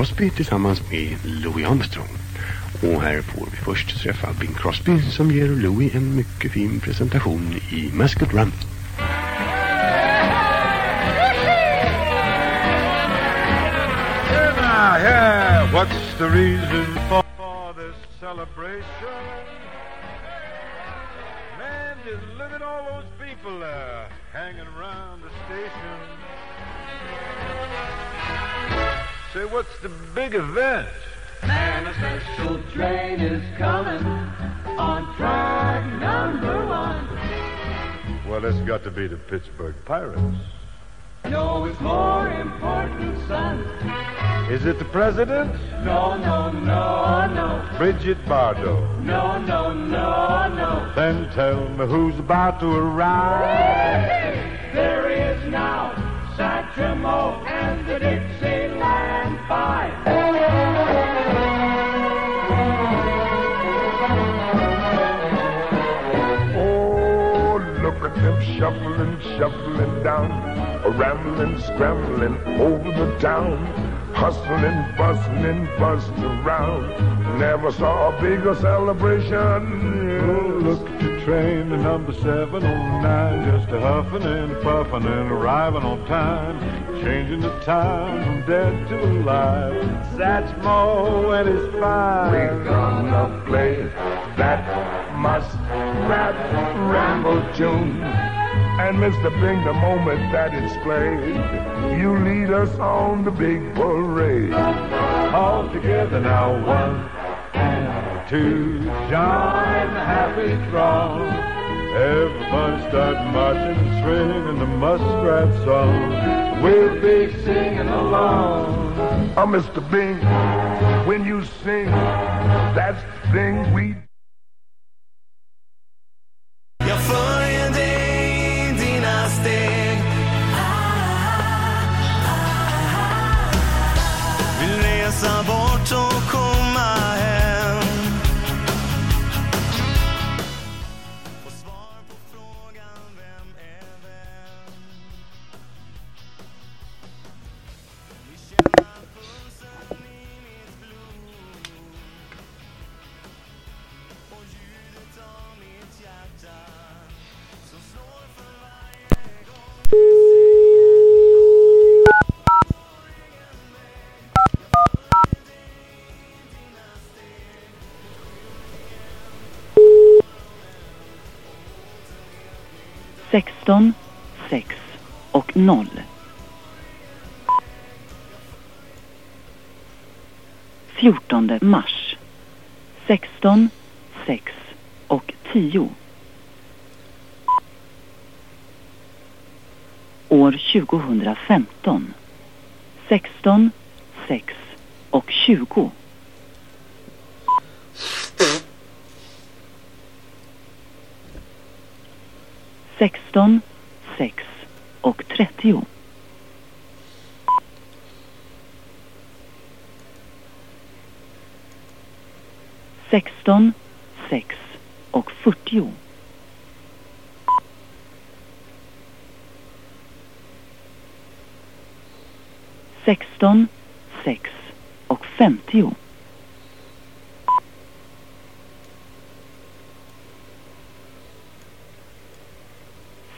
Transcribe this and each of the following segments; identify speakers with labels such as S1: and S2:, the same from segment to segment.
S1: Crosby tillsammans med Louis Armstrong. Och här får vi först träffa Bing Crosby som ger Louis en mycket fin presentation i Mascot Run.
S2: Yeah. What's the reason for this celebration? Man, just look at all those people uh, hanging around the station. Say, what's the big event?
S3: Man, a special train is coming on track number one.
S2: Well, it's got to be the Pittsburgh Pirates.
S3: No, it's more important, son.
S2: Is it the president?
S3: No, no, no, no.
S2: Bridget Bardot.
S3: No, no, no, no.
S2: Then tell me who's about to arrive.
S3: There he is now, Satchmo and the Dixieland Five.
S4: Oh, look at them shuffling, shuffling down, rambling, scrambling over the town, hustling, bustling, buzzing around. Never saw a bigger celebration.
S2: Oh, look at the train, the number 709, just a huffing and puffing and arriving on time, changing the town from dead to alive. Satchmo and his five.
S4: We're gonna play that must rap ramble tune. And Mr. Bing, the moment that it's played, you lead us on the big parade.
S2: All together now, one and two, join the happy throng. Everybody start marching and swinging the muskrat song. We'll be singing along.
S4: Uh, oh, Mr. Bing, when you sing, that's the thing we
S5: 16, 6 och
S6: 0. Fjortonde mars 16, 6 och 10. År 2015 16, 6 och 20. Sexton, sex och trettio. Sexton, sex och fyrtio. Sexton, sex och femtio.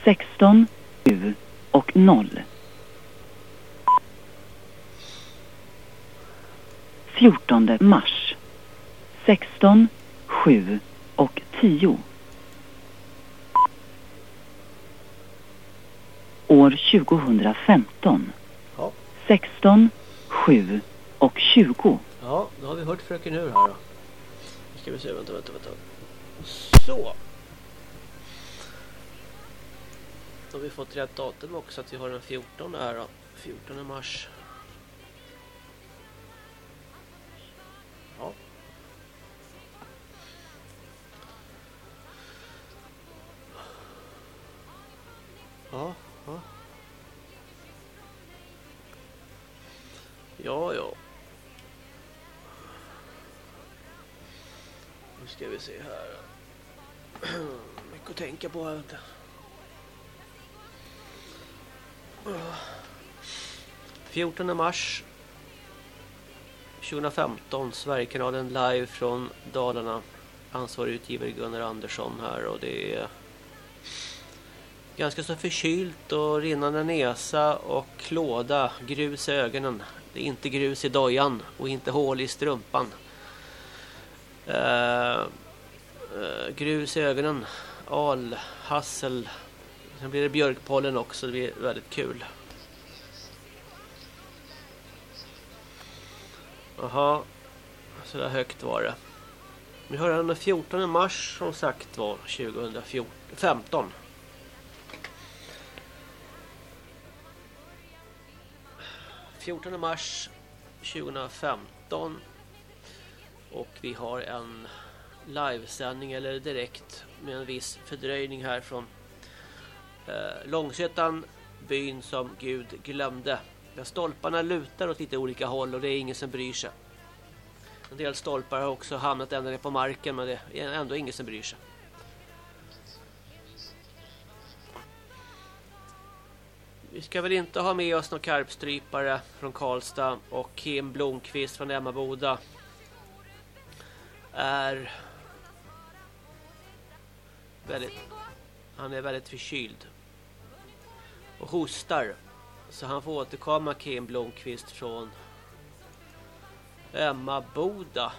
S6: Sexton, sju och noll. Fjortonde mars. Sexton, sju och tio. År 2015.
S7: Ja.
S6: Sexton, sju och tjugo.
S7: Ja, nu har vi hört fröken ur här då. Nu ska vi se, vänta, vänta, vänta. Så. Då har vi fått rätt datum också, att vi har den 14 här då. 14 mars. Ja. Ja, ja. Ja, ja. Nu ska vi se här. Mycket att tänka på här. Vänta. 14 mars 2015 Sverigekanalen live från Dalarna. Ansvarig utgivare Gunnar Andersson här och det är ganska så förkylt och rinnande näsa och klåda, grus i ögonen. Det är inte grus i dojan och inte hål i strumpan. Uh, uh, grus i ögonen, al, hassel. Sen blir det björkpollen också, det blir väldigt kul. Jaha, så där högt var det. Vi har den 14 mars som sagt var 2015. ...14 mars 2015 och vi har en livesändning eller direkt med en viss fördröjning här från eh, Långsötan, byn som Gud glömde. Där stolparna lutar åt lite olika håll och det är ingen som bryr sig. En del stolpar har också hamnat ända ner på marken men det är ändå ingen som bryr sig. Vi ska väl inte ha med oss någon karpstrypare från Karlstad och Kim Blomqvist från Emmaboda är väldigt han är väldigt förkyld och hostar så han får återkomma Kim Blomqvist från Emma Boda.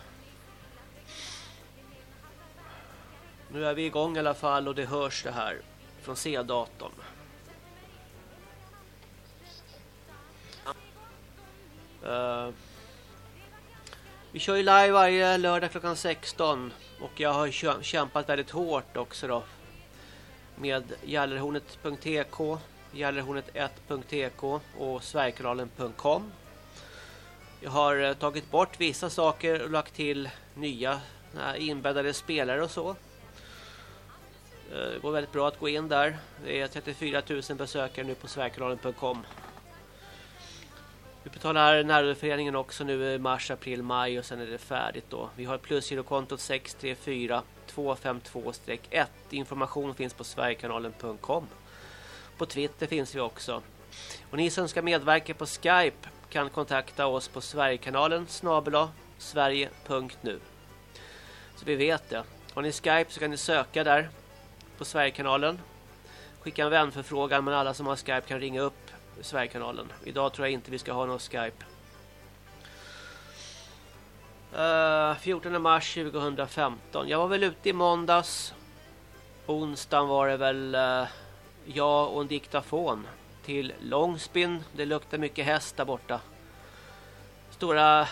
S7: Nu är vi igång i alla fall och det hörs det här från C-datorn. Uh, vi kör ju live varje lördag klockan 16 och jag har kämpat väldigt hårt också då med gallerhornet.tk gallerhornet1.tk och sverigekanalen.com. Jag har eh, tagit bort vissa saker och lagt till nya eh, inbäddade spelare och så. Eh, det går väldigt bra att gå in där. Det är 34 000 besökare nu på sverigekanalen.com. Vi betalar närrådföreningen också nu i mars, april, maj och sen är det färdigt då. Vi har plusgirokontot 634 252-1. Information finns på sverigekanalen.com. På Twitter finns vi också. Och ni som ska medverka på Skype kan kontakta oss på Sverigekanalen snabela sverige.nu. Så vi vet det. Har ni Skype så kan ni söka där på Sverigekanalen. Skicka en vänförfrågan men alla som har Skype kan ringa upp Sverigekanalen. Idag tror jag inte vi ska ha någon Skype. Eh, uh, 14 mars 2015. Jag var väl ute i måndags. Onsdagen var det väl uh, jag och en diktafon till Långspin. Det luktar mycket häst där borta. Stora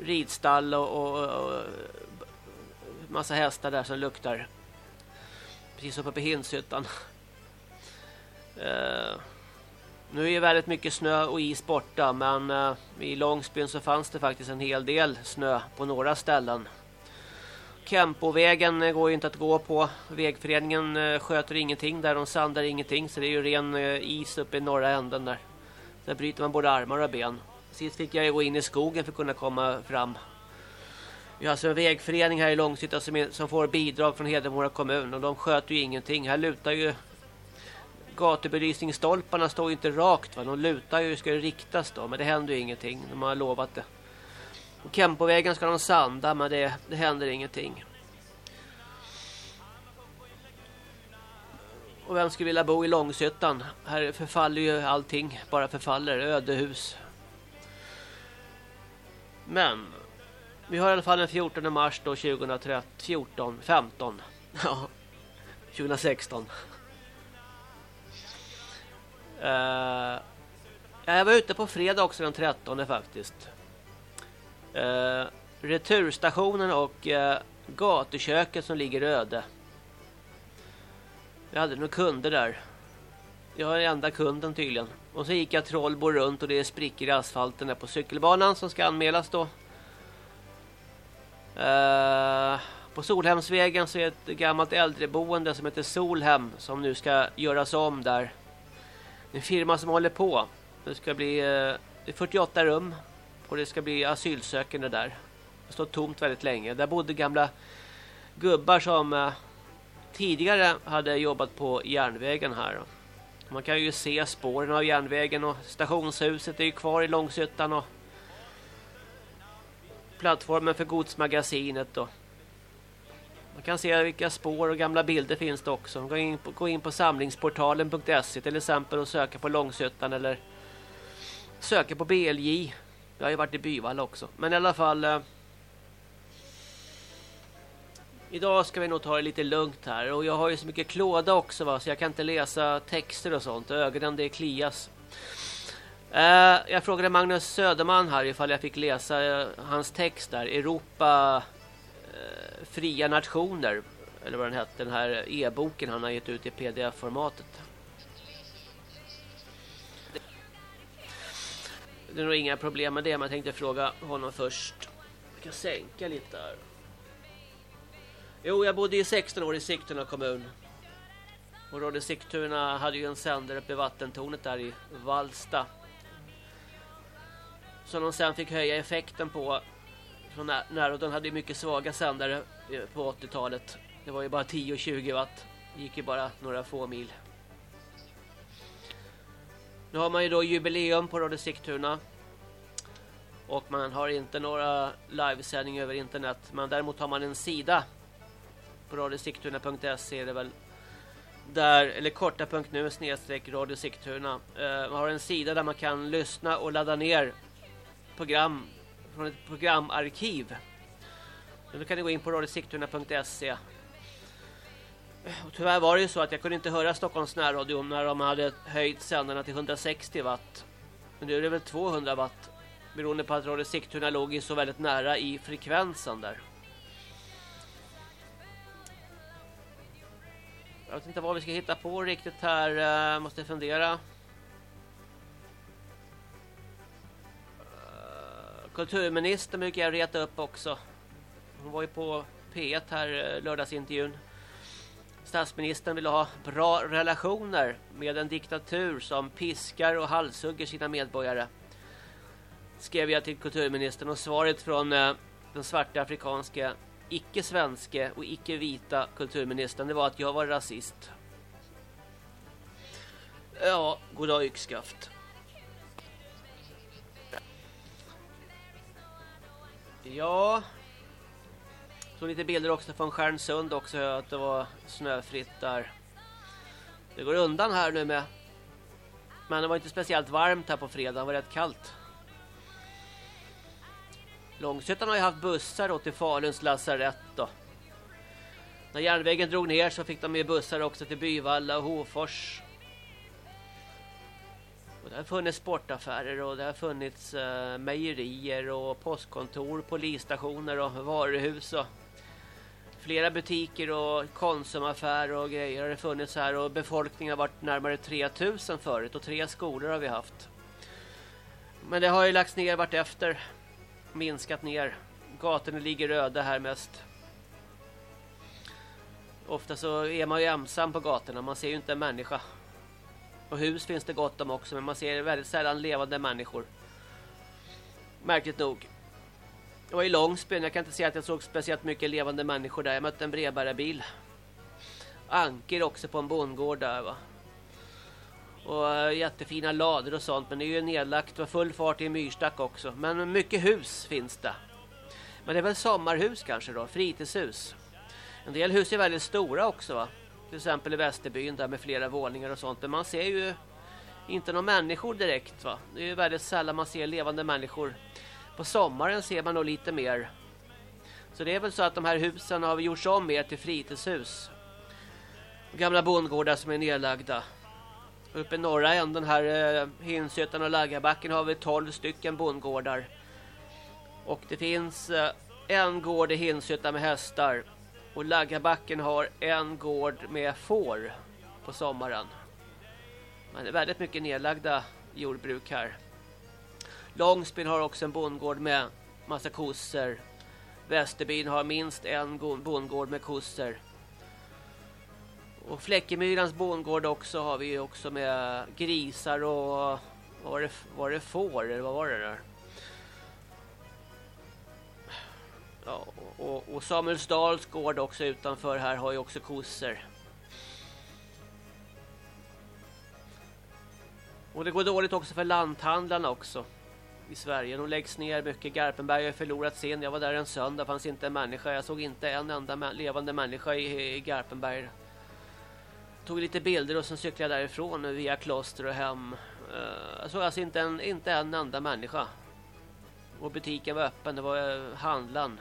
S7: ridstall och, och, och massa hästar där som luktar. Precis uppe på Hinshyttan. Uh, eh, nu är ju väldigt mycket snö och is borta men uh, i Långsbyn så fanns det faktiskt en hel del snö på några ställen. Kempovägen eh, går ju inte att gå på. Vägföreningen eh, sköter ingenting där, de sandar ingenting så det är ju ren eh, is uppe i norra änden där. Där bryter man både armar och ben. Sist fick jag gå in i skogen för att kunna komma fram. Vi har alltså en vägförening här i Långshyttan som, som får bidrag från Hedemora kommun och de sköter ju ingenting. Här lutar ju gatubelysningsstolparna står ju inte rakt va. De lutar ju, ska ju riktas då. Men det händer ju ingenting. De har lovat det. Och Kempovägen ska de sanda men det, det händer ingenting. Och vem skulle vilja bo i Långshyttan? Här förfaller ju allting. Bara förfaller. Ödehus. Men. Vi har i alla fall den 14 mars då 2013. 15. Ja. 2016. Uh, eh, jag var ute på fredag också den 13 faktiskt. Eh, returstationen och eh, gatuköket som ligger öde. Jag hade några kunder där. Jag är enda kunden tydligen. Och så gick jag Trollbo runt och det är sprickor i asfalten där på cykelbanan som ska anmälas då. Eh, på Solhemsvägen så är ett gammalt äldreboende som heter Solhem som nu ska göras om där Det är en firma som håller på. Det ska bli eh, 48 rum och det ska bli asylsökande där. Det står tomt väldigt länge. Där bodde gamla gubbar som eh, tidigare hade jobbat på järnvägen här. Man kan ju se spåren av järnvägen och stationshuset är ju kvar i Långshyttan och plattformen för godsmagasinet då. Man kan se vilka spår och gamla bilder finns det också. Gå in på, gå in på samlingsportalen.se till exempel och söka på Långshyttan eller söka på BLJ. Jag har ju varit i Byvall också. Men i alla fall... Eh, idag ska vi nog ta det lite lugnt här. Och jag har ju så mycket klåda också va. Så jag kan inte läsa texter och sånt. Ögonen det klias. Eh, jag frågade Magnus Söderman här ifall jag fick läsa eh, hans text där. Europa eh, fria nationer. Eller vad den hette. Den här e-boken han har gett ut i pdf-formatet. Det är nog inga problem med det. Men jag tänkte fråga honom först. Jag kan sänka lite där. Jo, jag bodde i 16 år i Sigtuna kommun. Och Radio Sigtuna hade ju en sändare uppe i vattentornet där i Valsta. Som de sen fick höja effekten på. Från närradion hade ju mycket svaga sändare eh, på 80-talet. Det var ju bara 10 och 20 watt. Det gick ju bara några få mil. Nu har man ju då jubileum på Radio Sigtuna. Och man har inte några livesändning över internet. Men däremot har man en sida. På radiosigtuna.se är det väl. Där, eller korta.nu snedstreck Radio Sigtuna. Eh, man har en sida där man kan lyssna och ladda ner program från ett programarkiv. Då kan ni gå in på radiosigtuna.se. Och tyvärr var det ju så att jag kunde inte höra Stockholms närradio när de hade höjt sändarna till 160 watt. Men nu är det väl 200 watt. Beroende på att Radio Sigtuna låg ju så väldigt nära i frekvensen där. Jag vet inte vad vi ska hitta på riktigt här. Eh, jag måste fundera. Eh, kulturministern brukar jag reta upp också. Hon var ju på P1 här eh, lördagsintervjun. Statsministern vill ha bra relationer med en diktatur som piskar och halshugger sina medborgare. Skrev jag till kulturministern och svaret från eh, den svarta afrikanska icke-svenske och icke-vita kulturministern det var att jag var rasist. Ja, goddag yxskaft. Ja. Så lite bilder också från Stjärnsund också att det var snöfritt där. Det går undan här nu med. Men det var inte speciellt varmt här på fredag, det var rätt kallt. Långsötan har ju haft bussar då till Faluns lasarett då. När järnvägen drog ner så fick de med bussar också till Byvalla och Hofors. Och det har funnits sportaffärer och det har funnits eh, mejerier och postkontor, polisstationer och varuhus och flera butiker och konsumaffärer och grejer har det funnits här och befolkningen har varit närmare 3000 förut och tre skolor har vi haft. Men det har ju lagts ner vart efter minskat ner. Gatorna ligger röda här mest. Ofta så är man ju ensam på gatorna, man ser ju inte en människa. Och hus finns det gott om också, men man ser väldigt sällan levande människor. Märkligt nog. Det var i Långsbyn, jag kan inte säga att jag såg speciellt mycket levande människor där. Jag mötte en brevbärarbil. Anker också på en bondgård där va. Och eh, jättefina lador och sånt, men det är ju nedlagt. Det var full fart i Myrstack också. Men mycket hus finns det. Men det är väl sommarhus kanske då, fritidshus. En del hus är väldigt stora också va. Till exempel i Västerbyn där med flera våningar och sånt. Men man ser ju inte några människor direkt va. Det är ju väldigt sällan man ser levande människor. På sommaren ser man nog lite mer. Så det är väl så att de här husen har gjorts om mer till fritidshus. Gamla bondgårdar som är nedlagda. Uppe i norra änden här, eh, Hinsötan och Laggarbacken har vi 12 stycken bondgårdar. Och det finns eh, en gård i Hinsötan med hästar. Och Laggarbacken har en gård med får på sommaren. Men det är väldigt mycket nedlagda jordbruk här. Långsbyn har också en bondgård med massa kossor. Västerbyn har minst en bondgård med kossor. Och Fläckemyrans bondgård också har vi ju också med grisar och var det, var det får eller vad var det där? Ja, och, och Samuelsdals gård också utanför här har ju också kossor. Och det går dåligt också för lanthandlarna också i Sverige. De läggs ner mycket. Garpenberg har förlorat sin. Jag var där en söndag. fanns inte en människa. Jag såg inte en enda levande människa i, i Garpenberg. Tog lite bilder och sen cyklade jag därifrån via kloster och hem. Eh, jag såg alltså inte en, inte en enda människa. Och butiken var öppen. Det var eh, handlaren.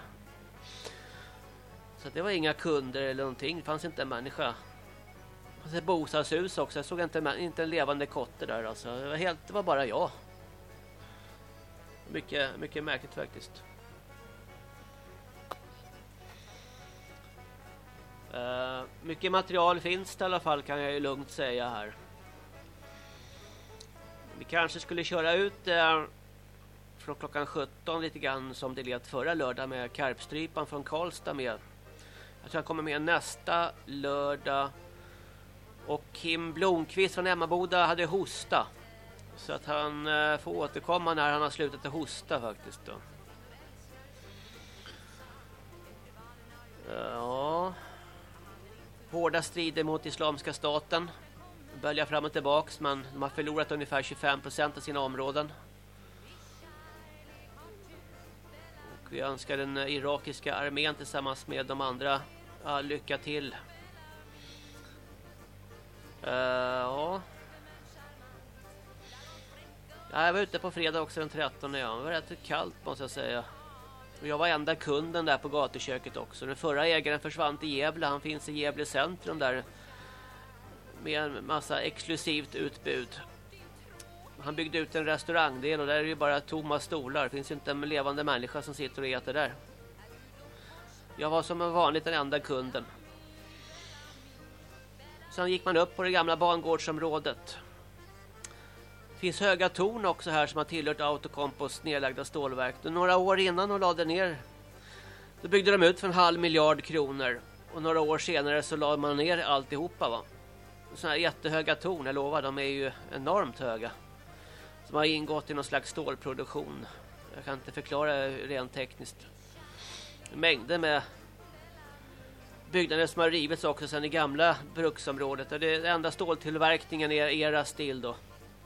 S7: Så det var inga kunder eller någonting. Det fanns inte en människa. Det fanns ett bostadshus också. Jag såg inte, inte en levande kotte där. Alltså. Det, var helt, det var bara jag. Mycket, mycket märkligt faktiskt. Uh, mycket material finns det i alla fall kan jag ju lugnt säga här. Vi kanske skulle köra ut uh, från klockan 17 lite grann som det lät förra lördag med Karpstrypan från Karlstad med. Jag tror han kommer med nästa lördag. Och Kim Blomqvist från Emmaboda hade hosta. Så att han eh, får återkomma när han har slutat att hosta faktiskt då. Eh, ja hårda strider mot Islamiska staten. Böljar fram och tillbaks men de har förlorat ungefär 25% av sina områden. Och vi önskar den eh, irakiska armén tillsammans med de andra ja, lycka till. Uh, ja. Jag var ute på fredag också den 13. Ja. Det var rätt kallt måste jag säga. Och jag var enda kunden där på gatuköket också. Den förra ägaren försvann till Gävle. Han finns i Gävle centrum där. Med en massa exklusivt utbud. Han byggde ut en restaurangdel och där är det ju bara tomma stolar. Det finns inte en levande människa som sitter och äter där. Jag var som en vanligt den enda kunden. Sen gick man upp på det gamla bangårdsområdet. Det finns höga torn också här som har tillhört Autocompos nedlagda stålverk. Några år innan de lade ner då byggde de ut för en halv miljard kronor. Och några år senare så lade man ner alltihopa va. Sådana här jättehöga torn, jag lovar, de är ju enormt höga. Som har ingått i någon slags stålproduktion. Jag kan inte förklara rent tekniskt. Mängder med byggnader som har rivits också sedan det gamla bruksområdet. Och det enda ståltillverkningen är era still då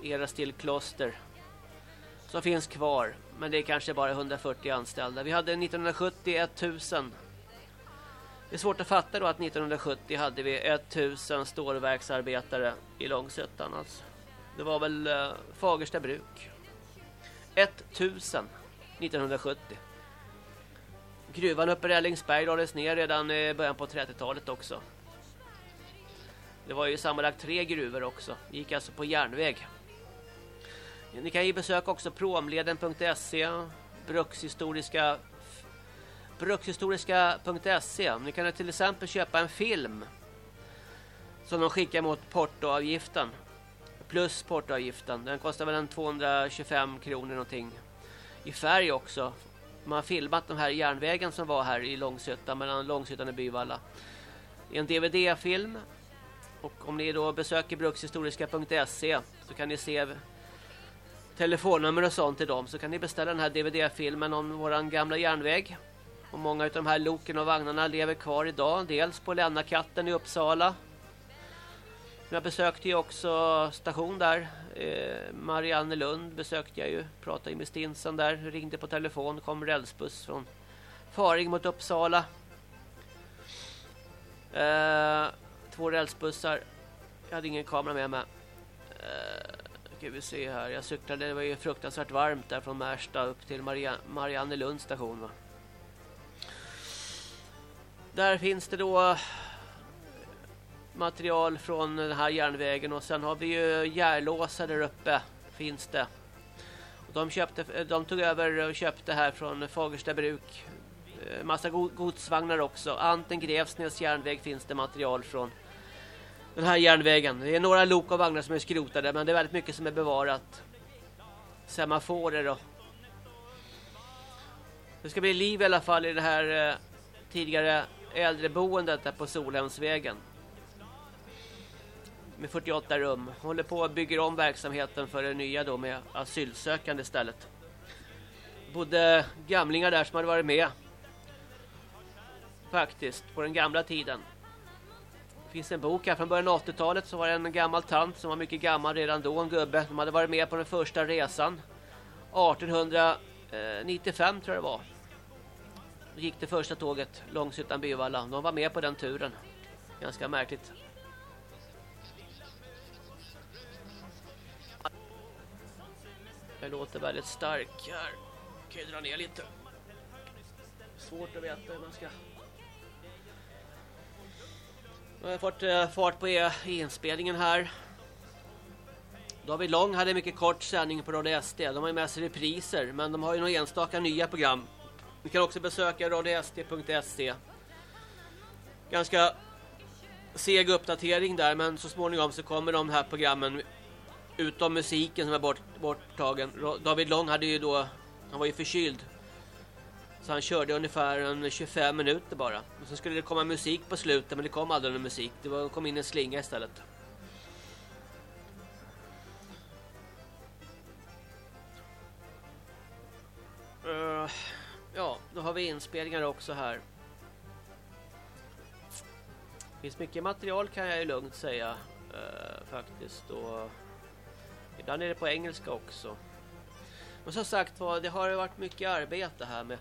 S7: era stillkloster som finns kvar. Men det är kanske bara 140 anställda. Vi hade 1970 1000. Det är svårt att fatta då att 1970 hade vi 1000 stålverksarbetare i Långsötan. Alltså. Det var väl eh, Fagersta bruk. 1000 1970. Gruvan uppe i Ällingsberg lades ner redan i början på 30-talet också. Det var ju sammanlagt tre gruvor också. Det gick alltså på järnväg. Ni kan ju besöka också promleden.se brukshistoriska brukshistoriska.se Ni kan till exempel köpa en film som de skickar mot portoavgiften plus portoavgiften. Den kostar väl en 225 kronor någonting. I färg också. Man har filmat den här järnvägen som var här i Långsötan mellan Långsötan och Byvalla. I en DVD-film. Och om ni då besöker brukshistoriska.se så kan ni se telefonnummer och sånt till dem så kan ni beställa den här DVD-filmen om våran gamla järnväg. Och många av de här loken och vagnarna lever kvar idag. Dels på Lennakatten i Uppsala. Jag besökte ju också station där. Eh, Marianne Lund besökte jag ju. Pratade med Stinsen där. Ringde på telefon. Kom rälsbuss från Faring mot Uppsala. Eh, två rälsbussar. Jag hade ingen kamera med mig. Eh, ska vi se här. Jag cyklade, det var ju fruktansvärt varmt där från Märsta upp till Maria, Mariannelund station va. Där finns det då material från den här järnvägen och sen har vi ju järlåsar där uppe finns det. Och de köpte de tog över och köpte här från Fagersta bruk eh, massa godsvagnar också. Anten Grevsnäs järnväg finns det material från den här järnvägen. Det är några lok och vagnar som är skrotade men det är väldigt mycket som är bevarat. Semaforer och det ska bli liv i alla fall i det här eh, tidigare äldreboendet där på Solhemsvägen. Med 48 rum. Håller på att bygga om verksamheten för det nya då med asylsökande istället. Både gamlingar där som hade varit med faktiskt på den gamla tiden finns en bok här från början av 80-talet så var det en gammal tant som var mycket gammal redan då, en gubbe. De hade varit med på den första resan. 1895 tror jag det var. Då gick det första tåget Långshyttan Byvalla. De var med på den turen. Ganska märkligt. Det låter väldigt stark här. Kan jag dra ner lite. Svårt att veta hur man ska... Nu har jag fått eh, fart på e inspelningen här. David Lång hade mycket kort sändning på Radio SD. De har ju med sig repriser, men de har ju några enstaka nya program. Ni kan också besöka radiosd.se. Ganska seg uppdatering där, men så småningom så kommer de här programmen utom musiken som är bort, borttagen. David Lång hade ju då, han var ju förkyld. Så han körde ungefär en 25 minuter bara. Och sen skulle det komma musik på slutet, men det kom aldrig någon musik. Det var, kom in en slinga istället. Uh, ja, då har vi inspelningar också här. Det finns mycket material kan jag ju lugnt säga uh, faktiskt. Och ibland är det på engelska också. Men som sagt det har varit mycket arbete här med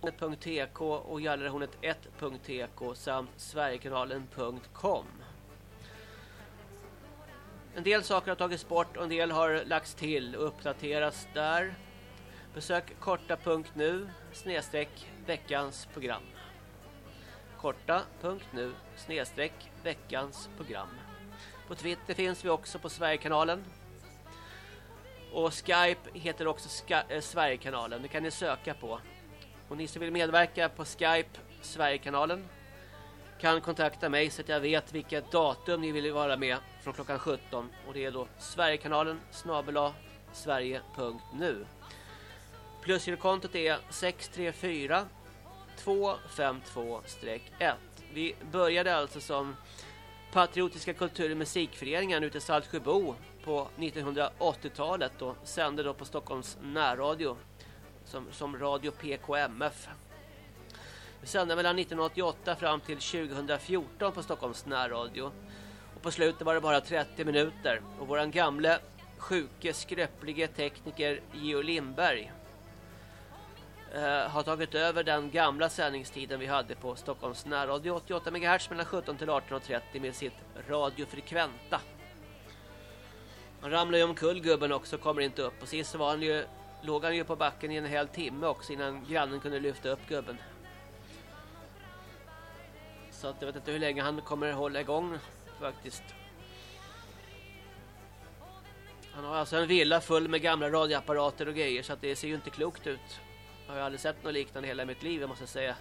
S7: .tk och Gallerhornet 1.tk samt Sverigekanalen.com. En del saker har tagits bort och en del har lagts till och uppdaterats där. Besök korta.nu snedstreck veckans program. Korta.nu snedstreck veckans program. På Twitter finns vi också på Sverigekanalen. Och Skype heter också Ska eh, Sverigekanalen. Det kan ni söka på. Och ni som vill medverka på Skype Sverigekanalen kan kontakta mig så att jag vet vilket datum ni vill vara med från klockan 17. Och det är då Sverigekanalen snabela sverige.nu. Plusgirokontot är 634 252-1. Vi började alltså som Patriotiska kultur- och musikföreningen ute i Saltsjöbo på 1980-talet och sände då på Stockholms närradio som, som Radio PKMF. Vi sände mellan 1988 fram till 2014 på Stockholms närradio. Och på slutet var det bara 30 minuter. Och våran gamle, sjuke, skröplige tekniker Geo Lindberg eh, har tagit över den gamla sändningstiden vi hade på Stockholms närradio 88 MHz mellan 17 till 18.30 med sitt radiofrekventa. Han ramlar ju omkull gubben också, kommer inte upp. Och sist var han ju, låg han ju på backen i en hel timme också innan grannen kunde lyfta upp gubben. Så att jag vet inte hur länge han kommer hålla igång faktiskt. Han har alltså en villa full med gamla radioapparater och grejer så att det ser ju inte klokt ut. Jag har aldrig sett något liknande hela mitt liv, jag måste säga.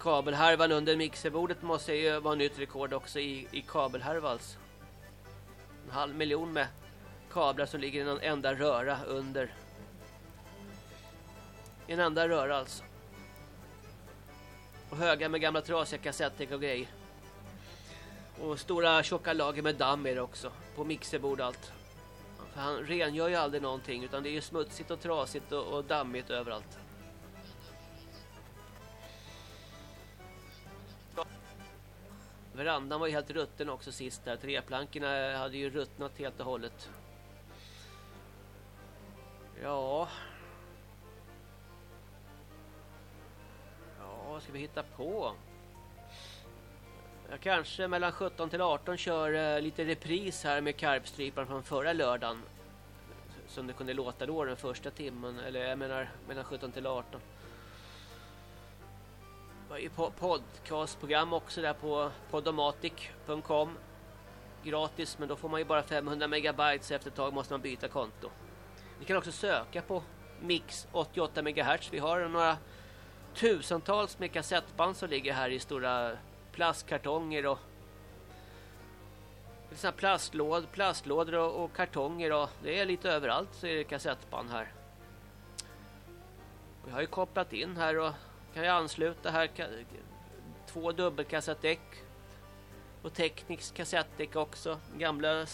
S7: Kabelhärvan under mixerbordet måste ju vara nytt rekord också i, i kabelhärva alltså. En halv miljon med kablar som ligger i någon enda röra under. En enda röra alltså. Och höga med gamla trasiga kassetter och grejer. Och stora tjocka lager med damm är det också. På mixerbord allt. För han rengör ju aldrig någonting utan det är ju smutsigt och trasigt och, och dammigt överallt. Verandan var ju helt rutten också sist där. Treplankorna hade ju ruttnat helt och hållet. Ja. Vad ska vi hitta på? Jag kanske mellan 17 till 18 kör eh, lite repris här med karpstrypan från förra lördagen. Som det kunde låta då den första timmen. Eller jag menar mellan 17 till 18 var ju podcastprogram också där på podomatic.com gratis men då får man ju bara 500 megabyte så efter ett tag måste man byta konto. Ni kan också söka på Mix 88 MHz. Vi har några tusentals med kassettband som ligger här i stora plastkartonger och såna plastlåd, plastlådor och, och, kartonger och det är lite överallt så är det kassettband här. Jag har ju kopplat in här och kan jag ansluta här två dubbelkassettdäck och teknisk kassettdäck också. Gamla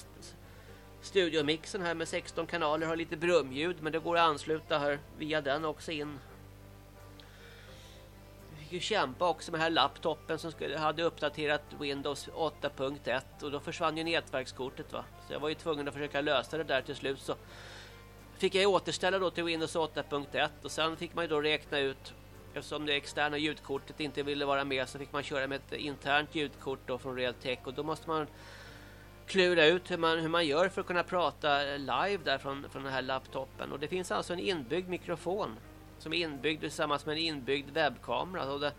S7: studiomixen här med 16 kanaler har lite brumljud men det går att ansluta här via den också in. Fick ju kämpa också med den här laptopen som skulle, hade uppdaterat Windows 8.1 och då försvann ju nätverkskortet va. Så jag var ju tvungen att försöka lösa det där till slut så fick jag återställa då till Windows 8.1 och sen fick man ju då räkna ut eftersom det externa ljudkortet inte ville vara med så fick man köra med ett internt ljudkort då från Realtek och då måste man klura ut hur man, hur man gör för att kunna prata live där från, från den här laptopen. Och det finns alltså en inbyggd mikrofon som är inbyggd tillsammans med en inbyggd webbkamera. Så, det,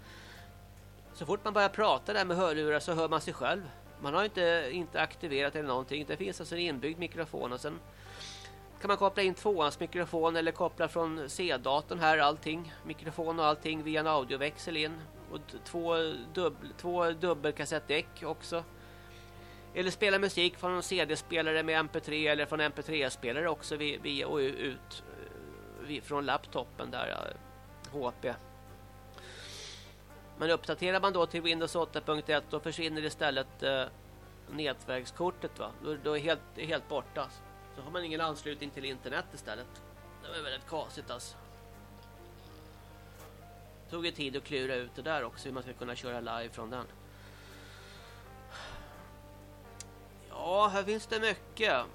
S7: så fort man börjar prata där med hörlurar så hör man sig själv. Man har inte, inte aktiverat eller någonting. Det finns alltså en inbyggd mikrofon och sen kan man koppla in tvåans mikrofon eller koppla från C-datorn här allting. Mikrofon och allting via en audioväxel in. Och två, dubbel, två dubbelkassettdäck också. Eller spela musik från en CD-spelare med MP3 eller från MP3-spelare också via och ut från laptopen där HP. Men uppdaterar man då till Windows 8.1 då försvinner istället eh, nätverkskortet va. Då, då är helt helt borta. Så har man ingen anslutning till internet istället. Det var väldigt kasigt alltså. Tog ju tid att klura ut det där också hur man ska kunna köra live från den. Ja, här finns det mycket.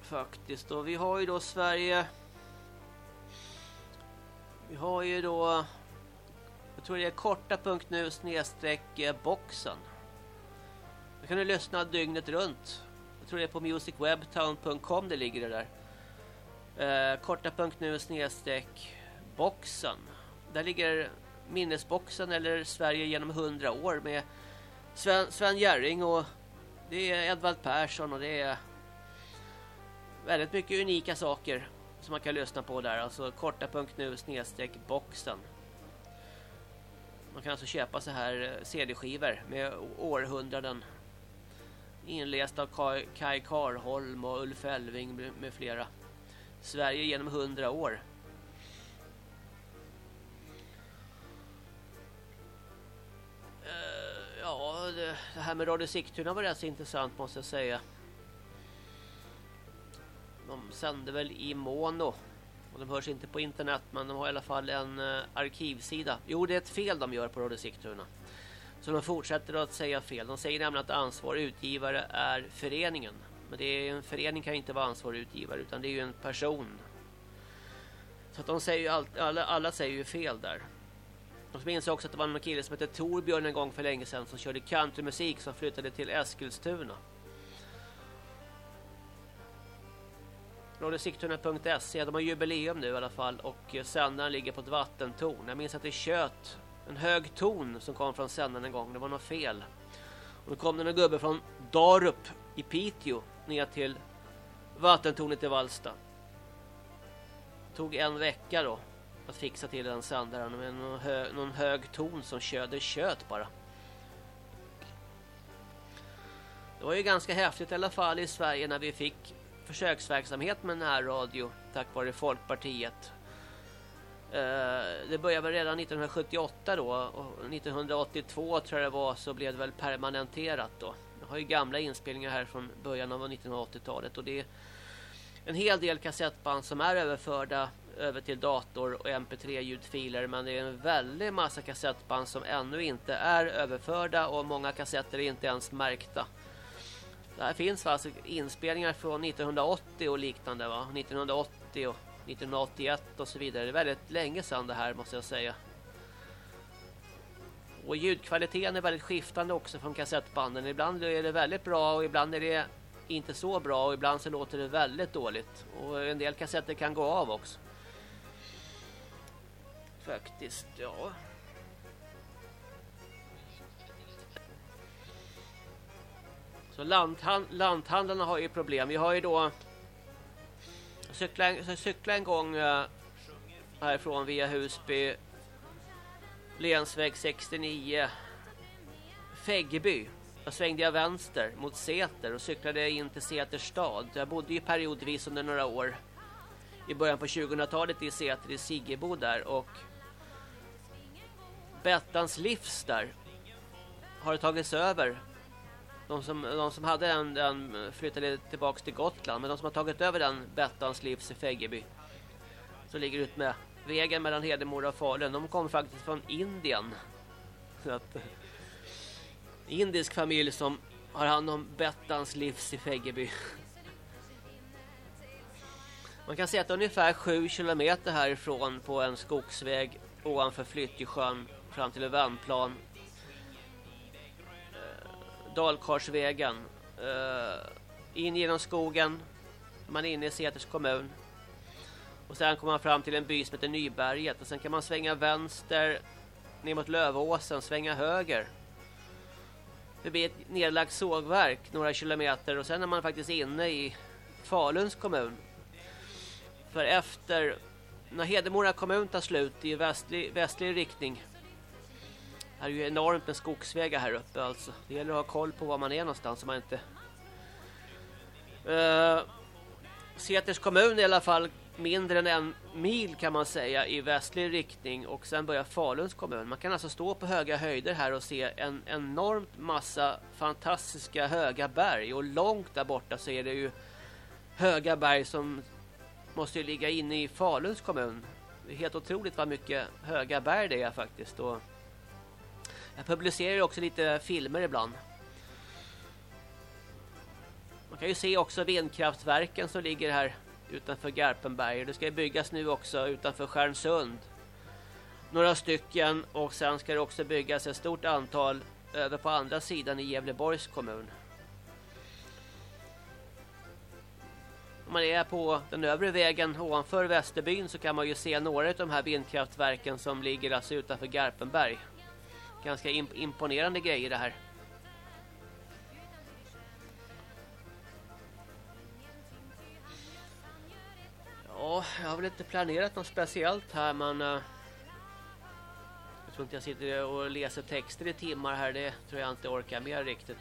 S7: Faktiskt. Och vi har ju då Sverige... Vi har ju då... Jag tror det är korta.nu snedstreck eh, boxen. Då kan du lyssna dygnet runt. Jag tror det är på musicwebtown.com det ligger det där. Eh, korta.nu snedstreck boxen. Där ligger minnesboxen eller Sverige genom hundra år med Sven, Sven Jerring och det är Edvard Persson och det är väldigt mycket unika saker som man kan lyssna på där. Alltså korta.nu snedstreck boxen. Man kan alltså köpa så här eh, CD-skivor med århundraden. Inläst av Kai Karholm och Ulf Elving med flera. Sverige genom hundra år. Eh, ja, det, det, här med Radio Sigtuna var rätt så intressant måste jag säga. De sänder väl i mono. Och de hörs inte på internet men de har i alla fall en uh, arkivsida. Jo, det är ett fel de gör på Radio Sigtuna. Så de fortsätter att säga fel. De säger nämligen att ansvarig utgivare är föreningen. Men det är en förening kan inte vara ansvarig utgivare utan det är ju en person. Så att de säger ju allt, alla, alla säger ju fel där. Och så minns jag också att det var en kille som hette Torbjörn en gång för länge sedan som körde countrymusik som flyttade till Eskilstuna. Radiosigtuna.se, de har jubileum nu i alla fall och eh, sändaren ligger på ett vattentorn. Jag minns att det tjöt en hög ton som kom från sändaren en gång. Det var något fel. Och då kom det en gubbe från Darup i Piteå ner till vattentornet i Valsta. Det tog en vecka då att fixa till den sändaren med någon, hö någon hög ton som köder kött bara. Det var ju ganska häftigt i alla fall i Sverige när vi fick försöksverksamhet med närradio tack vare Folkpartiet. Eh, det började redan 1978 då och 1982 tror jag det var så blev det väl permanenterat då. Jag har ju gamla inspelningar här från början av 1980-talet och det är en hel del kassettband som är överförda över till dator och mp3-ljudfiler men det är en väldig massa kassettband som ännu inte är överförda och många kassetter är inte ens märkta. Det här finns alltså inspelningar från 1980 och liknande va? 1980 och 1981 och så vidare. Det är väldigt länge sedan det här måste jag säga. Och ljudkvaliteten är väldigt skiftande också från kassettbanden. Ibland är det väldigt bra och ibland är det inte så bra och ibland så låter det väldigt dåligt. Och en del kassetter kan gå av också. Faktiskt, ja. Så lanthan lanthandlarna har ju problem. Vi har ju då cykla, cykla en gång uh, härifrån via Husby Länsväg 69 Fäggeby. Jag svängde jag vänster mot Säter och cyklade in till Säters stad. Jag bodde ju periodvis under några år i början på 2000-talet i Säter i Siggebo där och Bettans livs där har det tagits över. De som, de som hade den, den flyttade tillbaka till Gotland. Men de som har tagit över den Bettans livs i Fäggeby. Så ligger ut med vägen mellan Hedemora och Falun. De kom faktiskt från Indien. Så att, indisk familj som har hand om Bettans livs i Fäggeby. Man kan säga att det är ungefär 7 kilometer härifrån på en skogsväg ovanför Flyttjesjön fram till en vändplan. Dalkarsvägen. Eh, in genom skogen. Man är inne i Säters kommun. Och sen kommer man fram till en by som heter Nyberget. Och sen kan man svänga vänster ner mot Lövåsen, svänga höger. Förbi ett nedlagt sågverk några kilometer. Och sen är man faktiskt inne i Faluns kommun. För efter när Hedemora kommun tar slut i västlig, västlig riktning. Här är ju enormt med skogsvägar här uppe alltså. Det gäller att ha koll på var man är någonstans så man inte... Uh, Seters kommun är i alla fall mindre än en mil kan man säga i västlig riktning och sen börjar Faluns kommun. Man kan alltså stå på höga höjder här och se en enormt massa fantastiska höga berg och långt där borta så är det ju höga berg som måste ju ligga inne i Faluns kommun. Det är helt otroligt vad mycket höga berg det är faktiskt. Och jag publicerar också lite filmer ibland. Man kan ju se också vindkraftverken som ligger här utanför Garpenberg. Det ska byggas nu också utanför Stjärnsund. Några stycken och sen ska det också byggas ett stort antal över på andra sidan i Gävleborgs kommun. Om man är på den övre vägen ovanför Västerbyn så kan man ju se några av de här vindkraftverken som ligger alltså utanför Garpenberg. Ganska imponerande grejer det här. Ja, jag har väl inte planerat något speciellt här men uh, jag tror inte jag sitter och läser texter i timmar här. Det tror jag inte orkar mer riktigt.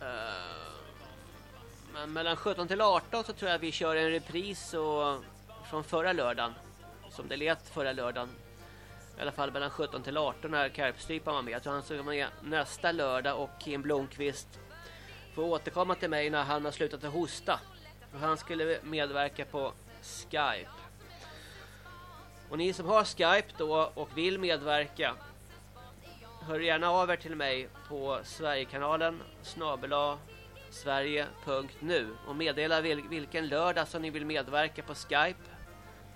S7: Eh, men mellan 17 till 18 så tror jag vi kör en repris och, från förra lördagen. Som det lät förra lördagen. I alla fall mellan 17 till 18 när Karpstrypan var med. Jag tror han ska med nästa lördag och Kim Blomqvist får återkomma till mig när han har slutat att hosta. Och han skulle medverka på Skype. Och ni som har Skype då och vill medverka hör gärna av er till mig på Sverigekanalen snabela sverige.nu och meddela vilken lördag som ni vill medverka på Skype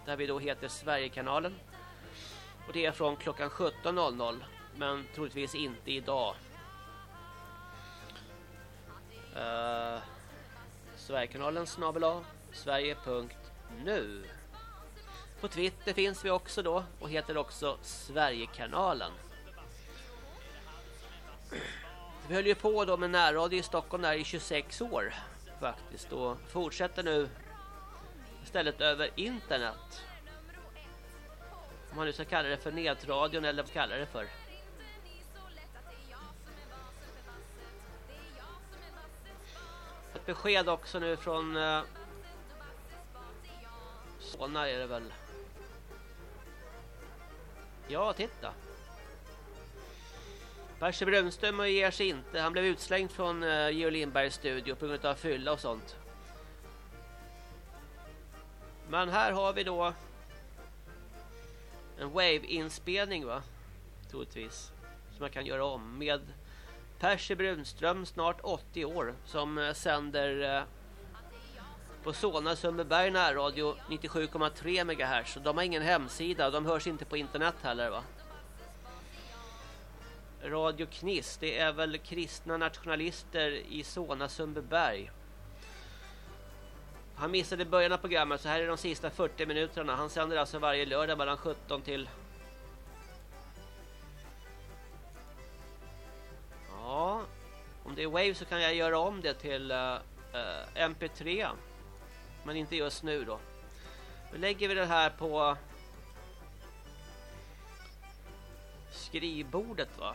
S7: där vi då heter Sverigekanalen. Och det är från klockan 17.00 men troligtvis inte idag. Uh, Sverigekanalen snabela sverige.nu På Twitter finns vi också då och heter också Sverigekanalen. Vi höll ju på då med närradio i Stockholm där i 26 år faktiskt och fortsätter nu istället över internet. Om man nu ska kalla det för nätradion eller vad kallar det för. Ett besked också nu från uh, Solna är det väl. Ja, titta. Percy Brunström ger sig inte. Han blev utslängd från eh, uh, Geo Lindbergs studio på grund av fylla och sånt. Men här har vi då en wave-inspelning va? Troligtvis. Som man kan göra om med Percy Brunström, snart 80 år, som eh, sänder eh, på Solna Sundbyberg närradio 97,3 MHz. De har ingen hemsida, de hörs inte på internet heller va? Radio Kniss, det är väl kristna nationalister i Solna Sundbyberg. Han missade början av programmet så här är de sista 40 minuterna. Han sänder alltså varje lördag mellan 17 till Ja, om det är Wave så kan jag göra om det till eh, eh, uh, uh, MP3. Men inte just nu då. Nu lägger vi det här på skrivbordet va.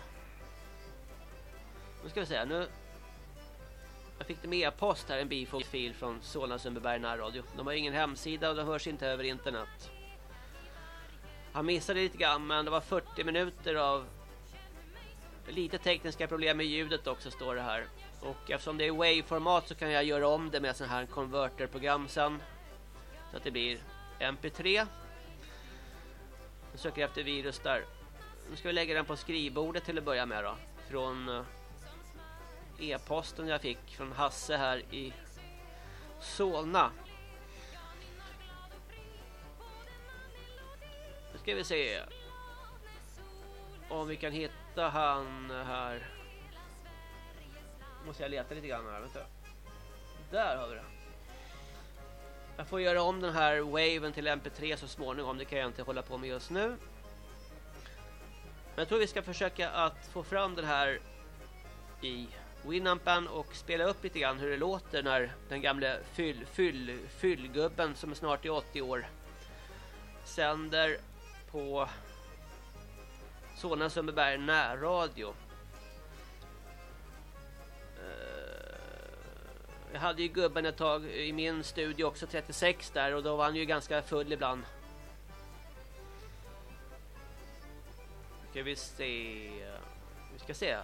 S7: Nu ska vi se nu. Jag fick det med e-post här en bifogfil från Solna Sundbyberg närradio. De har ingen hemsida och de hörs inte över internet. Han missade lite grann men det var 40 minuter av lite tekniska problem med ljudet också står det här. Och eftersom det är WAV-format så kan jag göra om det med sån här konverterprogram sen. Så att det blir MP3. Jag söker efter virus där. Nu ska vi lägga den på skrivbordet till att börja med då. Från eh, e-posten jag fick från Hasse här i Solna. Nu ska vi se om vi kan hitta han här. Måste jag leta lite grann här, vänta. Där har vi det. Jag får göra om den här waven till mp3 så småningom, det kan jag inte hålla på med just nu. Men jag tror vi ska försöka att få fram den här i Winampen och spela upp lite grann hur det låter när den gamla fyll, fyll, fyllgubben som är snart i 80 år sänder på Solna Sundbyberg närradio. Eh, jag hade ju gubben ett tag i min studio också 36 där och då var han ju ganska full ibland. Ska vi se. Vi ska se.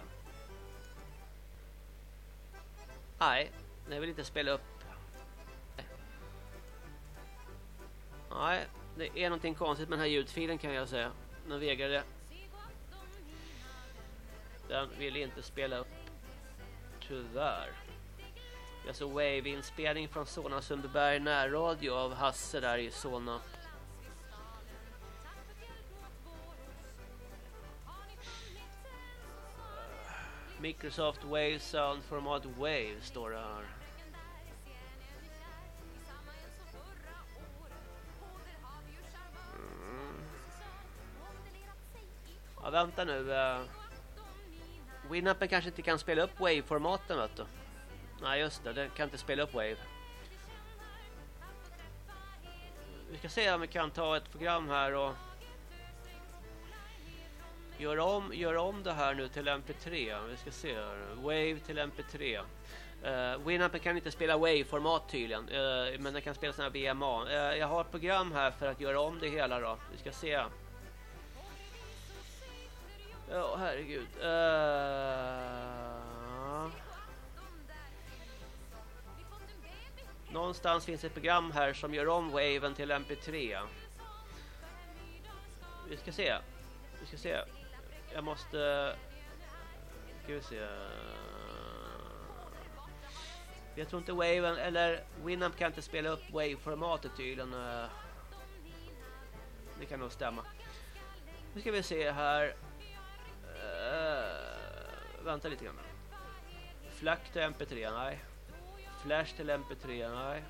S7: Nej, det vill inte spela upp. Nej, det är någonting konstigt med den här ljudfilen kan jag säga. Den vägrade. Den vill inte spela upp. Tyvärr. Det är alltså Wave-inspelning från Solna Sundbyberg närradio av Hasse där i Solna. Microsoft Wave Sound Format Wave står det här. Mm. Ja, vänta nu. Eh. Winappen kanske inte kan spela upp Wave-formaten, vet du. Nej, just det. Den kan inte spela upp Wave. Vi ska se om vi kan ta ett program här och Gör om, gör om det här nu till MP3. Vi ska se här. Wave till MP3. Uh, eh, Winamp kan inte spela Wave-format tydligen. Uh, men den kan spela sådana här VMA. Uh, eh, jag har ett program här för att göra om det hela då. Vi ska se. Ja, oh, herregud. Uh... Någonstans finns ett program här som gör om waven till MP3. Vi ska se. Vi ska se jag måste... Ska vi se... Jag tror inte Wave eller Winamp kan inte spela upp Wave-formatet tydligen. Eh, det kan nog stämma. Nu ska vi se här. Uh, vänta lite grann. Flack till MP3, nej. Flash till MP3, nej.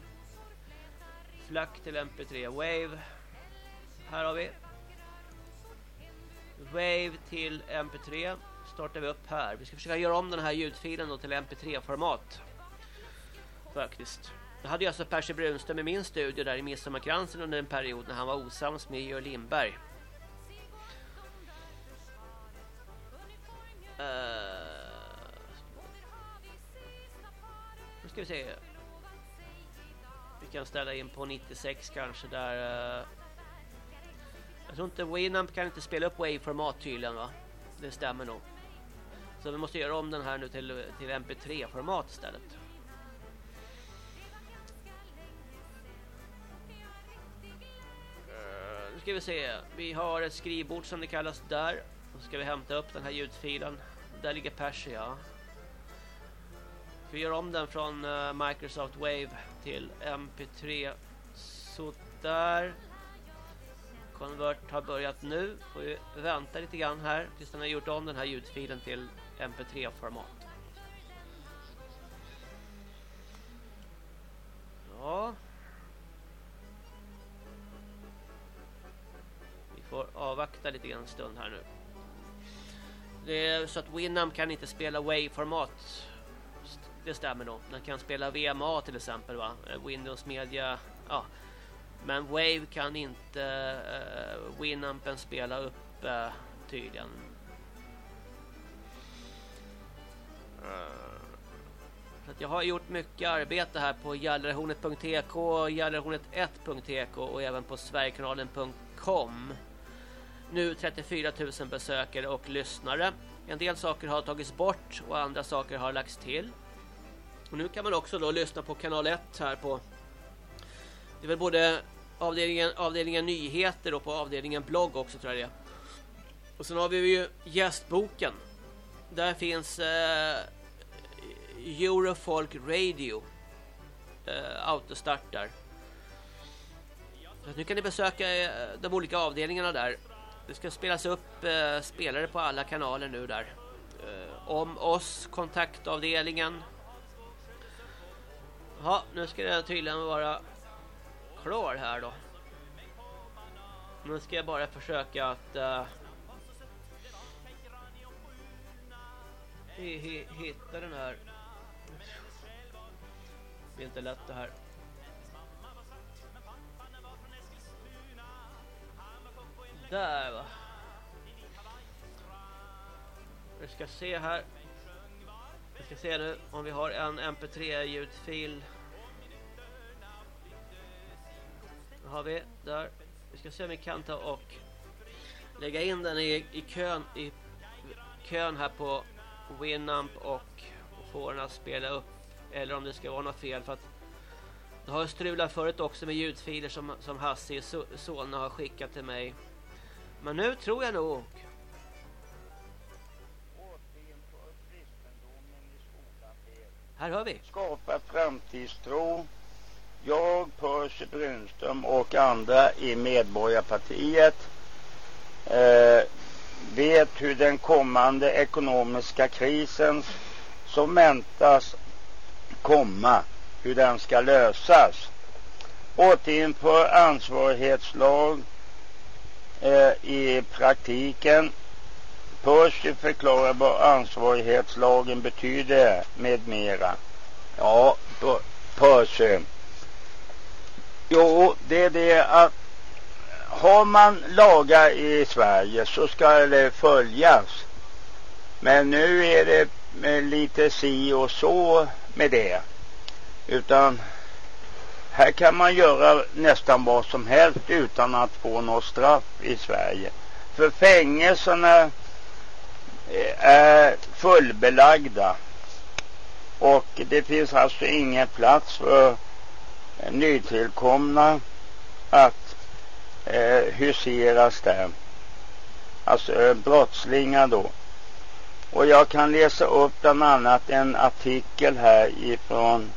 S7: Flack till MP3, Wave. Här har vi Wave till MP3 startar vi upp här. Vi ska försöka göra om den här ljudfilen då till MP3-format. Faktiskt. Jag hade ju alltså Percy Brunström i min studio där i Midsommarkransen under en period när han var osams med Georg Lindberg. Uh... Nu ska vi se. Vi kan ställa in på 96 kanske där... Uh... Jag tror inte Winamp kan inte spela upp Wave-format tydligen va? Det stämmer nog. Så vi måste göra om den här nu till, till MP3-format istället. Uh, nu ska vi se. Vi har ett skrivbord som det kallas där. Så ska vi hämta upp den här ljudfilen. Där ligger Persia. Vi gör om den från uh, Microsoft Wave till MP3. Så där. Convert har börjat nu. Får ju vänta lite grann här tills den har gjort om den här ljudfilen till mp3-format. Ja. Vi får avvakta lite grann en stund här nu. Det är så att Winamp kan inte spela WAV-format. Det stämmer nog. Den kan spela VMA till exempel va. Eh, Windows Media. Ja men Wave kan inte uh, Winampen spela upp uh, tydligen. Uh, så jag har gjort mycket arbete här på gallerhornet.tk, gallerhornet1.tk och även på sverigekanalen.com. Nu 34 000 besökare och lyssnare. En del saker har tagits bort och andra saker har lagts till. Och nu kan man också då lyssna på kanal 1 här på det är väl både avdelningen, avdelningen nyheter och på avdelningen blogg också tror jag det är. Och sen har vi ju gästboken. Där finns eh, Eurofolk Radio. Eh, autostart där. Så nu kan ni besöka eh, de olika avdelningarna där. Det ska spelas upp eh, spelare på alla kanaler nu där. Eh, om oss, kontaktavdelningen. Ja, nu ska det tydligen vara klar här då. Nu ska jag bara försöka att uh, hitta den här. Det är inte lätt det här. Där va. Vi ska se här. Vi ska se nu om vi har en mp3-ljudfil. Har vi där. Vi ska se om vi kan ta och lägga in den i, i kön i kön här på Winamp och få den att spela upp eller om det ska vara något fel för att det har strulat förut också med ljudfiler som, som Hasse i Solna har skickat till mig. Men nu tror jag nog Här hör vi.
S8: Skapa framtidstro. Jag, Percy Brunström och andra i Medborgarpartiet eh, vet hur den kommande ekonomiska krisen som väntas komma, hur den ska lösas. Återinför ansvarighetslag eh, i praktiken. Percy förklarar vad ansvarighetslagen betyder med mera. Ja, Percy. Jo, det är det att har man lagar i Sverige så ska det följas. Men nu är det lite si och så med det. Utan här kan man göra nästan vad som helst utan att få något straff i Sverige. För fängelserna eh, är fullbelagda. Och det finns alltså ingen plats för Eh, nytillkomna att eh, huseras där. Alltså eh, brottslingar då. Och jag kan läsa upp bland annat en artikel här ifrån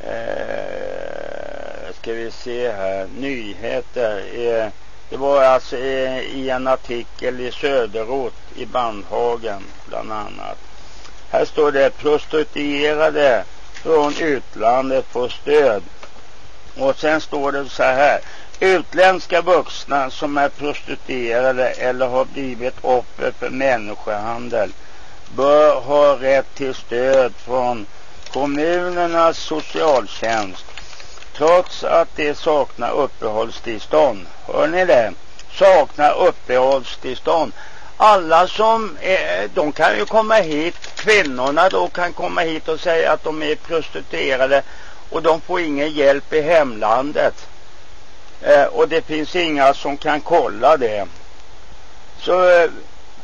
S8: eh, ska vi se här, nyheter. Eh, det var alltså eh, i en artikel i Söderort i Bandhagen bland annat. Här står det prostituerade från utlandet får stöd. Och sen står det så här. Utländska vuxna som är prostituerade eller har blivit offer för människohandel bör ha rätt till stöd från kommunernas socialtjänst trots att de saknar uppehållstillstånd. Hör ni det? Saknar uppehållstillstånd. Alla som är, de kan ju komma hit, kvinnorna då kan komma hit och säga att de är prostituerade och de får ingen hjälp i hemlandet. Eh, och det finns inga som kan kolla det. Så eh,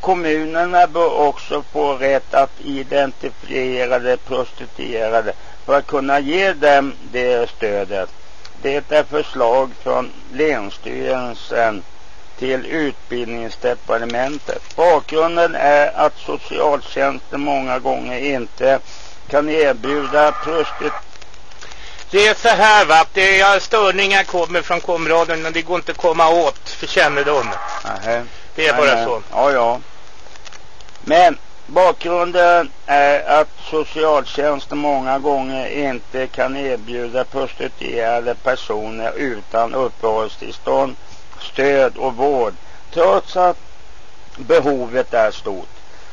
S8: kommunerna bör också få rätt att identifiera de prostituerade för att kunna ge dem det stödet. Det är förslag från Länsstyrelsen till utbildningsdepartementet. Bakgrunden är att socialtjänsten många gånger inte kan erbjuda prostituerade
S9: det är så här va, det är störningar kommer från komradion och det går inte att komma åt för kännedom.
S8: Aha.
S9: Det är
S8: nej,
S9: bara
S8: nej.
S9: så.
S8: Ja, ja. Men bakgrunden är att socialtjänsten många gånger inte kan erbjuda prostituerade personer utan uppehållstillstånd, stöd och vård trots att behovet är stort.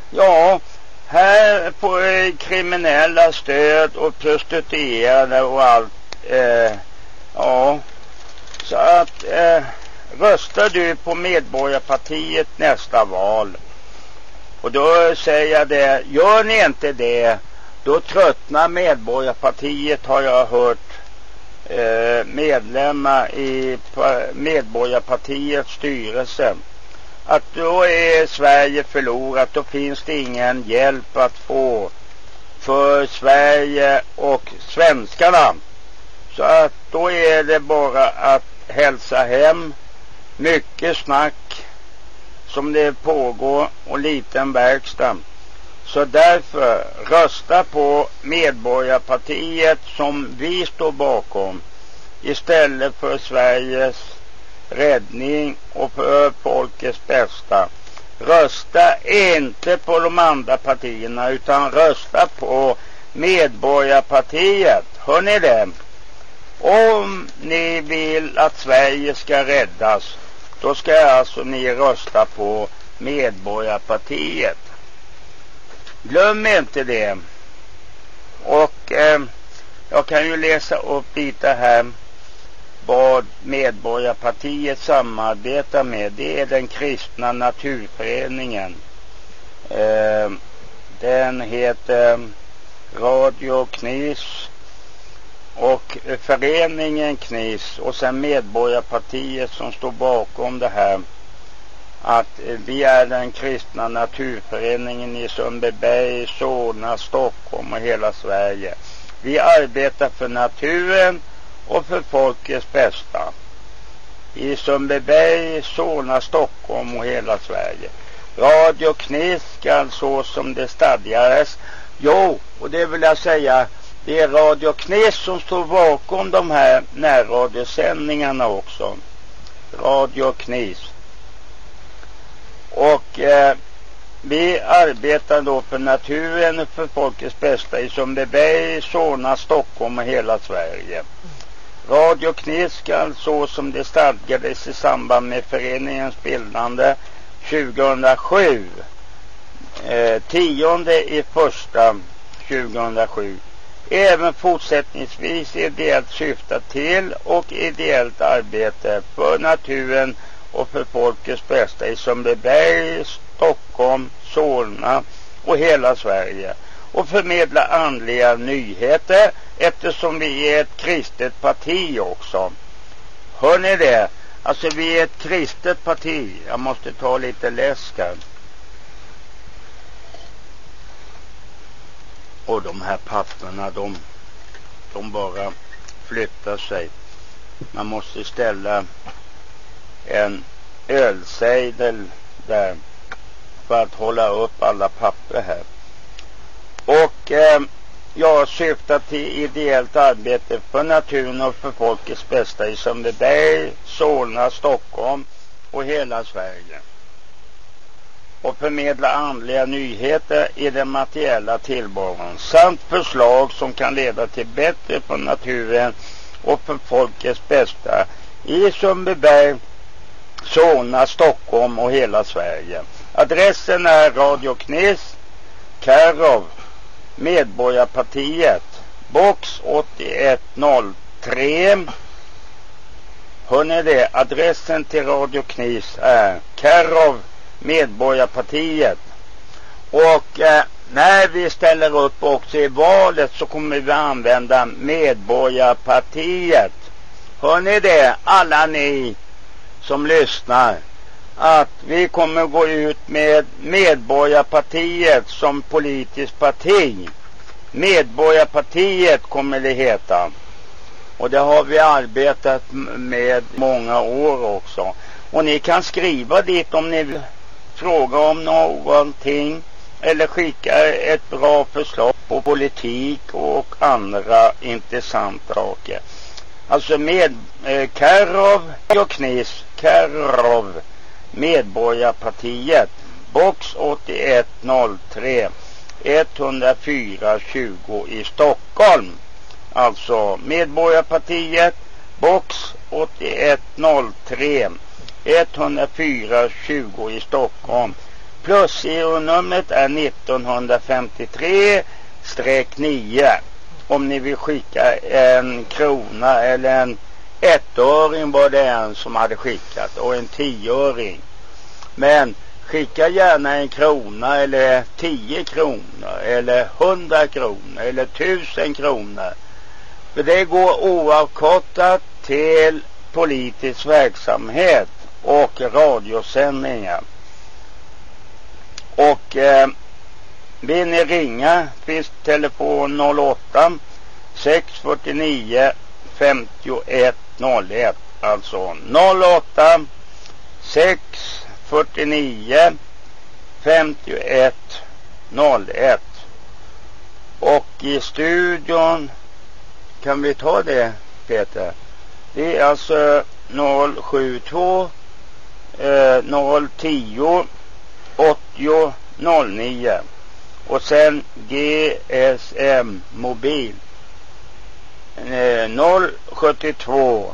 S8: Ja, här på eh, kriminella stöd och prostituerade och allt. Eh, ja, så att eh, röstar du på Medborgarpartiet nästa val och då säger jag det, gör ni inte det då tröttnar Medborgarpartiet har jag hört Eh, medlemmar i Medborgarpartiets styrelse att då är Sverige förlorat. Då finns det ingen hjälp att få för Sverige och svenskarna. Så att då är det bara att hälsa hem. Mycket snack som det pågår och liten verkstad. Så därför rösta på Medborgarpartiet som vi står bakom istället för Sveriges räddning och för folkets bästa. Rösta inte på de andra partierna utan rösta på Medborgarpartiet. Hör ni det? Om ni vill att Sverige ska räddas då ska alltså ni rösta på Medborgarpartiet. Glöm inte det. Och eh, jag kan ju läsa upp lite här vad Medborgarpartiet samarbetar med. Det är den kristna naturföreningen. Eh, den heter Radio Knis och föreningen KNIS och sen Medborgarpartiet som står bakom det här att eh, vi är den kristna naturföreningen i Sundbyberg, Solna, Stockholm och hela Sverige. Vi arbetar för naturen och för folkets bästa. I Sundbyberg, Solna, Stockholm och hela Sverige. Radio KNIS skall så som det stadgades. Jo, och det vill jag säga det är Radio Knis som står bakom de här närradiosändningarna också. Radio Knis. Och eh, vi arbetar då för naturen och för folkets bästa i Sundbyberg, Solna, Stockholm och hela Sverige. Radio Knisk, alltså så som det stadgades i samband med föreningens bildande 2007. Eh, tionde i första 2007 även fortsättningsvis ideellt syfta till och ideellt arbete för naturen och för folkets bästa i Sundbyberg, Stockholm, Solna och hela Sverige och förmedla andliga nyheter eftersom vi är ett kristet parti också. Hör ni det? Alltså vi är ett kristet parti. Jag måste ta lite läsk här. Och de här papperna de, de bara flyttar sig. Man måste ställa en ölsejdel där för att hålla upp alla papper här. Och eh, jag syftar till ideellt arbete för naturen och för folkets bästa i Sundbyberg, Solna, Stockholm och hela Sverige och förmedla andliga nyheter i den materiella tillvaron samt förslag som kan leda till bättre för naturen och för folkets bästa i Sundbyberg, Solna, Stockholm och hela Sverige. Adressen är Radio Knes, Karov, Medborgarpartiet, box 8103. Hör ni det? Adressen till Radio Knis är Karov, Medborgarpartiet. Och eh, när vi ställer upp också i valet så kommer vi använda Medborgarpartiet. Hör ni det? Alla ni som lyssnar. Att vi kommer gå ut med Medborgarpartiet som politiskt parti. Medborgarpartiet kommer det heta. Och det har vi arbetat med många år också. Och ni kan skriva dit om ni vill fråga om någonting eller skicka ett bra förslag på politik och andra intressanta saker. Alltså med eh, Karov och Knis, Karov, Medborgarpartiet, box 8103 104 20 i Stockholm. Alltså Medborgarpartiet, box 8103 104 20 i Stockholm. Plus e numret är 1953-9 om ni vill skicka en krona eller en ettöring var det en som hade skickat och en tioöring. Men skicka gärna en krona eller tio kronor eller hundra kronor eller tusen kronor. För det går oavkortat till politisk verksamhet och radiosändningar. Och eh, vill ni ringa finns telefon 08 649 51 01 alltså 08 6 49 51 01. Och i studion kan vi ta det Peter? Det är alltså 072 eh, 010 80 09 och sen GSM mobil Eh, 072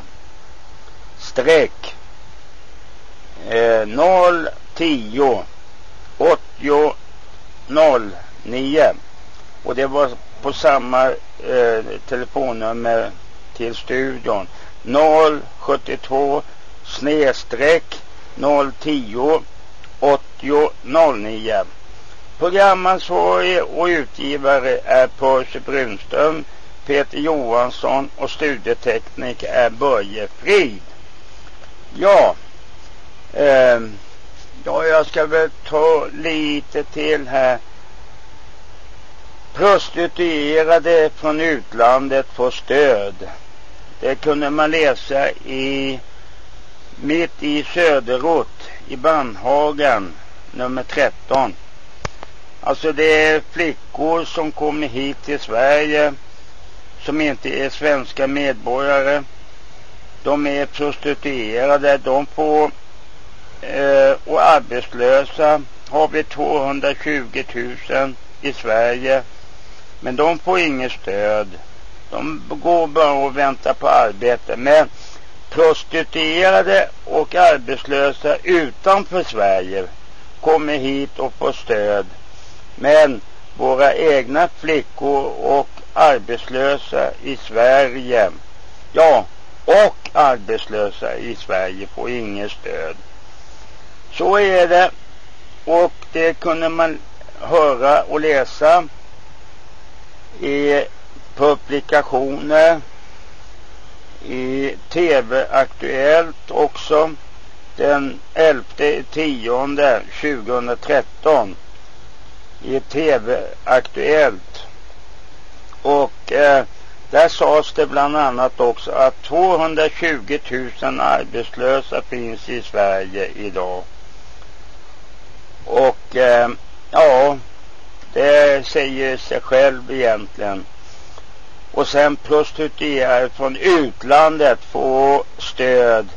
S8: streck. 010 80 09 och det var på samma eh, telefonnummer till studion. 072 snedstreck 010 80 09 Programansvarig och utgivare är Percy Brunström. Peter Johansson och studietekniker är Börje Frid. Ja, eh, ja, jag ska väl ta lite till här. Prostituerade från utlandet får stöd. Det kunde man läsa i mitt i Söderort i Bandhagen nummer 13. Alltså det är flickor som kommer hit till Sverige som inte är svenska medborgare. De är prostituerade. De får eh, och arbetslösa har vi 220 000 i Sverige. Men de får inget stöd. De går bara och väntar på arbete. Men prostituerade och arbetslösa utanför Sverige kommer hit och får stöd. Men våra egna flickor och arbetslösa i Sverige, ja, och arbetslösa i Sverige får inget stöd. Så är det och det kunde man höra och läsa i publikationer i TV Aktuellt också den 11 10 2013 i TV Aktuellt. Och eh, där sades det bland annat också att 220 000 arbetslösa finns i Sverige idag. Och eh, ja, det säger sig själv egentligen. Och sen prostituerade från utlandet får stöd.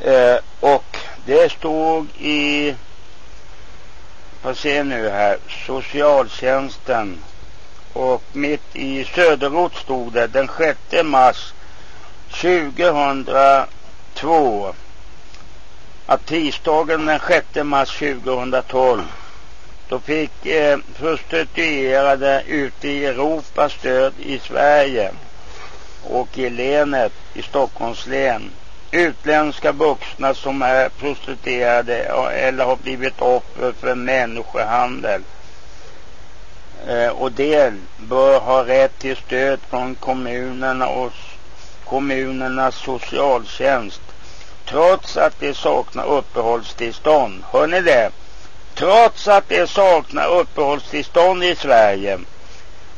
S8: Eh, och det stod i vad ser nu här, socialtjänsten och mitt i Söderort stod det den 6 mars 2002 att tisdagen den 6 mars 2012 då fick eh, prostituerade ute i Europa stöd i Sverige och i länet i Stockholms län utländska vuxna som är prostituerade eller har blivit offer för människohandel. Eh, och del bör ha rätt till stöd från kommunerna och kommunernas socialtjänst trots att de saknar uppehållstillstånd. Hör ni det? Trots att de saknar uppehållstillstånd i Sverige.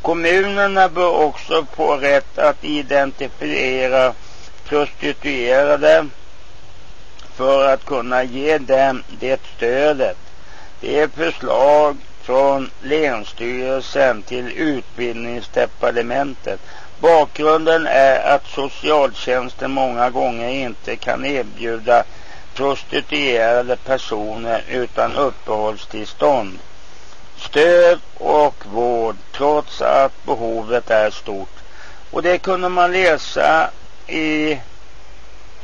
S8: Kommunerna bör också få rätt att identifiera prostituerade för att kunna ge dem det stödet. Det är förslag från Länsstyrelsen till Utbildningsdepartementet. Bakgrunden är att socialtjänsten många gånger inte kan erbjuda prostituerade personer utan uppehållstillstånd stöd och vård trots att behovet är stort. Och det kunde man läsa i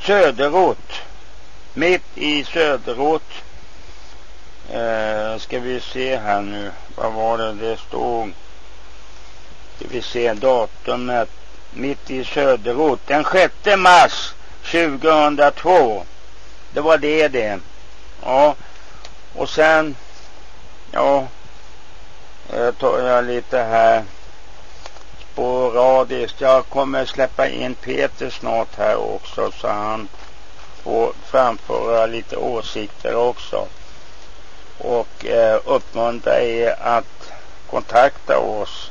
S8: Söderort. Mitt i Söderort. Eh, ska vi se här nu. Vad var det det stod? Ska vi se datumet. Mitt i Söderort. Den 6 mars 2002. Det var det det. Ja. Och sen. Ja. Jag tar jag lite här sporadiskt. Jag kommer släppa in Peter snart här också så han får framföra lite åsikter också. Och eh, uppmuntra er att kontakta oss.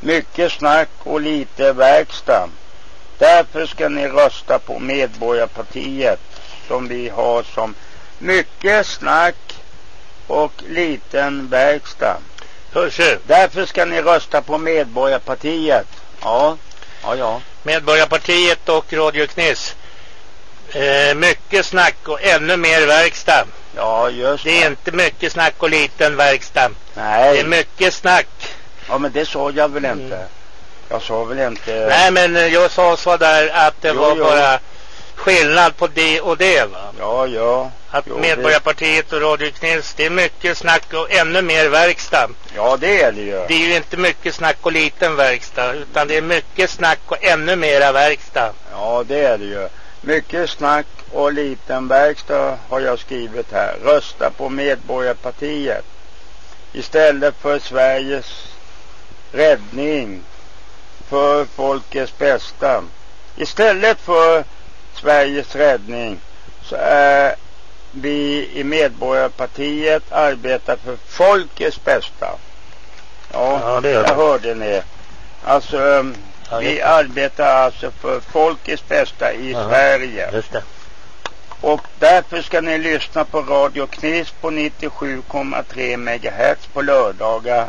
S8: Mycket snack och lite verkstad. Därför ska ni rösta på Medborgarpartiet som vi har som mycket snack och liten verkstad.
S9: Hörse.
S8: Därför ska ni rösta på Medborgarpartiet. Ja, ja, ja.
S9: Medborgarpartiet och Radio Kniss. Eh, mycket snack och ännu mer verkstad.
S8: Ja, just
S9: Det är inte mycket snack och liten verkstad.
S8: Nej.
S9: Det är mycket snack.
S8: Ja, men det sa jag väl inte. Jag sa väl inte...
S9: Nej, men eh, jag sa så där att det
S8: Jo,
S9: var
S8: jo.
S9: bara skillnad på det och det va.
S8: Ja, ja.
S9: Att
S8: Jo,
S9: Medborgarpartiet och Radio Kniss, det är mycket snack och ännu mer verkstad.
S8: Ja, det är det ju.
S9: Det är ju inte mycket snack och liten verkstad utan det är mycket snack och ännu mera verkstad.
S8: Ja, det är det ju. Mycket snack och liten verkstad har jag skrivit här. Rösta på Medborgarpartiet. Istället för Sveriges räddning. För folkets bästa. Istället för Sveriges räddning så är vi i Medborgarpartiet arbetar för folkets bästa. Ja,
S9: Ja, det gör
S8: jag hörde ni. Alltså, vi arbetar alltså för folkets bästa i
S9: Aha.
S8: Sverige.
S9: Just det.
S8: Och därför ska ni lyssna på Radio Knis på 97,3 MHz på lördagar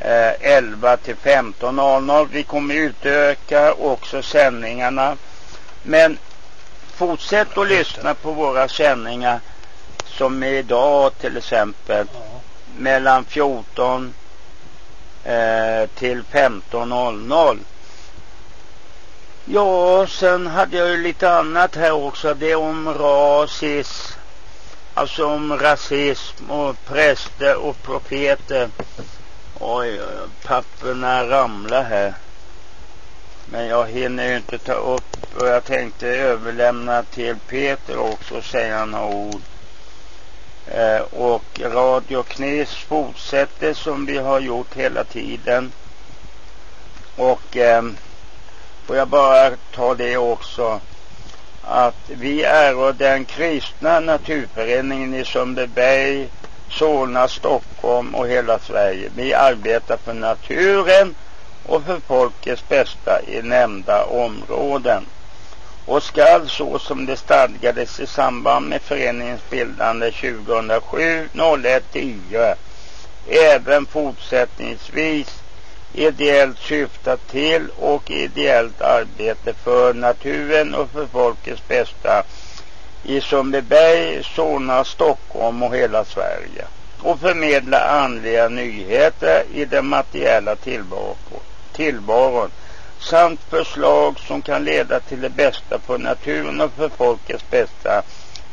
S8: eh, 11 till 15.00. Vi kommer utöka också sändningarna. Men fortsätt att lyssna på våra sändningar som är idag till exempel mellan 14 eh, till 15.00. Ja, sen hade jag ju lite annat här också. Det är om rasism. Alltså om rasism och präster och profeter. Oj, oj, oj, papperna ramlar här. Men jag hinner ju inte ta upp och jag tänkte överlämna till Peter också och säga några ord. Eh, och Radio Knis fortsätter som vi har gjort hela tiden. Och eh Får jag bara ta det också. Att vi är den kristna naturföreningen i Sundbyberg, Solna, Stockholm och hela Sverige. Vi arbetar för naturen och för folkets bästa i nämnda områden. Och skall så som det stadgades i samband med föreningens bildande 2007 01 10 även fortsättningsvis ideellt syftat till och ideellt arbete för naturen och för folkets bästa i Sundbyberg, Solna, Stockholm och hela Sverige och förmedla andliga nyheter i den materiella tillvaro- tillvaron samt förslag som kan leda till det bästa för naturen och för folkets bästa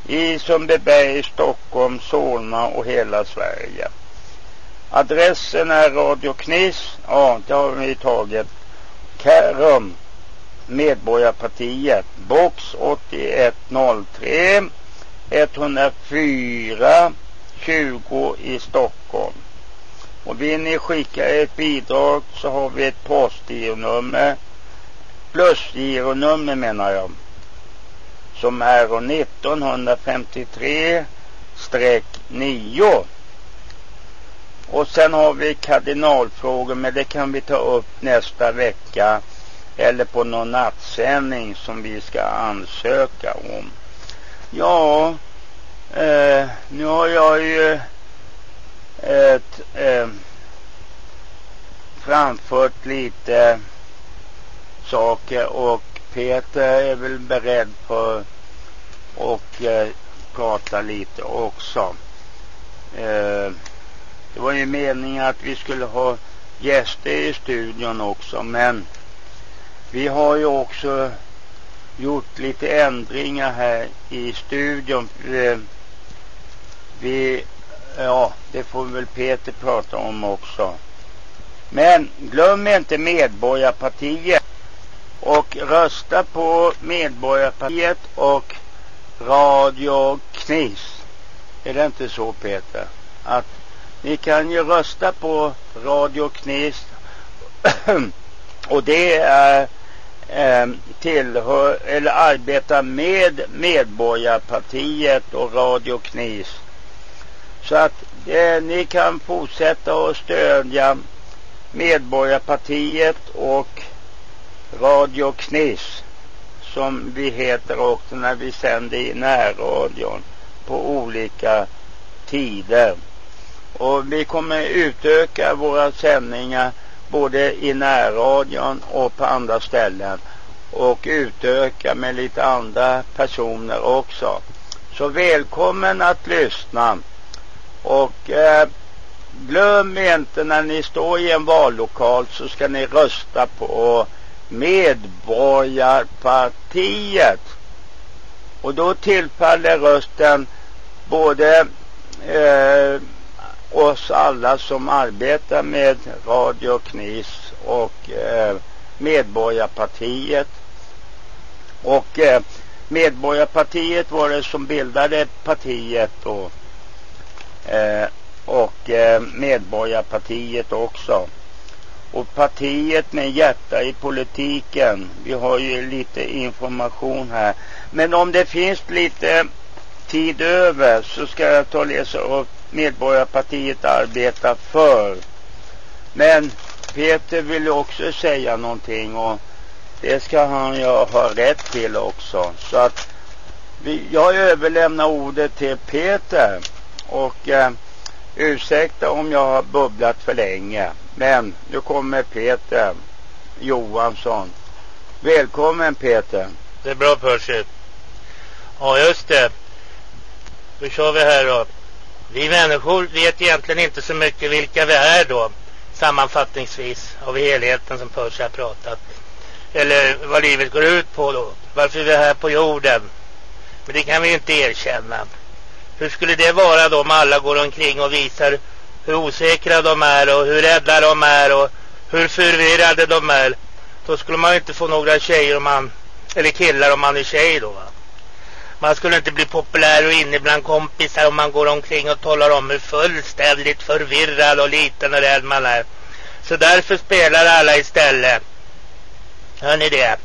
S8: i Sundbyberg, Stockholm, Solna och hela Sverige. Adressen är Radio Knis. Ja, det har vi tagit. Kärum. Medborgarpartiet. Box 8103 104 20 i Stockholm. Och vill ni skicka ett bidrag så har vi ett postgironummer. Plusgironummer menar jag. Som är 1953-9. Och sen har vi kardinalfrågor men det kan vi ta upp nästa vecka eller på någon nattsändning som vi ska ansöka om. Ja, eh, nu har jag ju eh, ett, eh, framfört lite saker och Peter är väl beredd på att eh, prata lite också. Eh, det var ju meningen att vi skulle ha gäster i studion också men vi har ju också gjort lite ändringar här i studion. Vi, vi ja, det får väl Peter prata om också. Men glöm inte Medborgarpartiet och rösta på Medborgarpartiet och Radio Knis. Är det inte så Peter? Att ni kan ju rösta på Radio Knis och det är eh, tillhör eller arbetar med Medborgarpartiet och Radio Knis. Så att eh, ni kan fortsätta att stödja Medborgarpartiet och Radio Knis som vi heter också när vi sänder i närradion på olika tider. Och vi kommer utöka våra sändningar både i närradion och på andra ställen. Och utöka med lite andra personer också. Så välkommen att lyssna. Och eh, glöm inte när ni står i en vallokal så ska ni rösta på Medborgarpartiet. Och då tillfaller rösten både eh, oss alla som arbetar med Radio Knis och eh, Medborgarpartiet. Och eh, Medborgarpartiet var det som bildade partiet då. Eh, och eh, Medborgarpartiet också. Och partiet med hjärta i politiken. Vi har ju lite information här. Men om det finns lite tid över så ska jag ta och läsa upp Medborgarpartiet arbetar för. Men Peter vill också säga någonting och det ska han ju ha rätt till också. Så att vi, jag överlämnar ordet till Peter och eh, ursäkta om jag har bubblat för länge. Men nu kommer Peter Johansson. Välkommen Peter.
S9: Det är bra Percy. Ja just det. Då kör vi här då. Vi människor vet egentligen inte så mycket vilka vi är då. Sammanfattningsvis av helheten som Percy har pratat. Eller vad livet går ut på då. Varför vi är här på jorden. Men det kan vi inte erkänna. Hur skulle det vara då om alla går omkring och visar hur osäkra de är och hur rädda de är och hur förvirrade de är. Då skulle man inte få några tjejer om man, eller killar om man är tjej då va. Man skulle inte bli populär och inne bland kompisar om man går omkring och talar om hur fullständigt förvirrad och liten och rädd man är. Så därför spelar alla istället. Hör ni det?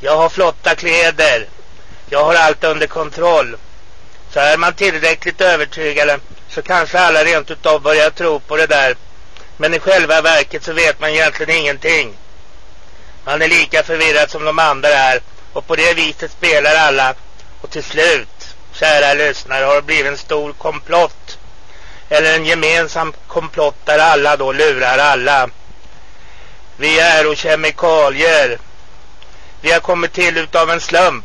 S9: Jag har flotta kläder. Jag har allt under kontroll. Så är man tillräckligt övertygad så kanske alla rent utav börjar tro på det där. Men i själva verket så vet man egentligen ingenting. Man är lika förvirrad som de andra är. Och på det viset spelar alla. Och till slut, kära lyssnare, har det blivit en stor komplott. Eller en gemensam komplott där alla då lurar alla. Vi är och kemikalier. Vi har kommit till utav en slump.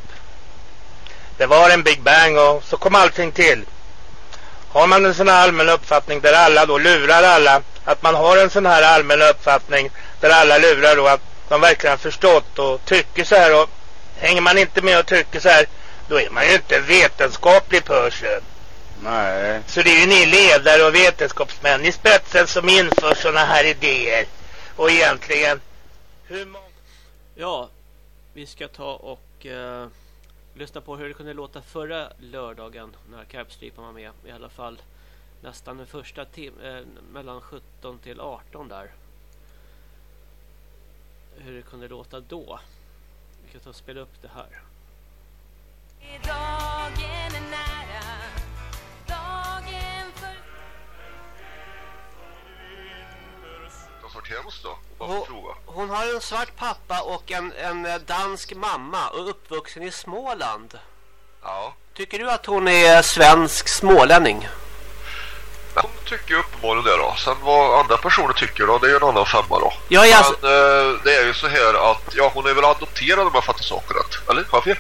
S9: Det var en Big Bang och så kom allting till. Har man en sån här allmän uppfattning där alla då lurar alla. Att man har en sån här allmän uppfattning där alla lurar då att de verkligen har förstått och tycker så här. Och hänger man inte med och tycker så här då är man ju inte vetenskaplig person.
S8: Nej.
S9: Så det är ju ni ledare och vetenskapsmän i spetsen som inför såna här idéer. Och egentligen, hur många...
S7: Ja, vi ska ta och eh, lyssna på hur det kunde låta förra lördagen när Carpstreepan var med. I alla fall nästan den första timmen, eh, mellan 17 till 18 där. Hur det kunde låta då. Vi kan ta och spela upp det här. Hon, hon har en svart pappa och en, en eh, dansk mamma och uppvuxen i Småland.
S10: Ja.
S7: Tycker du att hon är svensk smålänning?
S10: Hon tycker uppenbarligen det då. Sen vad andra personer tycker då, det är ju en annan femma då.
S7: Ja, jag-
S10: Men eh, det är ju så här att, ja hon är väl adopterad om jag fattar saker rätt. Eller? Har jag fel?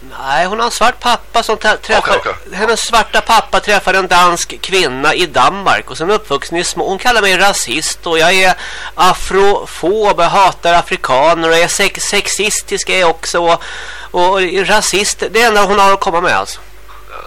S7: Nej, hon har en svart pappa som träffar...
S10: Okej,
S7: Hennes svarta pappa träffar en dansk kvinna i Danmark och sen uppvuxen i små... Hon kallar mig rasist och jag är afrofob, jag hatar afrikaner och jag är sex sexistisk är jag också och, och rasist. Det är det enda hon har att komma med alltså.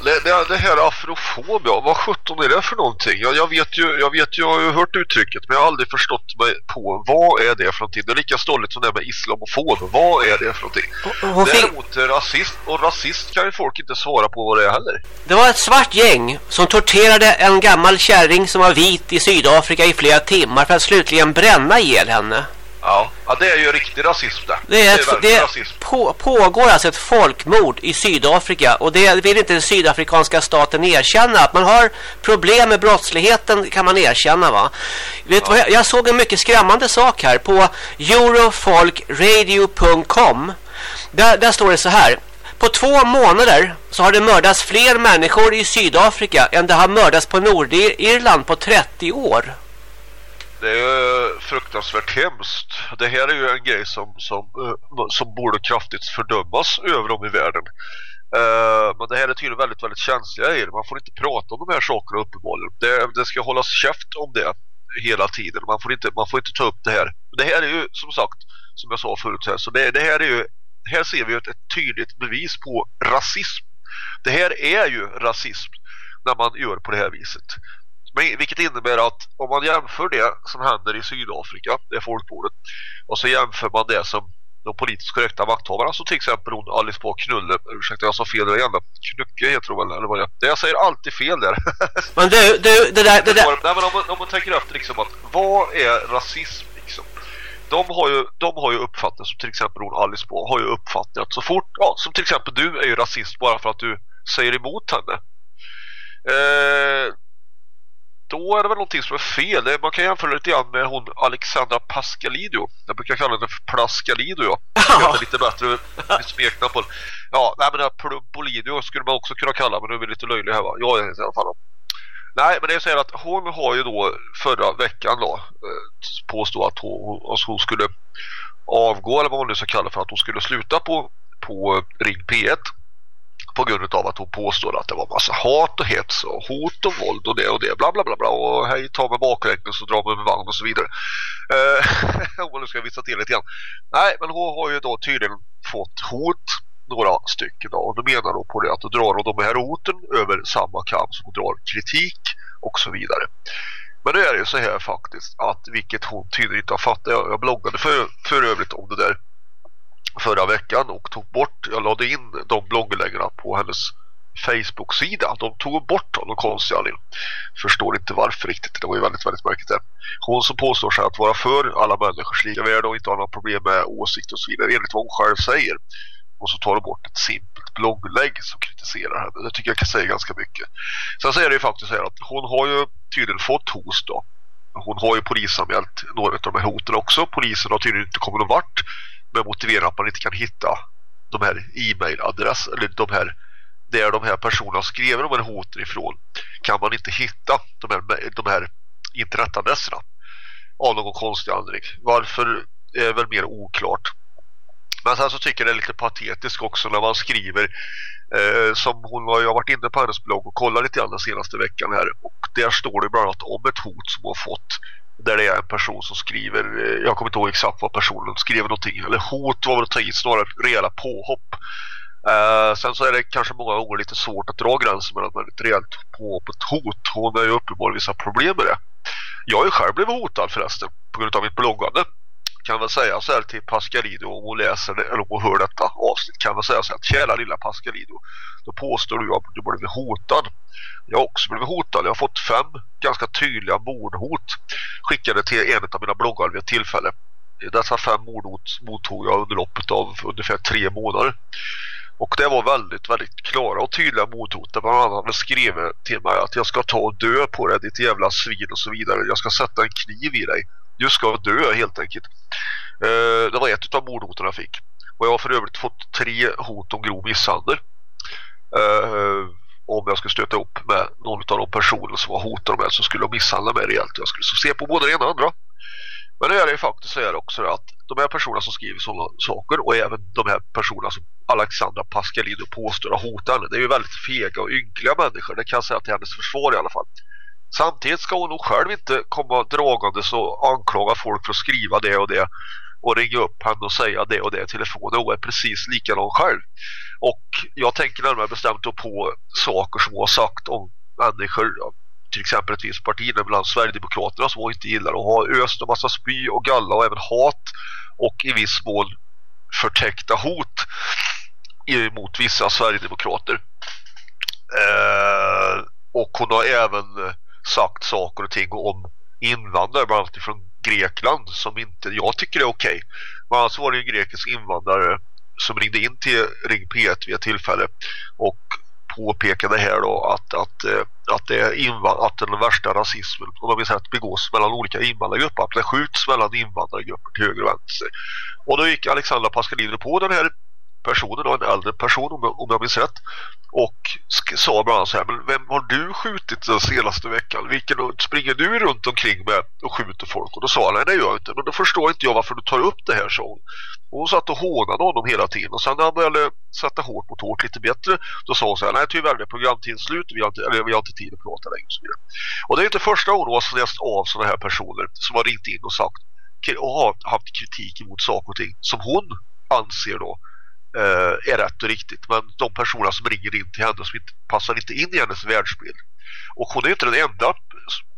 S10: Det, det, det här afrofob, ja. Vad sjutton är det för någonting? Jag, jag vet ju, jag vet ju, jag har ju hört uttrycket men jag har aldrig förstått mig på vad är det för någonting. Det är lika stolligt som det med islamofob. Vad är det för någonting?
S7: hon fick-
S10: Däremot rasist och rasist kan ju folk inte svara på vad det är heller.
S7: Det var ett svart gäng som torterade en gammal kärring som var vit i Sydafrika i flera timmar för att slutligen bränna ihjäl henne.
S10: Ja, ja det är ju riktig rasism det.
S7: Det, är ett,
S10: verkligen
S7: det
S10: rasism.
S7: på, pågår alltså ett folkmord i Sydafrika och det vill inte den sydafrikanska staten erkänna. Att man har problem med brottsligheten kan man erkänna va. Vet vad jag, jag såg en mycket skrämmande sak här på eurofolkradio.com. Där, där står det så här. På två månader så har det mördats fler människor i Sydafrika än det har mördats på Nordirland på 30 år.
S10: Det är fruktansvärt hemskt. Det här är ju en grej som, som, eh, som borde kraftigt fördömas över om i världen. Eh, men det här är tydligen väldigt, väldigt känsliga grejer. Man får inte prata om de här sakerna uppenbarligen. Det, det ska hållas käft om det hela tiden. Man får inte, man får inte ta upp det här. Det här är ju som sagt, som jag sa förut här, så det, det här är ju här ser vi ett, ett tydligt bevis på rasism. Det här är ju rasism när man gör på det här viset. Men, vilket innebär att om man jämför det som händer i Sydafrika, det folkmordet, och så jämför man det som de politiskt korrekta makthavarna som till exempel hon Alice på Knulle ursäkta jag sa fel där igen Knucke heter hon väl eller vad det är? Jag säger alltid fel där.
S7: Men du, du det där, det där.
S10: Nej, men om, man, om man tänker efter liksom att vad är rasism liksom? De har ju, de har ju uppfattat som till exempel hon Alice på har ju uppfattat att så fort, ja som till exempel du är ju rasist bara för att du säger emot henne. Eh, då är det väl någonting som är fel. Man kan jämföra lite grann med hon Alexandra Pascalido. Jag brukar kalla henne för Plascalido. Ja. Jag lite bättre smekna på Ja, nej men Polidio skulle man också kunna kalla men nu är vi lite löjliga här va. Jag är i alla fall. Nej, men det är så att hon har ju då förra veckan då eh, påstå att hon, alltså hon skulle avgå eller vad man nu ska kalla för att hon skulle sluta på, på Ring P1 på grund av att hon påstår att det var massa hat och hets och hot och våld och det och det bla bla bla bla. Och hej ta med bakräkning så drar man med vagn och så vidare. Eh, om nu ska visa till lite grann. Nej men hon har ju då tydligen fått hot några stycken då, och då menar hon på det att då drar hon de här hoten över samma kam som hon drar kritik och så vidare. Men nu är det ju så här faktiskt att vilket hon tydligen inte har fattat. Jag bloggade för, för övrigt om det där förra veckan och tog bort, jag lade in de bloggläggarna på hennes Facebook-sida. De tog bort honom konstigt anledning. Förstår inte varför riktigt. Det var ju väldigt, väldigt märkligt där. Hon som påstår sig att vara för alla människors lika värde och inte ha några problem med åsikter och så vidare enligt vad hon själv säger. Och så tar de bort ett simpelt blogglägg som kritiserar henne. Det tycker jag kan säga ganska mycket. Sen så är det ju faktiskt så här att hon har ju tydligen fått hos då. Hon har ju polisanmält några av de här hoten också. Polisen har tydligen inte kommit någon vart med motivering att man inte kan hitta de här e-mailadress eller de här där de här personerna skrev de här hoten ifrån kan man inte hitta de här, de här internetadresserna av någon konstig anledning. Varför är väl mer oklart. Men sen så tycker jag det är lite patetiskt också när man skriver eh, som hon har ju varit inne på hennes blogg och kollat lite grann den senaste veckan här och där står det bland annat om ett hot som hon fått där det är en person som skriver eh, jag kommer inte ihåg exakt vad personen skriver någonting eller hot var väl att ta i snarare rejäla påhopp. Eh, sen så är det kanske många gånger lite svårt att dra gränsen mellan ett rejält påhopp och ett hot. Hon har ju uppenbarligen vissa problem med det. Jag har ju själv blivit hotad förresten på grund av mitt bloggande kan väl säga. Så här till Pascalido om hon läser det, eller om hon hör detta avsnitt kan väl säga så här att kära lilla Pascalido då påstår du att du blivit hotad jag har också blivit hotad. Jag har fått fem ganska tydliga mordhot skickade till en av mina bloggar vid ett tillfälle. Dessa fem mordhot mottog jag under loppet av ungefär tre månader. Och det var väldigt, väldigt klara och tydliga mordhot. Där bland annat skrev till mig att jag ska ta och dö på dig, ditt jävla svin och så vidare. Jag ska sätta en kniv i dig. Du ska dö helt enkelt. Eh, det var ett av mordhoten jag fick. Och jag har för övrigt fått tre hot om grov misshandel. Eh, eh, om jag skulle stöta upp med någon av de personer som var hotade med så skulle de misshandla mig rejält. Jag skulle så se på både det ena och andra. Men nu är det faktiskt så här också att de här personerna som skriver sådana saker och även de här personerna som Alexandra Pascalino påstår har hotat henne. Det är ju väldigt fega och ynkliga människor. Det kan jag säga till hennes försvar i alla fall. Samtidigt ska hon nog själv inte komma dragande och anklaga folk för att skriva det och det och ringa upp henne och säga det och det i telefonen. Hon är precis likadan själv. Och jag tänker närmare bestämt på saker som hon har sagt om människor, till exempel ett visst parti, bland Sverigedemokraterna som hon inte gillar och har öst en massa spy och galla och även hat och i viss mån förtäckta hot mot vissa Sverigedemokrater. Eh, och hon har även sagt saker och ting om invandrare, bland annat från Grekland som inte jag tycker är okej. Okay. Men alltså var det en grekisk invandrare som ringde in till Ring P1 vid ett tillfälle och påpekade här då att, att, eh, att, det är att den värsta rasismen om man vill säga att begås mellan olika invandrargrupper, att det skjuts mellan invandrargrupper till höger och vänster. Och då gick Alexandra Pascalino på den här personen, då, en äldre person om jag, om jag minns rätt. Och sa bland annat så här, men vem har du skjutit den senaste veckan? Vilken springer du runt omkring med och skjuter folk? Och då sa han, nej det gör jag inte. Men då förstår inte jag varför du tar upp det här, så hon. Och hon satt och hånade honom hela tiden. Och sen när han började sätta hårt mot hårt lite bättre, då sa hon så här, nej tyvärr det är programtiden slut, vi har inte, eller vi har inte tid att prata längre och så vidare. Och det är inte första gången hon har läst av sådana här personer som har ringt in och sagt och har haft kritik mot saker och ting som hon anser då eh, är rätt och riktigt. Men de personer som ringer in till henne som inte passar inte in i hennes världsbild. Och hon är inte den enda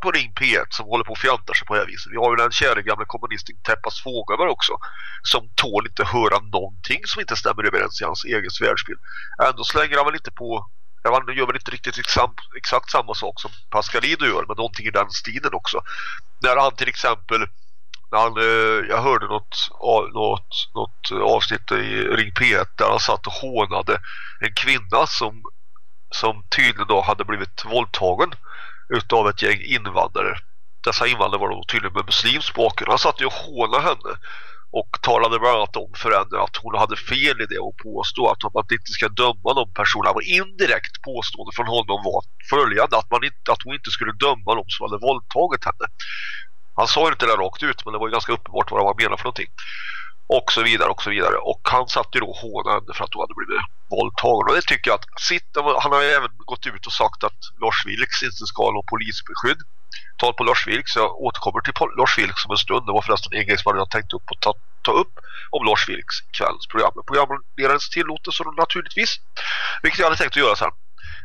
S10: på Ring P1 som håller på och fjantar sig på det här viset. Vi har ju den kära gamla kommunisten Teppas Fågöver också som tål inte höra någonting som inte stämmer överens i hans egen världsbild. Ändå slänger han väl inte på han gör väl inte riktigt exakt, exakt samma sak som Pascalido gör men någonting i den stilen också. När han till exempel han, eh, jag hörde något, något, något avsnitt i Ring P1 där han satt och hånade en kvinna som, som tydligen då hade blivit våldtagen utav ett gäng invandrare. Dessa invandrare var då tydligen med muslims bakgrund. Han satt ju och hånade henne och talade bland annat om för henne att hon hade fel i det och påstod att man inte ska döma de personerna. Och indirekt påstående från honom var följande att, man inte, att hon inte skulle döma de som hade våldtagit henne. Han sa inte det rakt ut men det var ju ganska uppenbart vad han menade för någonting. Och så vidare och så vidare. Och han satt ju då hånad för att hon hade blivit våldtagen. Och det tycker jag att sitt, han har ju även gått ut och sagt att Lars Vilks inte ska ha någon polisbeskydd. Tal på Lars Vilks, jag återkommer till Lars Vilks om en stund. Det var förresten en grej som jag tänkt upp och ta, ta upp om Lars Vilks kvällsprogram. Programledarens tillåtelse naturligtvis. Vilket jag hade tänkt att göra sen.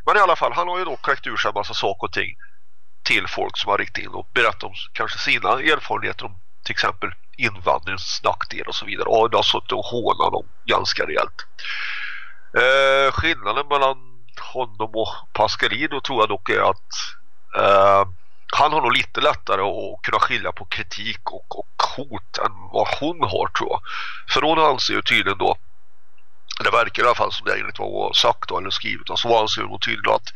S10: Men i alla fall, han har ju då kräkt ur sig en massa saker och ting till folk som har ringt in och berättat om kanske sina erfarenheter om till exempel invandringens nackdel och så vidare. Och det har suttit och hånat dem ganska rejält. Eh, skillnaden mellan honom och Pascalino tror jag dock är att eh, han har nog lite lättare att kunna skilja på kritik och, och hot än vad hon har tror jag. För hon anser ju tydligen då det verkar i alla fall som det enligt vad hon har sagt då, eller skrivit och så anser hon tydligen att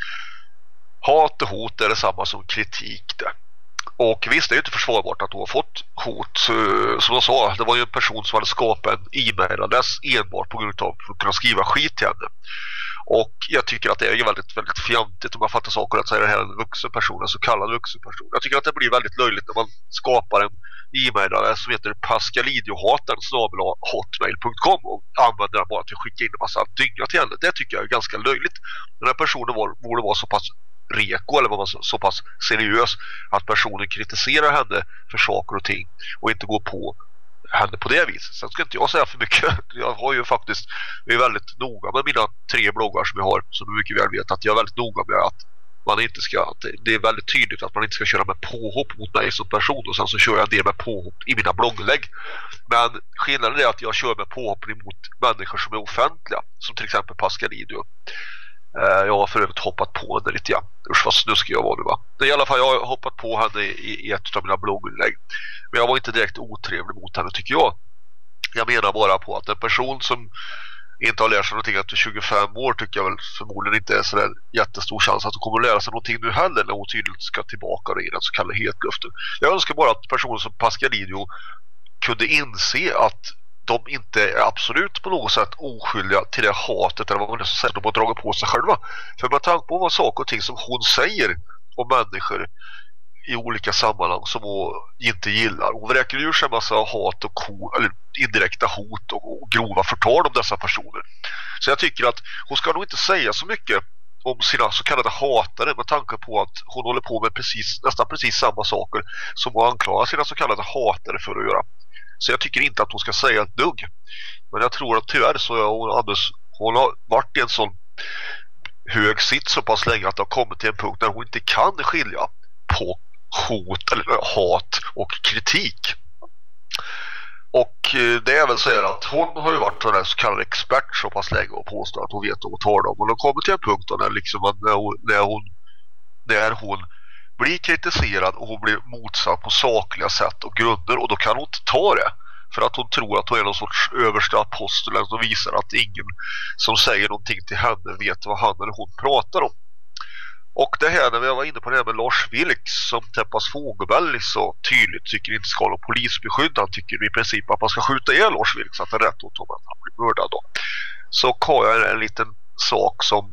S10: hat och hot är detsamma som kritik det. Och visst, det är ju inte försvarbart att hon har fått hot. Som jag sa, det var ju en person som hade skapat en e-mailadress enbart på grund av att kunna skriva skit till henne. Och jag tycker att det är väldigt, väldigt fjantigt om jag fattar saker att säga det här en vuxen person, en så kallad vuxen person. Jag tycker att det blir väldigt löjligt när man skapar en e-mailadress som heter pascalidiohaten hotmail.com och använder den bara till att skicka in en massa dynga till henne. Det tycker jag är ganska löjligt. Den här personen var, borde vara så pass reko eller vad man så, så pass seriös att personen kritiserar henne för saker och ting och inte går på henne på det viset. Sen ska inte jag säga för mycket. Jag har ju faktiskt är väldigt noga med mina tre bloggar som jag har som du mycket väl vet att jag är väldigt noga med att man inte ska, att det är väldigt tydligt att man inte ska köra med påhopp mot mig som person och sen så kör jag en del med påhopp i mina blogglägg. Men skillnaden är att jag kör med påhopp emot människor som är offentliga som till exempel Pascalidio. Eh, jag har för övrigt hoppat på henne lite grann. Usch vad snuskig jag var nu va. I alla fall jag har hoppat på henne i, i ett av mina blogginlägg. Men jag var inte direkt otrevlig mot henne tycker jag. Jag menar bara på att en person som inte har lärt sig någonting efter 25 år tycker jag väl förmodligen inte är sådär jättestor chans att hon kommer att lära sig någonting nu heller när hon tydligt ska tillbaka i den så kallade hetluften. Jag önskar bara att personer som Pascalidio kunde inse att de inte är absolut på något sätt oskyldiga till det hatet eller vad man nu ska säga de har dragit på sig själva. För med tanke på vad saker och ting som hon säger om människor i olika sammanhang som hon inte gillar. Hon vräker ur sig en massa hat och ko, eller indirekta hot och, och grova förtal om dessa personer. Så jag tycker att hon ska nog inte säga så mycket om sina så kallade hatare med tanke på att hon håller på med precis, nästan precis samma saker som hon anklagar sina så kallade hatare för att göra. Så jag tycker inte att hon ska säga ett dugg. Men jag tror att tyvärr så är hon, alldeles, hon har varit i en sån hög sitt så pass länge att det har kommit till en punkt där hon inte kan skilja på hot eller hat och kritik. Och eh, det är väl så här att hon har ju varit en så kallad expert så pass länge och påstår att hon vet vad hon talar om. Och då kommer till en punkt där liksom när hon, när hon, när hon blir kritiserad och hon blir motsatt på sakliga sätt och grunder och då kan hon inte ta det för att hon tror att hon är någon sorts översta apostel som visar att ingen som säger någonting till henne vet vad han eller hon pratar om. Och det här när vi var inne på det här med Lars Vilks som Teppas Fogelberg så tydligt tycker inte ska ha polisbeskydd. Han tycker i princip att man ska skjuta ihjäl Lars Vilks att det är rätt åt honom att han blir mördad då. så har jag en liten sak som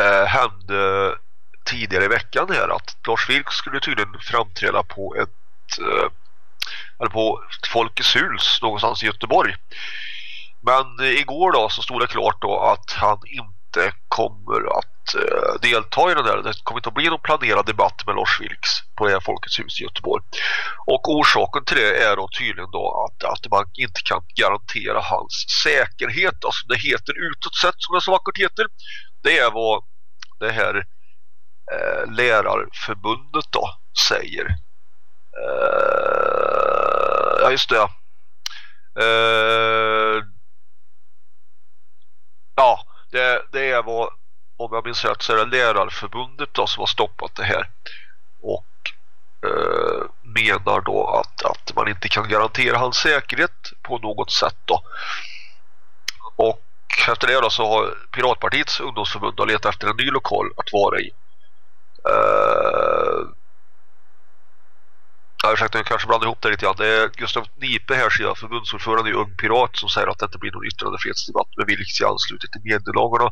S10: eh, hände tidigare i veckan här att Lars Vilks skulle tydligen framträda på ett eh, eller på Folkets hus någonstans i Göteborg. Men eh, igår då så stod det klart då att han inte kommer att eh, delta i den där. Det kommer inte att bli någon planerad debatt med Lars Vilks på det här Folkets hus i Göteborg. Och orsaken till det är då tydligen då att, att man inte kan garantera hans säkerhet. Alltså det heter utåt sett som det så vackert heter. Det är vad det här eh, lärarförbundet då säger. Eh, ja just det. Eh, ja, det, det är vad om jag minns rätt så är det lärarförbundet då som har stoppat det här och eh, menar då att, att man inte kan garantera hans säkerhet på något sätt då. Och efter det då så har Piratpartiets ungdomsförbund letat efter en ny lokal att vara i. Uh, ursäkta, jag kanske blandar ihop det lite grann. Det är Gustav Nipe här, sida förbundsordförande i Ung Pirat, som säger att det inte blir någon yttrandefrihetsdebatt med vilket jag anslutit till medielagarna.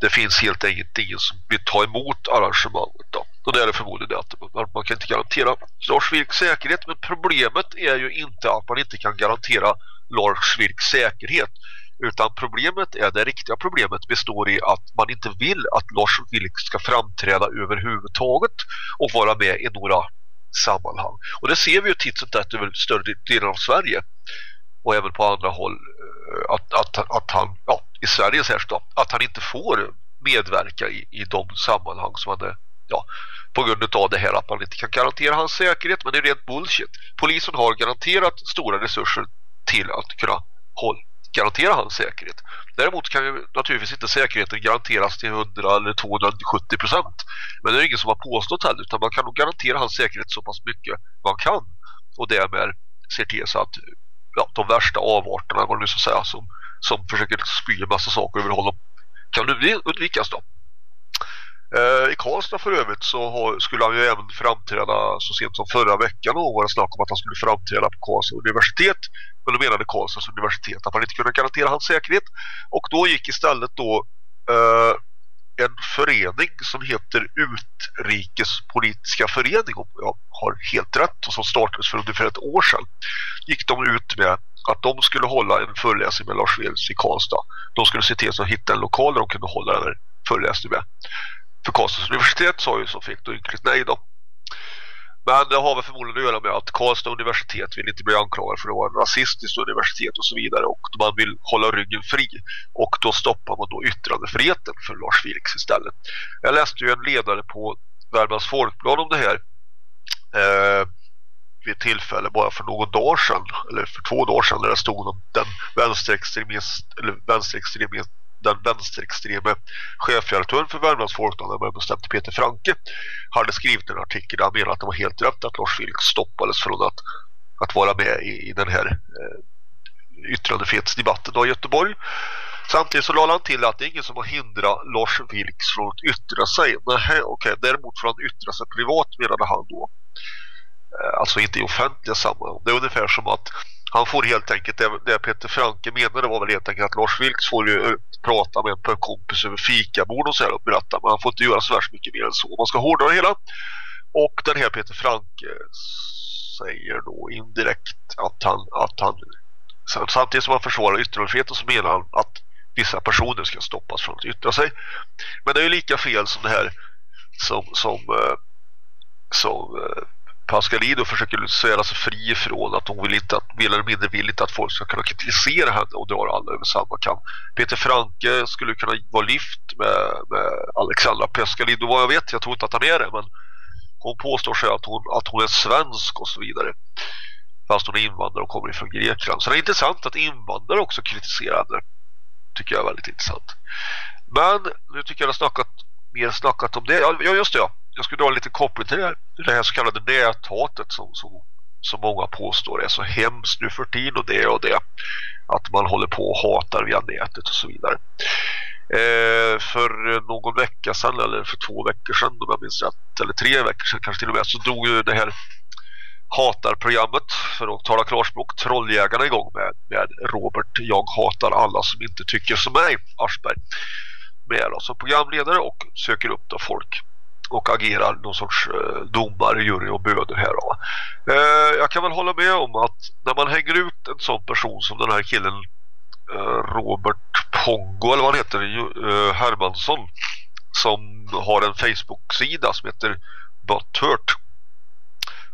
S10: Det finns helt enkelt ingen som vill ta emot arrangemanget. Då. Och det är det förmodligen att man kan inte garantera Lars Vilks säkerhet. Men problemet är ju inte att man inte kan garantera Lars Vilks säkerhet. Utan problemet är, det riktiga problemet består i att man inte vill att Lars Vilks ska framträda överhuvudtaget och vara med i några sammanhang. Och det ser vi ju titt som tätt över större delen av Sverige och även på andra håll eh, att, att, att han, ja, i Sverige särskilt, då, att han inte får medverka i, i de sammanhang som han är, ja, på grund av det här att man inte kan garantera hans säkerhet, men det är rent bullshit. Polisen har garanterat stora resurser till att kunna hålla, garantera hans säkerhet. Däremot kan ju naturligtvis inte säkerheten garanteras till 100 eller 270 procent. Men det är ingen som har påstått heller utan man kan nog garantera hans säkerhet så pass mycket man kan. Och därmed ser till så att ja, de värsta avarterna vad nu så säga, som, som försöker spy en massa saker över honom kan undvikas då. Eh, I Karlstad för övrigt så skulle han ju även framträda så sent som förra veckan och var det snack om att han skulle framträda på Karlstad universitet men då menade Karlstads universitet att man inte kunde garantera hans säkerhet och då gick istället då eh, en förening som heter Utrikespolitiska förening om jag har helt rätt och som startades för ungefär ett år sedan gick de ut med att de skulle hålla en föreläsning med Lars Vilks i Karlstad. De skulle se till att hitta en lokal där de kunde hålla den här föreläsningen med. För Karlstads universitet sa ju så fick då ynkligt nej då. Men det har väl förmodligen att göra med att Karlstad universitet vill inte bli anklagad för att vara en rasistiskt universitet och så vidare och man vill hålla ryggen fri och då stoppar man då yttrandefriheten för Lars Vilks istället. Jag läste ju en ledare på Värmlands Folkblad om det här eh, vid tillfälle bara för någon dag sedan eller för två dagar sedan där det stod om den vänsterextremist eller vänsterextremist den vänsterextreme chefredaktören för Värmlands Folkblad bestämt Peter Franke hade skrivit en artikel där han menade att det var helt rätt att Lars Vilks stoppades från att, att vara med i, i den här eh, yttrandefrihetsdebatten i Göteborg. Samtidigt så lade han till att det är ingen som har hindrat Lars Vilks från att yttra sig. Nej, okay. Däremot får han yttra sig privat menade han då. Eh, alltså inte i offentliga sammanhang. Det är ungefär som att han får helt enkelt, det, det Peter Franke menade var väl helt enkelt att Lars Vilks får ju eh, prata med en kompis över fikabord och så här och berätta, men han får inte göra så värst mycket mer än så. Man ska hårdra det hela. Och den här Peter Franke säger då indirekt att han, att han samtidigt som han försvarar yttrandefriheten så menar han att vissa personer ska stoppas från att yttra sig. Men det är ju lika fel som det här som, som, eh, som eh, Pascalino försöker svära sig fri ifrån att hon vill inte att, mer eller mindre vill inte att folk ska kunna kritisera henne och dra alla över samma kam. Peter Franke skulle kunna vara lyft med, med Alexandra Pascalino vad jag vet, jag tror inte att han är det men hon påstår sig att hon, att hon är svensk och så vidare fast hon är invandrare och kommer ifrån Grekland. Så det är intressant att invandrare också kritiserar henne. Tycker jag är väldigt intressant. Men nu tycker jag att jag har snackat, mer snackat om det. Ja, just det ja jag skulle dra en liten koppling till det här, det här så kallade näthatet som, som, som många påstår är så hemskt nu för tiden och det och det. Att man håller på och hatar via nätet och så vidare. Eh, för någon vecka sedan eller för två veckor sedan om jag minns rätt, eller tre veckor sedan kanske till och med så drog ju det här hatarprogrammet, för att tala klarspråk. Trolljägarna igång med, med Robert. Jag hatar alla som inte tycker som mig, Aschberg. Med som programledare och söker upp då folk och agerar någon sorts eh, domare, jury och böder här Va? Eh, jag kan väl hålla med om att när man hänger ut en sån person som den här killen eh, Robert Pongo eller vad han heter eh, Hermansson som har en Facebook-sida som heter Butthurt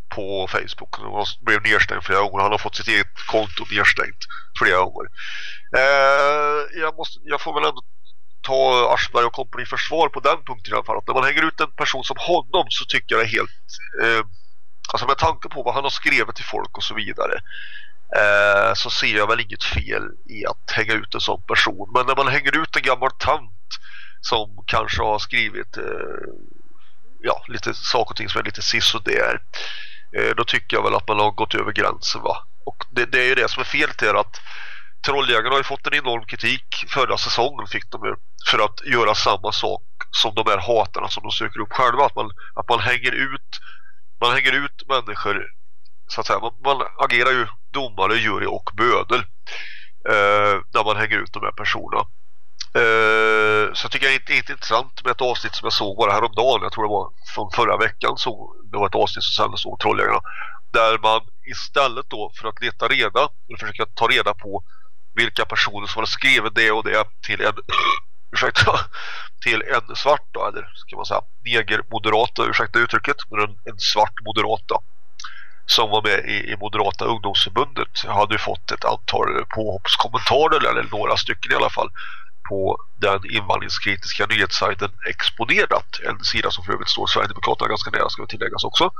S10: på Facebook. Han blev nedstängd flera gånger. Han har fått sitt eget konto nedstängt flera gånger. Eh, jag, måste, jag får väl ändå ta Aschberg och kompani försvar på den punkten i alla fall. Att när man hänger ut en person som honom så tycker jag det är helt... Eh, alltså med tanke på vad han har skrivit till folk och så vidare eh, så ser jag väl inget fel i att hänga ut en sån person. Men när man hänger ut en gammal tant som kanske har skrivit eh, ja, lite saker och ting som är lite sisådär eh, då tycker jag väl att man har gått över gränsen va. Och det, det är ju det som är fel till att Trolljägarna har ju fått en enorm kritik. Förra säsongen fick de ju för att göra samma sak som de här hatarna som de söker upp själva. Att man, att man hänger ut man hänger ut människor så att säga, man, man agerar ju domare, jury och bödel eh, när man hänger ut de här personerna. Eh, så jag tycker det är inte intressant med ett avsnitt som jag såg bara häromdagen, jag tror det var från förra veckan så det var ett avsnitt som sändes om Trolljägarna. Där man istället då för att leta reda eller försöka ta reda på vilka personer som har skrivit det och det till en ursäkta, till en svart då, eller ska man säga neger moderata, ursäkta uttrycket men en, en svart moderata som var med i, i Moderata ungdomsförbundet. Hade ju fått ett antal påhoppskommentarer eller några stycken i alla fall på den invandringskritiska nyhetssajten Exponerat, en sida som för övrigt står Sverigedemokraterna ganska nära ska tilläggas också.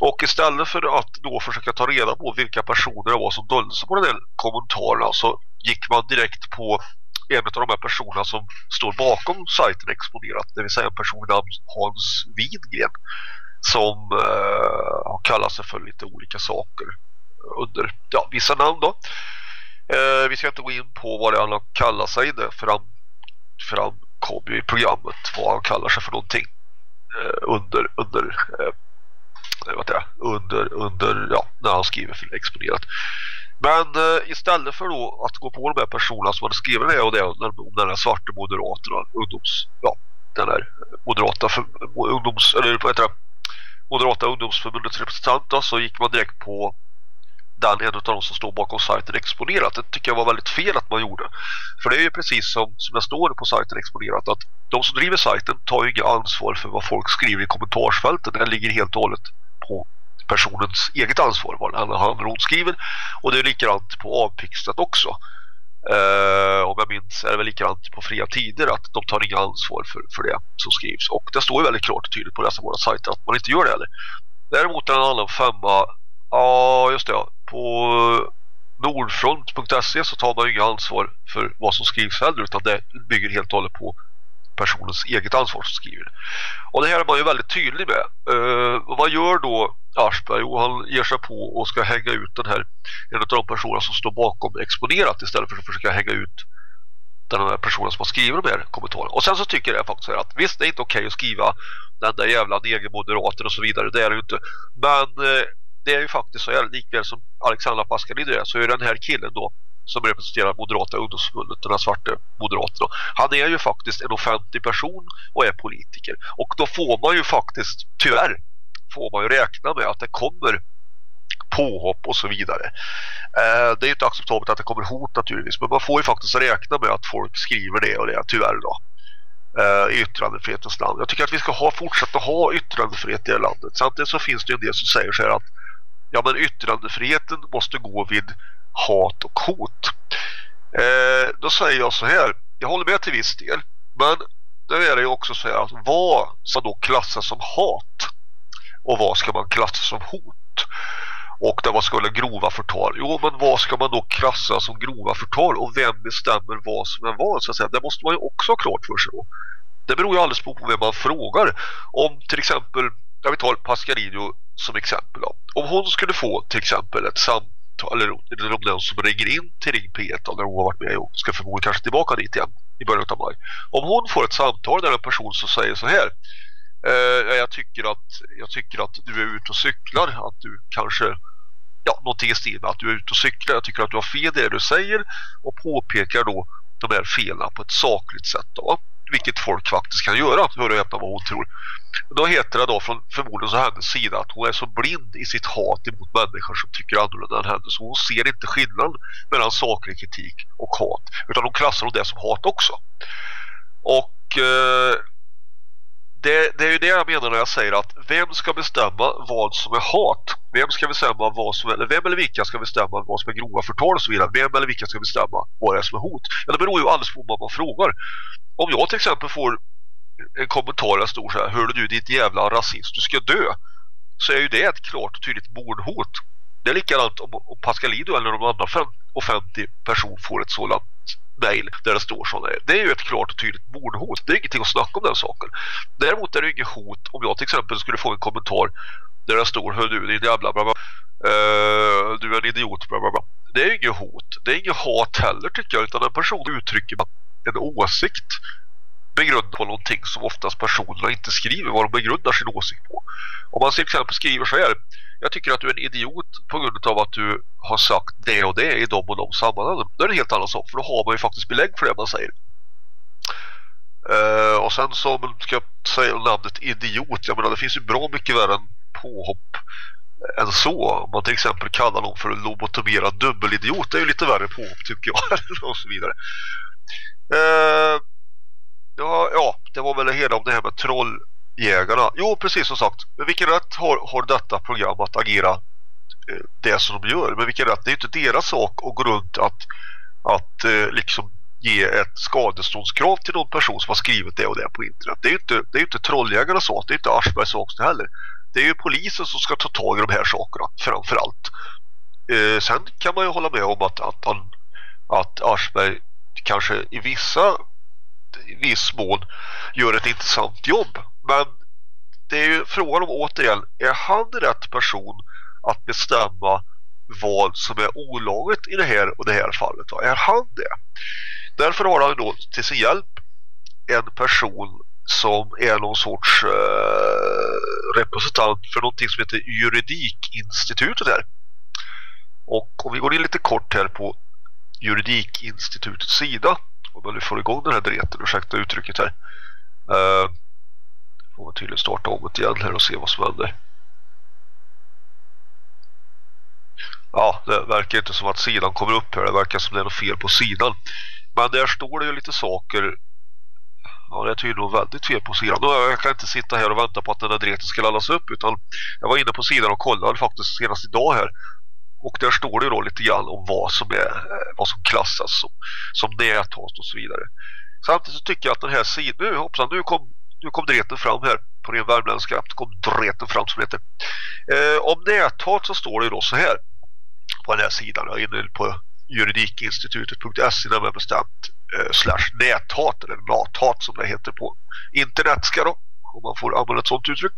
S10: Och istället för att då försöka ta reda på vilka personer det var som dolde sig på den här kommentarerna så gick man direkt på en av de här personerna som står bakom sajten Exponerat, det vill säga en person namn Hans Widgren som eh, kallat sig för lite olika saker under ja, vissa namn då. Eh, vi ska inte gå in på vad det han kallar sig det fram, framkom ju i programmet vad han kallar sig för någonting. Eh, under under eh, eh vad det, under under ja när han skriver för exponerat. Men eh, istället för då att gå på de här personerna som hade skrivit det och det om den här svarta moderaterna ungdoms ja den här eh, moderata för, ungdoms eller vad heter det? Moderata ungdomsförbundets representant då, så gick man direkt på den en av de som står bakom sajten exponerat. Det tycker jag var väldigt fel att man gjorde. För det är ju precis som, som det står på sajten exponerat att de som driver sajten tar ju inga ansvar för vad folk skriver i kommentarsfältet. Det ligger helt och hållet på personens eget ansvar vad han eller hon skriver. Och det är likadant på avpixlat också. Uh, om jag minns är det väl likadant på fria tider att de tar inga ansvar för, för det som skrivs. Och det står ju väldigt klart och tydligt på dessa våra sajter att man inte gör det heller. Däremot är det en annan femma Ja, just det. Ja. På nordfront.se så tar man ju inga ansvar för vad som skrivs heller utan det bygger helt och hållet på personens eget ansvar som skriver. Och det här är man ju väldigt tydlig med. Uh, vad gör då Aschberg? Jo, han ger sig på och ska hänga ut den här en av de personer som står bakom exponerat istället för att försöka hänga ut den här personen som har skrivit de här kommentarerna. Och sen så tycker jag faktiskt att visst det är inte okej okay att skriva den där jävla negermoderaten och så vidare, det är det ju inte. Men uh, det är ju faktiskt så här, likväl som Alexandra Pascalidou är, så är den här killen då som representerar Moderata ungdomsförbundet, den här svarta moderaterna, Han är ju faktiskt en offentlig person och är politiker. Och då får man ju faktiskt, tyvärr, får man ju räkna med att det kommer påhopp och så vidare. Eh, det är ju inte acceptabelt att det kommer hot naturligtvis, men man får ju faktiskt räkna med att folk skriver det och det, tyvärr då. Eh, i yttrandefrihetens land. Jag tycker att vi ska ha, fortsätta ha yttrandefrihet i det landet. Samtidigt så finns det ju en del som säger så här att ja men yttrandefriheten måste gå vid hat och hot. Eh, då säger jag så här, jag håller med till viss del, men då är det ju också så här att vad ska då klassas som hat och vad ska man klassa som hot? Och där man skulle grova förtal. Jo, men vad ska man då klassa som grova förtal? Och vem bestämmer vad som är vad? Så att säga. Det måste man ju också ha klart för sig då. Det beror ju alldeles på vem man frågar. Om till exempel, jag vill ta Pascalino som exempel då. Om hon skulle få till exempel ett samtal eller, eller om den som ringer in till Ring P1 när hon har varit med och ska förmodligen kanske tillbaka dit igen i början av maj. Om hon får ett samtal där en person som säger så här Eh, jag, tycker att, jag tycker att du är ute och cyklar, att du kanske ja, någonting i stil med att du är ute och cyklar. Jag tycker att du har fel i det du säger och påpekar då de här felen på ett sakligt sätt då. Vilket folk faktiskt kan göra, hör och häpna vad hon tror. Då heter det då från förmodligen så hennes sida att hon är så blind i sitt hat emot människor som tycker annorlunda än henne. Så hon ser inte skillnad mellan saklig kritik och hat. Utan hon klassar det som hat också. Och eh, det, det, är ju det jag menar när jag säger att vem ska bestämma vad som är hat? Vem ska bestämma vad som är, eller vem eller vilka ska bestämma vad som är grova förtal och så vidare? Vem eller vilka ska bestämma vad det är som är hot? Ja, det beror ju alldeles på vad man frågar. Om jag till exempel får en kommentar där står så här Hörde du ditt jävla rasist, du ska dö. Så är ju det ett klart och tydligt mordhot. Det är likadant om, om Pascalido eller någon annan offentlig person får ett sådant mail där det står sådana Det är ju ett klart och tydligt mordhot. Det är ingenting att snacka om den saken. Däremot är det inget hot om jag till exempel skulle få en kommentar Där det står Hör du din jävla bla bla uh, Du är en idiot bla bla bla. Det är inget hot. Det är inget hat heller tycker jag Utan en person uttrycker en åsikt begrunda på någonting som oftast personerna inte skriver vad de begrundar sin åsikt på. Om man till exempel skriver så här jag tycker att du är en idiot på grund av att du har sagt det och det i de och de sammanhangen. Då är det en helt annan sak för då har man ju faktiskt belägg för det man säger. Uh, och sen så ska jag säga namnet idiot. Jag menar det finns ju bra mycket värre än påhopp än så. Om man till exempel kallar någon för lobotomerad dubbelidiot det är ju lite värre påhopp tycker jag. och så vidare. Uh, Ja, ja, det var väl det hela om det här med trolljägarna. Jo, precis som sagt. Men vilken rätt har, har detta program att agera eh, det som de gör? Men vilken rätt? Det är ju inte deras sak att gå runt att, att eh, liksom ge ett skadeståndskrav till någon person som har skrivit det och det på internet. Det är ju inte, det är inte trolljägarnas sak, det är inte Aschbergs sak heller. Det är ju polisen som ska ta tag i de här sakerna framförallt. Eh, sen kan man ju hålla med om att, att, han, att Aschberg kanske i vissa i viss mån gör ett intressant jobb. Men det är ju frågan om återigen, är han rätt person att bestämma vad som är olagligt i det här och det här fallet? Då? Är han det? Därför har han då till sin hjälp en person som är någon sorts eh, representant för någonting som heter Juridikinstitutet här. Och om vi går in lite kort här på Juridikinstitutets sida om man nu får igång den här dreten, ursäkta uttrycket här. Uh, får man tydligen starta om det igen här och se vad som händer. Ja, det verkar inte som att sidan kommer upp här. Det verkar som det är något fel på sidan. Men där står det ju lite saker. Ja, det är tydligen väldigt fel på sidan. Jag kan inte sitta här och vänta på att den här dreten ska laddas upp. Utan jag var inne på sidan och kollade faktiskt senast idag här. Och där står det då lite grann om vad som, är, eh, vad som klassas som, som näthat och så vidare. Samtidigt så tycker jag att den här sidan, nu hoppsan, nu kom, nu kom dreten fram här på den värmländska, kom dreten fram som heter. Eh, om näthat så står det då så här på den här sidan, jag är inne på juridikinstitutet.se närmare bestämt eh, slash näthat eller nathat som det heter på internet ska då om man får använda ett sånt uttryck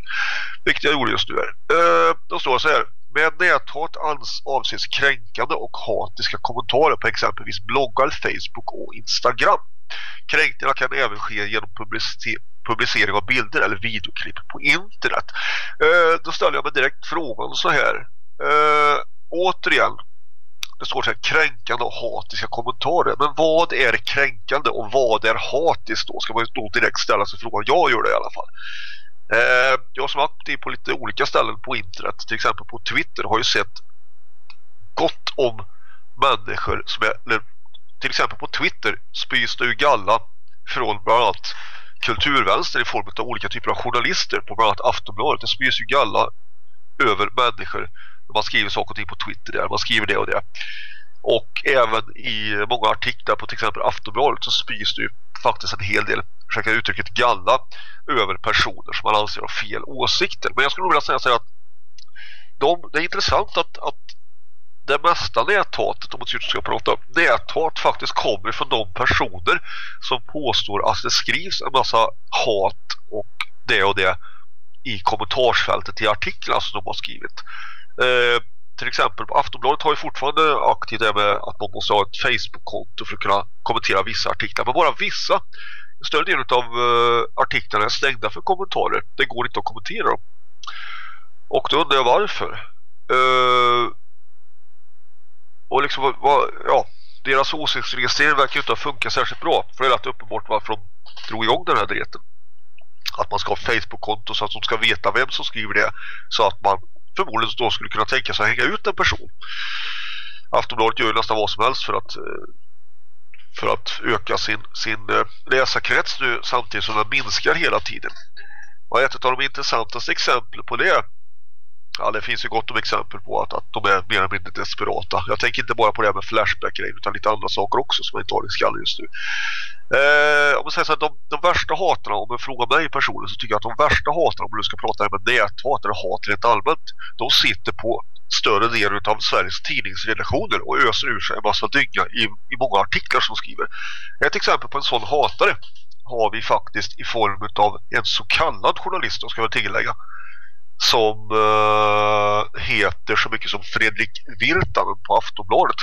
S10: vilket jag gjorde just nu här. Eh, då står det så här med näthat avses kränkande och hatiska kommentarer på exempelvis bloggar, Facebook och Instagram. Kränkningarna kan även ske genom publicering av bilder eller videoklipp på internet. Eh, då ställer jag mig direkt frågan så här. Eh, återigen, det står så här kränkande och hatiska kommentarer. Men vad är kränkande och vad är hatiskt då? Ska man då direkt ställa sig frågan. Jag gör det i alla fall. Eh, jag som varit på lite olika ställen på internet, till exempel på Twitter, har ju sett gott om människor som är, eller, till exempel på Twitter spys det ju galla från bland annat kulturvänster i form av olika typer av journalister på bland annat Aftonbladet. Det spys ju galla över människor när man skriver saker och ting på Twitter där. Man skriver det och det. Och även i många artiklar på till exempel Aftonbladet så spys det ju faktiskt en hel del försöka uttrycket galla över personer som man anser har fel åsikter. Men jag skulle nog vilja säga så att de, det är intressant att, att det mesta näthatet, om man ska prata om näthat faktiskt kommer från de personer som påstår att det skrivs en massa hat och det och det i kommentarsfältet till artiklar som de har skrivit. Eh, till exempel Aftonbladet har ju fortfarande aktivt det med att man måste ha ett Facebook-konto för att kunna kommentera vissa artiklar. Men bara vissa större delen av uh, artiklarna är stängda för kommentarer. Det går inte att kommentera dem. Och då undrar jag varför. Uh, och liksom vad, ja, deras åsiktsregistrering verkar inte ha funkat särskilt bra. För det är rätt uppenbart varför de drog igång den här dreten. Att man ska ha Facebook-konto så att de ska veta vem som skriver det. Så att man förmodligen då skulle kunna tänka sig att hänga ut en person. Aftonbladet gör ju nästan vad som helst för att eh, för att öka sin, sin eh, läsarkrets nu samtidigt som den minskar hela tiden. Och ett av de intressantaste exemplen på det ja, det finns ju gott om exempel på att, att de är mer eller mindre desperata. Jag tänker inte bara på det här med flashback utan lite andra saker också som jag inte har i skallen just nu. Eh, om man säger så här, de, de värsta hatarna, om man frågar mig personligen så tycker jag att de värsta hatarna, om du ska prata med näthat eller hat rent allmänt, de sitter på större delen av Sveriges tidningsredaktioner och öser ur sig en massa dynga i, i många artiklar som skriver. Ett exempel på en sån hatare har vi faktiskt i form av en så kallad journalist, ska jag tillägga som uh, heter så mycket som Fredrik Virtanen på Aftonbladet.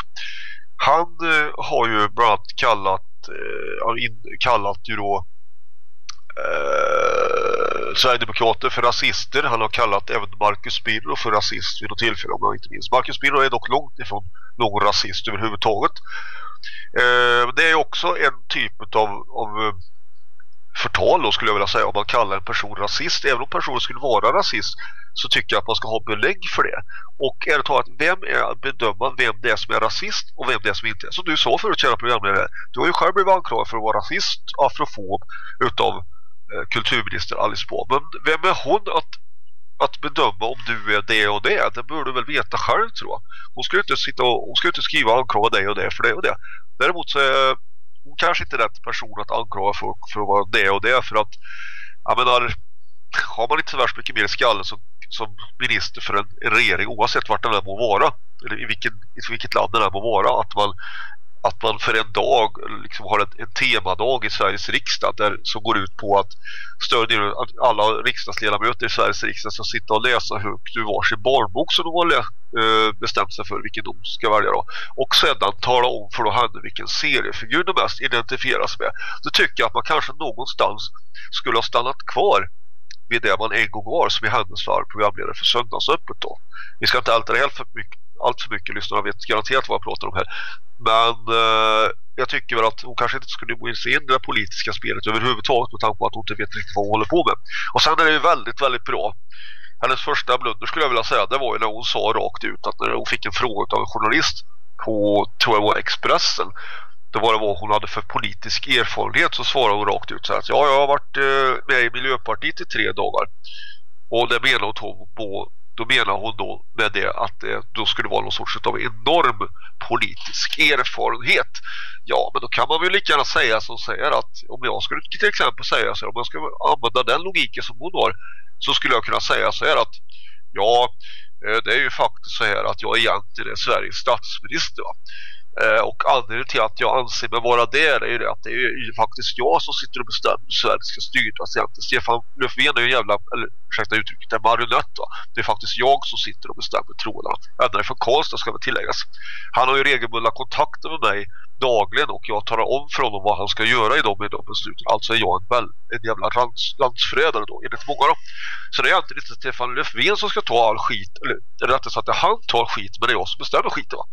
S10: Han uh, har ju bland annat kallat, uh, in, kallat ju då uh, Sverigedemokrater för rasister. Han har kallat även Marcus Birro för rasist vid något tillfälle om jag inte minns. Marcus Birro är dock långt ifrån någon rasist överhuvudtaget. Eh, det är också en typ av, av eh, förtal då skulle jag vilja säga om man kallar en person rasist. Även om personen skulle vara rasist så tycker jag att man ska ha belägg för det. Och är det talat, vem är att bedöma vem det är som är rasist och vem det är som inte är? Som du sa förut, kära programledare, du har ju själv blivit anklagad för att vara rasist, afrofob utav Eh, kulturminister Alice Bah. Men vem är hon att, att bedöma om du är det och det? Det bör du väl veta själv tror jag. Hon ska inte sitta och, hon ska inte skriva och anklaga dig och det för det och det. Däremot så är hon kanske inte rätt person att anklaga för, för att vara det och det för att jag menar, har man inte så värst mycket mer i skallen som, som minister för en, en regering oavsett vart den må vara eller i, vilken, i vilket land den må vara att man att man för en dag liksom har en, en temadag i Sveriges riksdag där, som går ut på att större delen av alla riksdagsledamöter i Sveriges riksdag ska sitta och läsa högt ur varsin barnbok som de har eh, bestämt sig för vilken de ska välja då. Och sedan tala om för då henne vilken seriefigur de mest identifieras med. Då tycker jag att man kanske någonstans skulle ha stannat kvar vid det man en gång var som i hennes fall programledare för söndagsöppet då. Vi ska inte älta helt för mycket allt för mycket lyssnare vet garanterat vad jag pratar om här. Men eh, jag tycker väl att hon kanske inte skulle gå in sig in i det politiska spelet överhuvudtaget med tanke på att hon inte vet riktigt vad hon håller på med. Och sen är det ju väldigt, väldigt bra. Hennes första blunder skulle jag vilja säga det var ju när hon sa rakt ut att när hon fick en fråga av en journalist på, tror jag var Expressen det var det vad hon hade för politisk erfarenhet så svarade hon rakt ut så här att ja, jag har varit eh, med i Miljöpartiet i tre dagar och det menar hon på då menar hon då med det att det då skulle vara någon sorts av enorm politisk erfarenhet. Ja, men då kan man väl lika gärna säga som säger att om jag skulle till exempel säga så här, om jag skulle använda den logiken som hon har så skulle jag kunna säga så här att ja, eh, det är ju faktiskt så här att jag egentligen är Sveriges statsminister va? Eh, och anledningen till att jag anser mig vara där är ju det att det är ju faktiskt jag som sitter och bestämmer hur Sverige ska styras egentligen. Stefan Löfven är ju en jävla, eller ursäkta uttrycket, en marionett va? Det är faktiskt jag som sitter och bestämmer trådarna. Ända från Karlstad ska väl tilläggas. Han har ju regelbundna kontakter med mig dagligen och jag talar om för honom vad han ska göra i de, i de besluten. Alltså är jag en, väl, en jävla lands, landsförrädare då, enligt många då. Så det är alltid inte Stefan Löfven som ska ta all skit, eller rättare sagt att han tar skit men det är jag som bestämmer skiten va.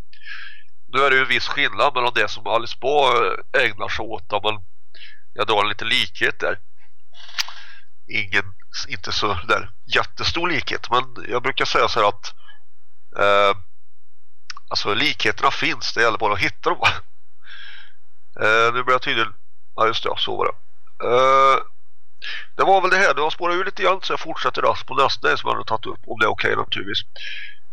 S10: Nu är det ju en viss skillnad mellan det som Alice Bah ägnar sig åt men jag drar en liten likhet där. Ingen, inte så där jättestor likhet men jag brukar säga så här att eh, alltså likheterna finns, det gäller bara att hitta dem. eh, nu blir jag tydligen, ja just det, så var det. Eh, det var väl det här, det har spårat ur lite grann så jag fortsätter rast på nästa som jag har tagit upp om det är okej okay, naturligtvis.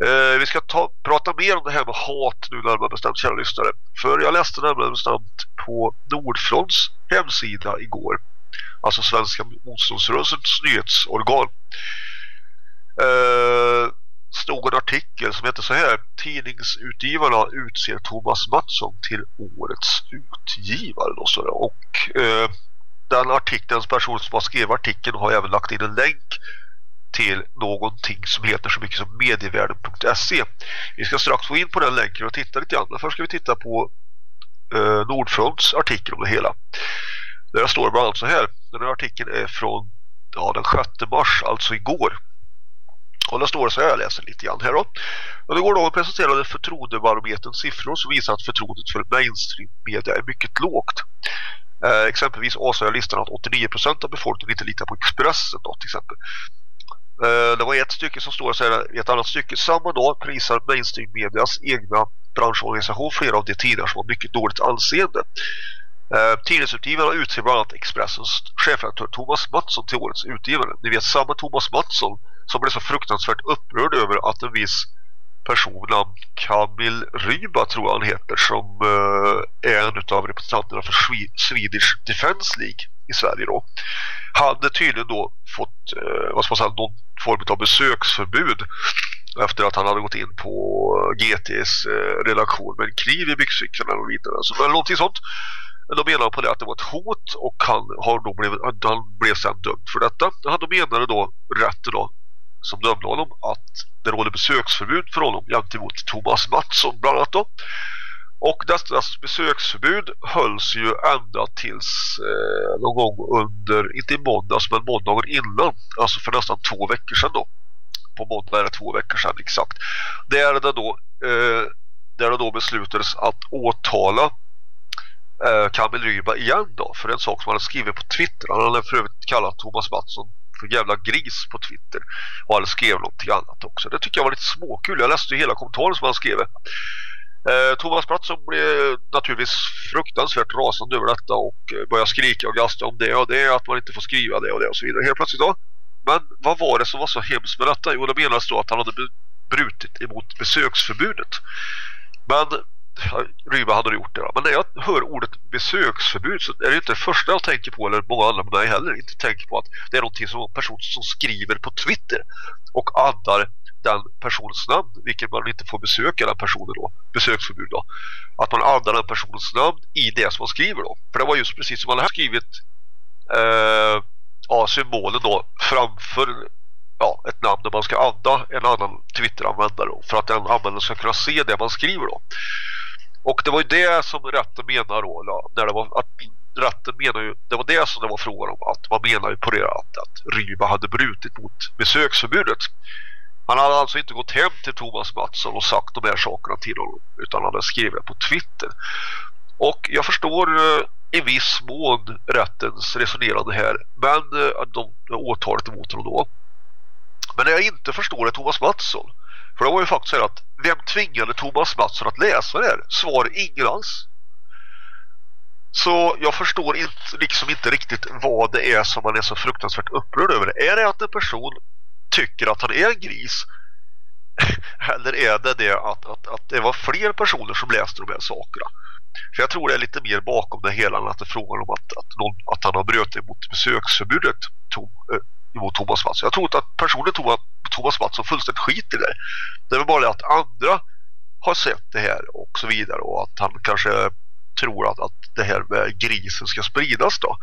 S10: Eh, vi ska ta, prata mer om det här med hat nu närmare bestämt kära lyssnare. För jag läste närmare bestämt på Nordfronts hemsida igår. Alltså Svenska motståndsrörelsens nyhetsorgan. Eh, stod en artikel som heter så här Tidningsutgivarna utser Thomas Mattsson till årets utgivare då, så och eh, den artikelns person som har skrivit artikeln har även lagt in en länk till någonting som heter så mycket som medievärlden.se. Vi ska strax gå in på den länken och titta lite grann. Men först ska vi titta på eh, Nordfronts artikel om det hela. Där står det bland annat så här. Den här artikeln är från ja, den 6 mars, alltså igår. Och där står det så här, jag läser lite grann här då. Och det går då att presentera siffror som visar att förtroendet för mainstream-media är mycket lågt. Eh, exempelvis avslöjar listan att 89% av befolkningen inte litar på Expressen då, till exempel. Eh, det var ett stycke som står så här, i ett annat stycke. Samma dag prisar mainstream-medias egna branschorganisation flera av de tidningar som har mycket dåligt anseende. Eh, tidningsutgivarna utser bland annat Expressens chefredaktör Thomas Mattsson till årets utgivare. Ni vet samma Thomas Mattsson som blev så fruktansvärt upprörd över att en viss person namn Kamil Ryba tror jag han heter som eh, är en av representanterna för Swedish Defense League i Sverige då. Hade tydligen då fått eh, vad ska man säga, någon form av besöksförbud efter att han hade gått in på GTs eh, redaktion med en kniv i byxfickan eller vidare. Så, men någonting sånt. Men de menade på det att det var ett hot och han, har då blivit, han blev sen dömd för detta. Han menade då rätten då som dömde honom att det råder besöksförbud för honom gentemot Thomas Mattsson bland annat då. Och detta besöksförbud hölls ju ända tills eh, någon gång under, inte i måndags men måndagen innan, alltså för nästan två veckor sedan då. På måndag är det två veckor sedan exakt. Där det då, eh, där det då beslutades att åtala eh, Kamil Ryba igen då för en sak som han hade skrivit på Twitter. Han hade för övrigt kallat Thomas Mattsson för jävla gris på Twitter och han skrev någonting annat också. Det tycker jag var lite småkul. Jag läste ju hela kommentaren som han skrev. Eh, Thomas Mattsson blev naturligtvis fruktansvärt rasande över detta och eh, började skrika och gasta om det och det att man inte får skriva det och det och så vidare. Helt plötsligt då. Men vad var det som var så hemskt med detta? Jo, det menades då att han hade brutit emot besöksförbudet. Men Ryba hade gjort det. Men när jag hör ordet besöksförbud så är det inte det första jag tänker på eller många andra med mig heller inte tänker på att det är någonting som en person som skriver på Twitter och addar den personens namn vilket man inte får besöka den personen då besöksförbud då. Att man addar den personens namn i det som man skriver då. För det var just precis som man hade skrivit eh, ja, symbolen då framför ja, ett namn där man ska adda en annan Twitter-användare för att den användaren ska kunna se det man skriver då och det var ju det som rätten menar då, när det var att rätten menar ju, det var det som det var frågan om att man menar ju på det att, att Ryba hade brutit mot besöksförbudet. Han hade alltså inte gått hem till Thomas Mattsson och sagt de här sakerna till honom utan han hade skrivit på Twitter. Och jag förstår eh, i viss mån rättens resonerande här men eh, de, de åtalet emot honom då. Men det jag inte förstår är Thomas Mattsson. För det var ju faktiskt så att vem tvingade Thomas Mattsson att läsa det här? Svar ingen alls. Så jag förstår inte, liksom inte riktigt vad det är som man är så fruktansvärt upprörd över. Är det att en person tycker att han är en gris? Eller är det det att, att, att det var fler personer som läste de här sakerna? För jag tror det är lite mer bakom det hela än att det är frågan om att, att, någon, att han har brutit mot besöksförbudet Tom, eh, emot Thomas Mattsson. Jag tror inte att personen tog Thomas Mattsson fullständigt skit i det. Det är väl bara det att andra har sett det här och så vidare och att han kanske tror att, att det här med grisen ska spridas då.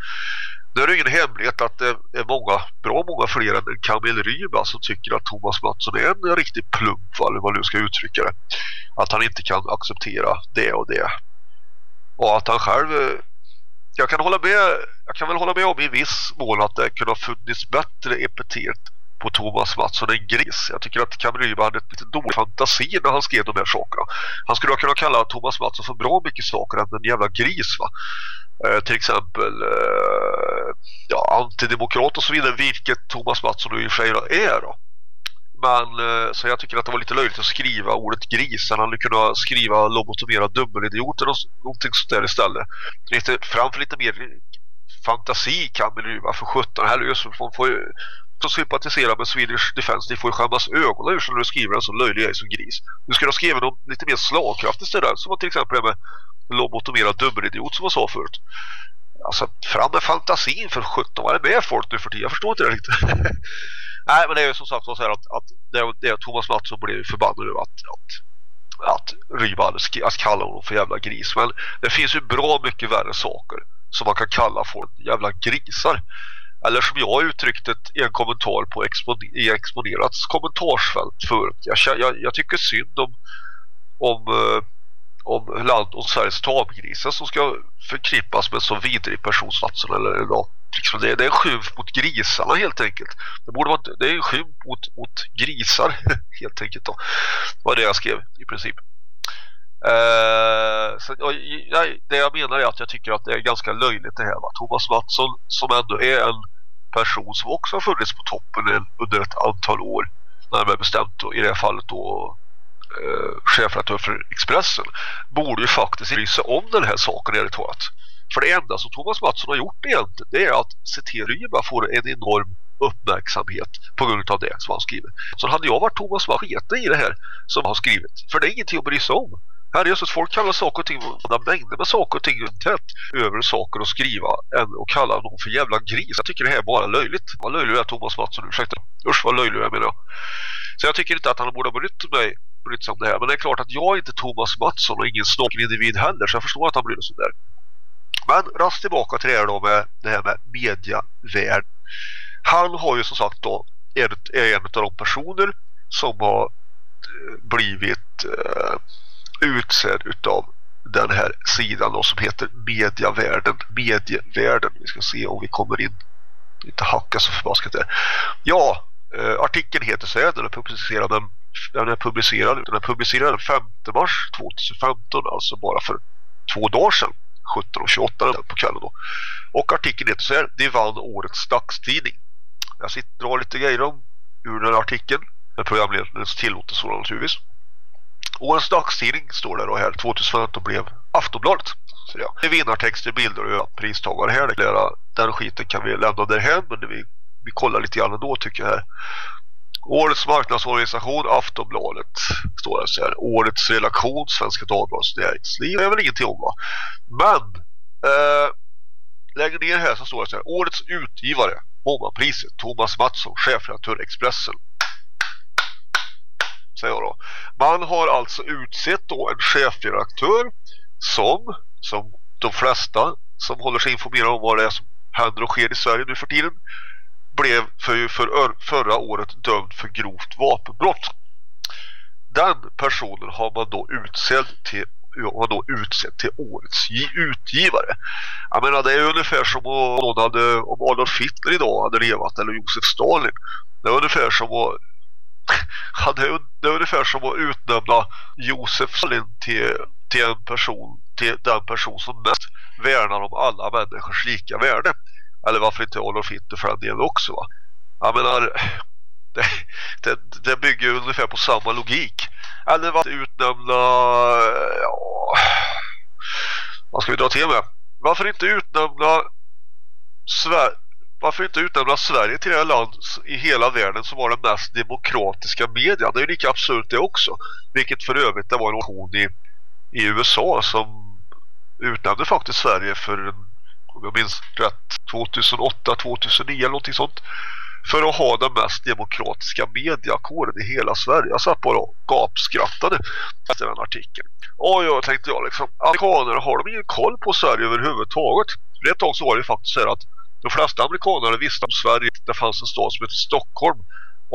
S10: Nu är det ingen hemlighet att det är många, bra många fler än Kamil Ryba alltså, som tycker att Thomas Mattsson är en riktig plump eller vad du ska uttrycka det. Att han inte kan acceptera det och det. Och att han själv eh, jag kan hålla med jag kan väl hålla med om i viss mån att det kunde ha funnits bättre epitet på Thomas Mattsson än gris. Jag tycker att Kamryba hade lite dålig fantasi när han skrev de här sakerna. Han skulle ha kunnat kalla Thomas Mattsson för bra mycket saker än en jävla gris va. Eh, till exempel eh, ja, antidemokrat och så vidare, vilket Thomas Mattsson nu i och för sig är då. Men eh, så jag tycker att det var lite löjligt att skriva ordet gris. Han hade kunnat skriva lobotomerad dubbelidiot eller någonting sånt där istället. Lite, framför lite mer fantasi kan man ju för 17 här just man får ju som sympatiserar med Swedish Defense, ni får ju skämmas ögonen ur när du skriver en så löjlig grej som gris. Du skulle ha skrivit något lite mer slagkraftigt istället, som till exempel det med lobotomerad dubbelidiot som jag sa förut. Alltså, fram med fantasin för 17, vad är det med folk nu för tiden? Jag förstår inte det riktigt. Nej, men det är ju som sagt så här att, att det, det, Thomas Mattsson blev förbannad över att, att, att Ryba att kalla honom för jävla gris. Men det finns ju bra mycket värre saker som man kan kalla folk jävla grisar. Eller som jag uttryckt det i en kommentar på expon i Exponerats kommentarsfält förut. Jag, jag, jag tycker synd om, om, uh, om land och Sveriges tamgrisar som ska förkrippas med så vidrig personsatsen eller något. Liksom det, det är en skymf mot grisarna helt enkelt. Det, borde vara, det är en skymf mot, mot grisar helt enkelt då. Det var det jag skrev i princip. Uh, så, och, nej, det jag menar är att jag tycker att det är ganska löjligt det här. Va? Thomas Mattsson som ändå är en person som också har funnits på toppen under ett antal år närmare bestämt då, i det här fallet då Eh, chefredaktör för Expressen borde ju faktiskt bry sig om den här saken ärligt talat. För det enda som Thomas Mattsson har gjort egentligen det är att Ceteriba får en enorm uppmärksamhet på grund av det som han skriver. Så hade jag varit Thomas Mattsson i det här som han har skrivit. För det är ingenting att bry sig om. Här är just att folk kallar saker och ting och mängder med saker och ting tätt över saker att skriva än att kalla någon för jävla gris. Jag tycker det här är bara löjligt. Vad löjlig är Thomas Mattsson, ursäkta. Usch vad löjlig jag menar. Så jag tycker inte att han borde ha brytt mig brytt sig om det här. Men det är klart att jag är inte Thomas Mattsson och ingen snåkig individ heller. Så jag förstår att han bryr sig om det här. Men rast tillbaka till det här då med det här med mediavärld. Han har ju som sagt då är en av de personer som har eh, blivit eh, utsedd utav den här sidan då, som heter Mediavärlden. Medievärlden. Vi ska se om vi kommer in. Inte hacka så förbaskat där. Ja, eh, artikeln heter så här. Den är publicerad den, den är publicerad, den är publicerad den 5 mars 2015. Alltså bara för två dagar sedan. 17.28 på kvällen då. Och artikeln heter så här. Det vann årets dagstidning. Jag sitter och drar lite grejer om ur den här artikeln. Med programledarens tillåtelse naturligtvis. Årets dagstidning står det då här 2015 blev Aftonbladet. Så ja. Det är vinnartexter, bilder och pristagare här. Den skiten kan vi lämna därhän men vi, vi kollar lite grann ändå tycker jag här. Årets marknadsorganisation Aftonbladet står det så här. Årets relation Svenska Dagbladets näringsliv. Det är väl ingenting om va? Men eh, längre ner här så står det så här. Årets utgivare Mommapriset Thomas Mattsson, chefredaktör Expressen säger jag då. Man har alltså utsett då en chefredaktör som, som de flesta som håller sig informerade om vad det är som händer och sker i Sverige nu för tiden blev för, för förra året dömd för grovt vapenbrott. Den personen har man då utsedd till har då utsett till årets utgivare. Jag menar det är ungefär som om någon hade om Adolf Hitler idag hade levat eller Josef Stalin. Det är ungefär som att det, det är ungefär som att utnämna Josef Stalin till, till en person till den person som mest värnar om alla människors lika värde. Eller varför inte Olof Hitler för den delen också va? Jag menar det, det, det bygger ungefär på samma logik. Eller varför utnämna ja, vad ska vi dra till med? Varför inte utnämna Sverige varför inte utnämna Sverige till det land i hela världen som var den mest demokratiska media? Det är lika absurt det också. Vilket för övrigt det var en nation i, i USA som utnämnde faktiskt Sverige för, om jag minns rätt, 2008-2009 eller någonting sånt. För att ha den mest demokratiska mediakåren i hela Sverige. Jag satt bara och gapskrattade efter den artikeln. Och jag tänkte jag liksom, amerikaner har de ingen koll på Sverige överhuvudtaget? För ett tag så var det faktiskt så att de flesta amerikaner visste om Sverige det fanns en stad som heter Stockholm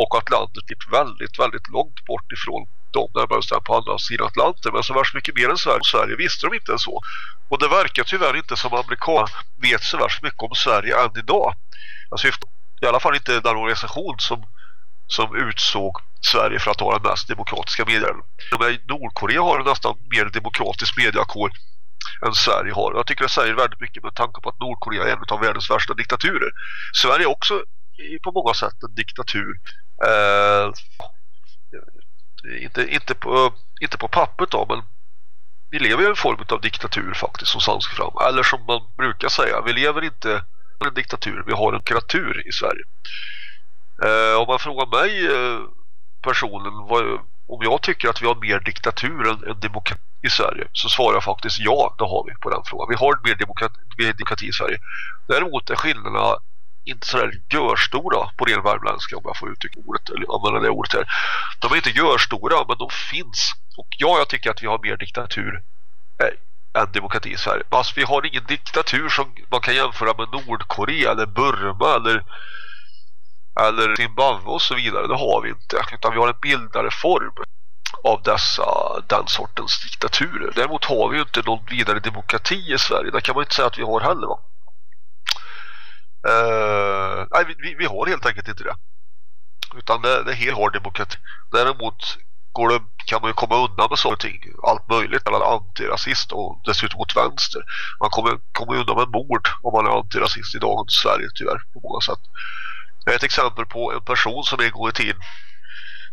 S10: och att landet gick väldigt, väldigt långt bort ifrån de närmare bestämt på andra sidan Atlanten men så värst mycket mer än Sverige. Sverige visste de inte än så. Och det verkar tyvärr inte som amerikaner vet så värst mycket om Sverige än idag. Jag syftar i alla fall inte den organisation som, som utsåg Sverige för att ha den mest demokratiska medien. Nordkorea har en nästan mer demokratisk mediakår än Sverige har. Jag tycker det säger väldigt mycket med tanke på att Nordkorea är en av världens värsta diktaturer. Sverige är också på många sätt en diktatur. Eh, inte, inte, på, inte på pappret då, men vi lever i en form av diktatur faktiskt som sanns fram. Eller som man brukar säga, vi lever inte i en diktatur, vi har en kratur i Sverige. Eh, om man frågar mig eh, personen vad, om jag tycker att vi har mer diktatur än, än demokrati i Sverige så svarar jag faktiskt ja, det har vi på den frågan. Vi har mer demokrati, mer demokrati i Sverige. Däremot är skillnaderna inte sådär görstora på ren värmländska om jag får uttrycka ordet eller använda det ordet här. De är inte görstora men de finns. Och ja, jag tycker att vi har mer diktatur eh, än demokrati i Sverige. Alltså, vi har ingen diktatur som man kan jämföra med Nordkorea eller Burma eller eller Zimbabwe och så vidare. Det har vi inte. Utan vi har en bildare form. av dessa den sortens diktaturer. Däremot har vi ju inte någon vidare demokrati i Sverige. Det kan man inte säga att vi har heller va. Uh, nej, vi, vi har helt enkelt inte det. Utan det, det är helt hård demokrati. Däremot går det, kan man ju komma undan med saker och ting. Allt möjligt. mellan antirasist och dessutom mot vänster. Man kommer, kommer undan med mord om man är antirasist i dagens Sverige tyvärr på många sätt. Ett exempel på en person som en gång i tiden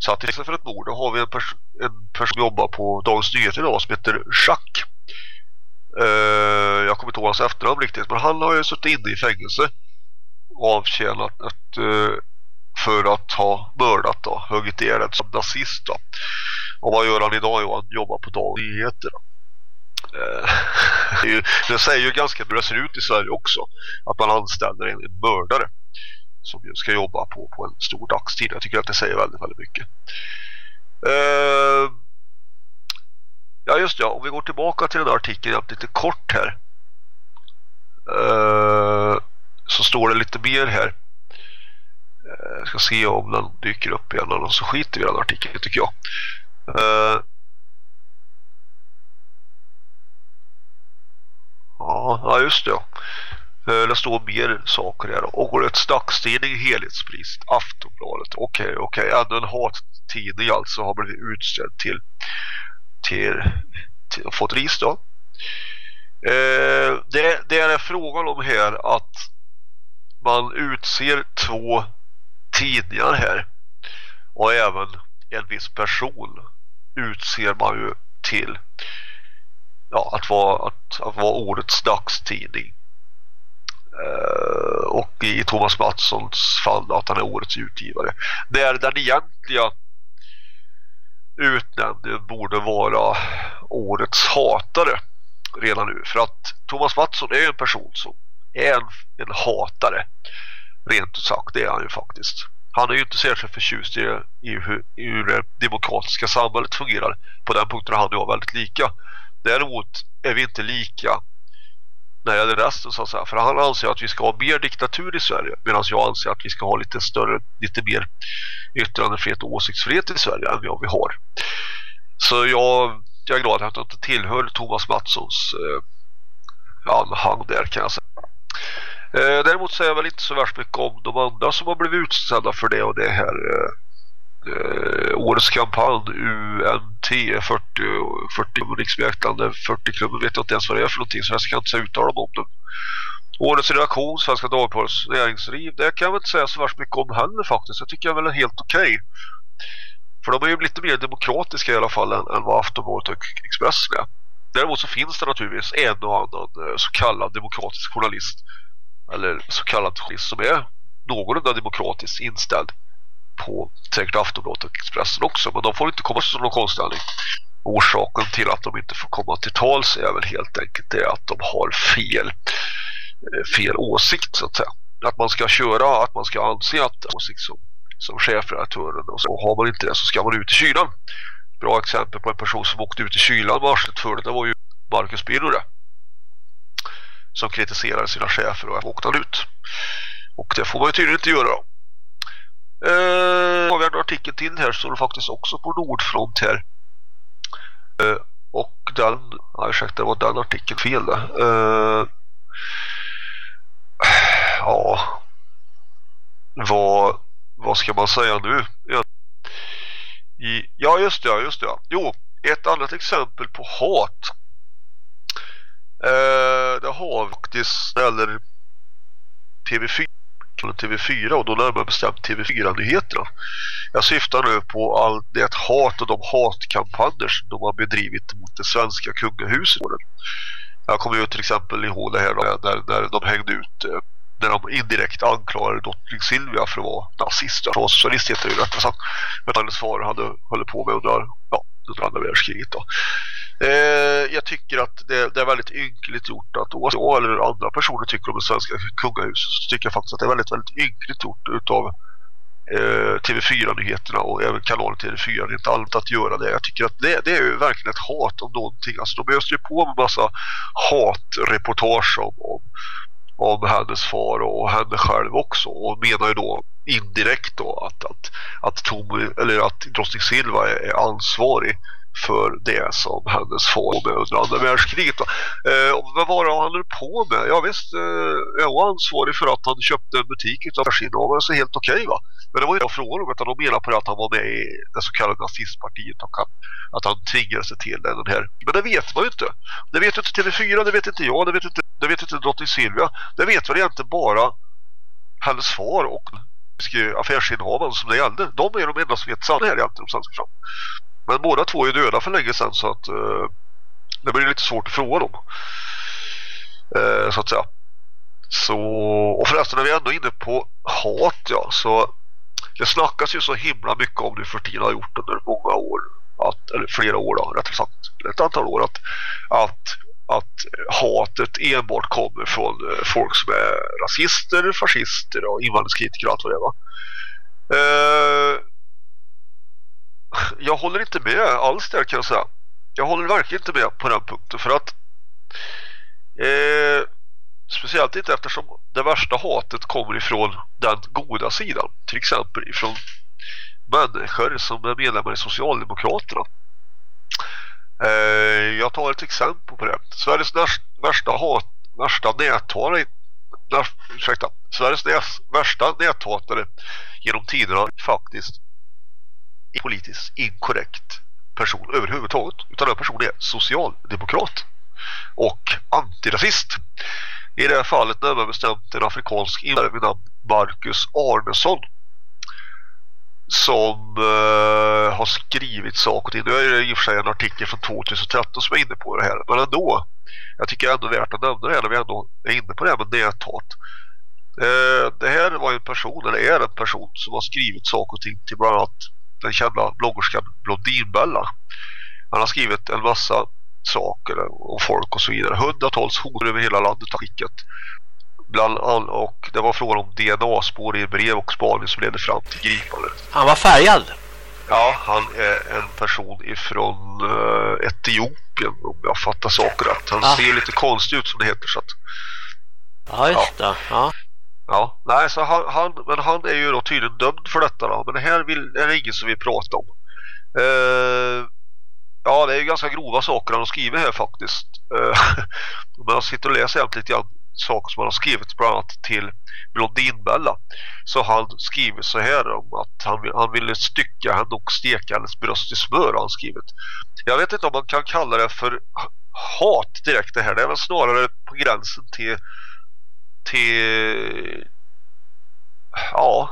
S10: satt i för ett mord. Då har vi en, pers en person som jobbar på Dagens Nyheter idag som heter Jacques. Uh, jag kommer inte ihåg hans efternamn riktigt men han har ju suttit inne i fängelse avtjänat ett, uh, för att ha mördat då, huggit ihjäl som nazist då. Och vad gör han idag? Jo, han jobbar på Dagens Nyheter. Uh, det säger ju ganska hur det ser ut i Sverige också att man anställer en, en mördare som ju ska jobba på, på en stor dagstid. Jag tycker att det säger väldigt, väldigt mycket. Uh, ja just det, om vi går tillbaka till den här artikeln lite kort här. Uh, så står det lite mer här. Jag ska se om den dyker upp igen eller så skiter vi i den artikeln tycker jag. Eh, ja, just det. Eh, det står mer saker här. Årets dagstidning helhetspris. Aftonbladet. Okej, okay, okej. Okay. Ännu en hattidning alltså har blivit utställd till till, till fått ris då. Eh, det, det är frågan om här att man utser två tidningar här och även en viss person utser man ju till ja, att vara, att, att vara årets dagstidning Eh, och i Thomas Mattssons fall att han är årets utgivare. Där den egentliga utnämningen borde vara årets hatare redan nu. För att Thomas Mattsson är en person som är en, en hatare. Rent ut sagt, det är han ju faktiskt. Han är ju inte särskilt förtjust i, i hur, hur det demokratiska samhället fungerar. På den punkten är han och jag väldigt lika. Däremot är vi inte lika när det gäller resten så att säga. För han anser att vi ska ha mer diktatur i Sverige medan jag anser att vi ska ha lite större, lite mer yttrandefrihet och åsiktsfrihet i Sverige än vad vi har. Så jag, jag är glad att jag inte tillhör Thomas Mattssons eh, anhang där kan jag säga. Eh, däremot säger jag väl inte så värst mycket om de andra som har blivit utsedda för det och det här eh, eh årets kampanj UNT 40 40 riksbeaktande 40 klubben vet jag inte ens vad det är för någonting så jag ska inte uttala om det. Årets redaktion, Svenska Dagbladets näringsliv, det kan jag väl inte säga så värst mycket om heller faktiskt. Jag tycker jag väl är helt okej. Okay. För de är ju lite mer demokratiska i alla fall än, än vad Aftonbladet och Expressen är. Däremot så finns det naturligtvis en och annan eh, så kallad demokratisk journalist eller så kallad journalist som är någorlunda demokratiskt inställd på säkert Aftonbladet och Expressen också men de får inte komma som någon konstnärlig. Orsaken till att de inte får komma till tals är väl helt enkelt det att de har fel eh, fel åsikt så att säga. Att man ska köra, att man ska anse att åsikt som, som chefredaktören och så har man inte det så ska man ut i kylan. Bra exempel på en person som åkte ut i kylan varslet för det, det var ju Marcus Birro som kritiserade sina chefer och åkte han ut. Och det får man ju tydligen inte göra då. Eh, har vi en artikel till här står det faktiskt också på Nordfront här. Eh, och den, ja, ursäkta, det var den artikeln fel där. Eh, ja, vad, vad ska man säga nu? Ja, I, ja just det, just det. Jo, ett annat exempel på hat. Eh, det har faktiskt, eller TV4 TV4 och då närmare bestämt TV4-nyheterna. Jag syftar nu på allt det hat och de hatkampanjer som de har bedrivit mot det svenska kungahuset. Jag kommer ju till exempel ihåg det här då, när, där de hängde ut eh, när de indirekt anklagade drottning Silvia för att vara nazist. Ja, socialist heter det ju rättare sagt. Men hennes far hade hållit på med under, ja, under andra världskriget då. Eh, jag tycker att det, det, är väldigt ynkligt gjort att oavsett jag eller andra personer tycker om det svenska kungahuset så tycker jag faktiskt att det är väldigt, väldigt ynkligt gjort utav eh, TV4-nyheterna och även kanalen TV4 rent allmänt att göra det. Jag tycker att det, det är ju verkligen ett hat om någonting. Alltså de öser ju på med massa hatreportage om, om, om hennes far och henne själv också. Och menar ju då indirekt då att, att, att, Tom, eller att drottning Silva är, är ansvarig för det som hennes far med under andra världskriget. Eh, vad var det han höll på med? Ja visst, eh, jag var ansvarig för att han köpte en butik utan affärsinnehavare så helt okej okay, va. Men det var ju inte fråga om utan de menade på att han var med i det så kallade nazistpartiet och att, att han tvingade sig till den här. Men det vet man ju inte. Det vet inte TV4, det vet inte jag, det vet inte, det vet inte drottning Silvia. Det vet väl egentligen bara hennes far och eh, affärsinnehavaren som det gällde. De är de enda som vet sanningen här egentligen om svenska fram. Men båda två är döda för länge sedan så att eh, det blir lite svårt att fråga dem. Eh, så att säga. Så, och förresten när vi är ändå inne på hat ja, så det snackas ju så himla mycket om det för tiden har gjort under många år att, eller flera år då, rättare sagt ett antal år att, att, att hatet enbart kommer från eh, folk som är rasister, fascister och invandringskritiker och allt vad det är va? Eh, jag håller inte med alls där kan jag säga. Jag håller verkligen inte med på den punkten för att eh, speciellt inte eftersom det värsta hatet kommer ifrån den goda sidan. Till exempel ifrån människor som är medlemmar i Socialdemokraterna. Eh, jag tar ett exempel på det. Sveriges värsta hat, värsta näthatare ursäkta, Sveriges värsta näthatare genom tiderna faktiskt politiskt inkorrekt person överhuvudtaget utan den personen är socialdemokrat och antirasist. I det här fallet närmare bestämt en afrikansk invandrare vid namn Marcus Arnesson som eh, har skrivit saker till. Nu är det i och för sig en artikel från 2013 som är inne på det här. Men ändå, jag tycker ändå värt att nämna det här när vi ändå är inne på det här med näthat. Eh, det här var en person, eller är en person som har skrivit saker till, till bland annat den kända bloggerskan Blondinbella. Han har skrivit en massa saker om folk och så vidare. Hundratals hot över hela landet har skickat. Bland all, och det var frågan om DNA-spår i brev och spaning som ledde fram till gripandet.
S7: Han var färgad?
S10: Ja, han är en person ifrån uh, Etiopien om jag fattar saker rätt. Han ah. ser lite konstig ut som det heter så att...
S7: Ja, just det. Ja.
S10: Ja, nej så han, han, men han är ju då tydligen dömd för detta då. Men det här vill, är det ingen som vill prata om. Uh, ja, det är ju ganska grova saker han har skrivit här faktiskt. Uh, men jag sitter och läser lite grann saker som han har skrivit bland annat till Blondinbella. Så han skriver så här om att han, vill, han ville stycka henne och steka hennes bröst i smör han skrivit. Jag vet inte om man kan kalla det för hat direkt det här. Det är väl snarare på gränsen till till ja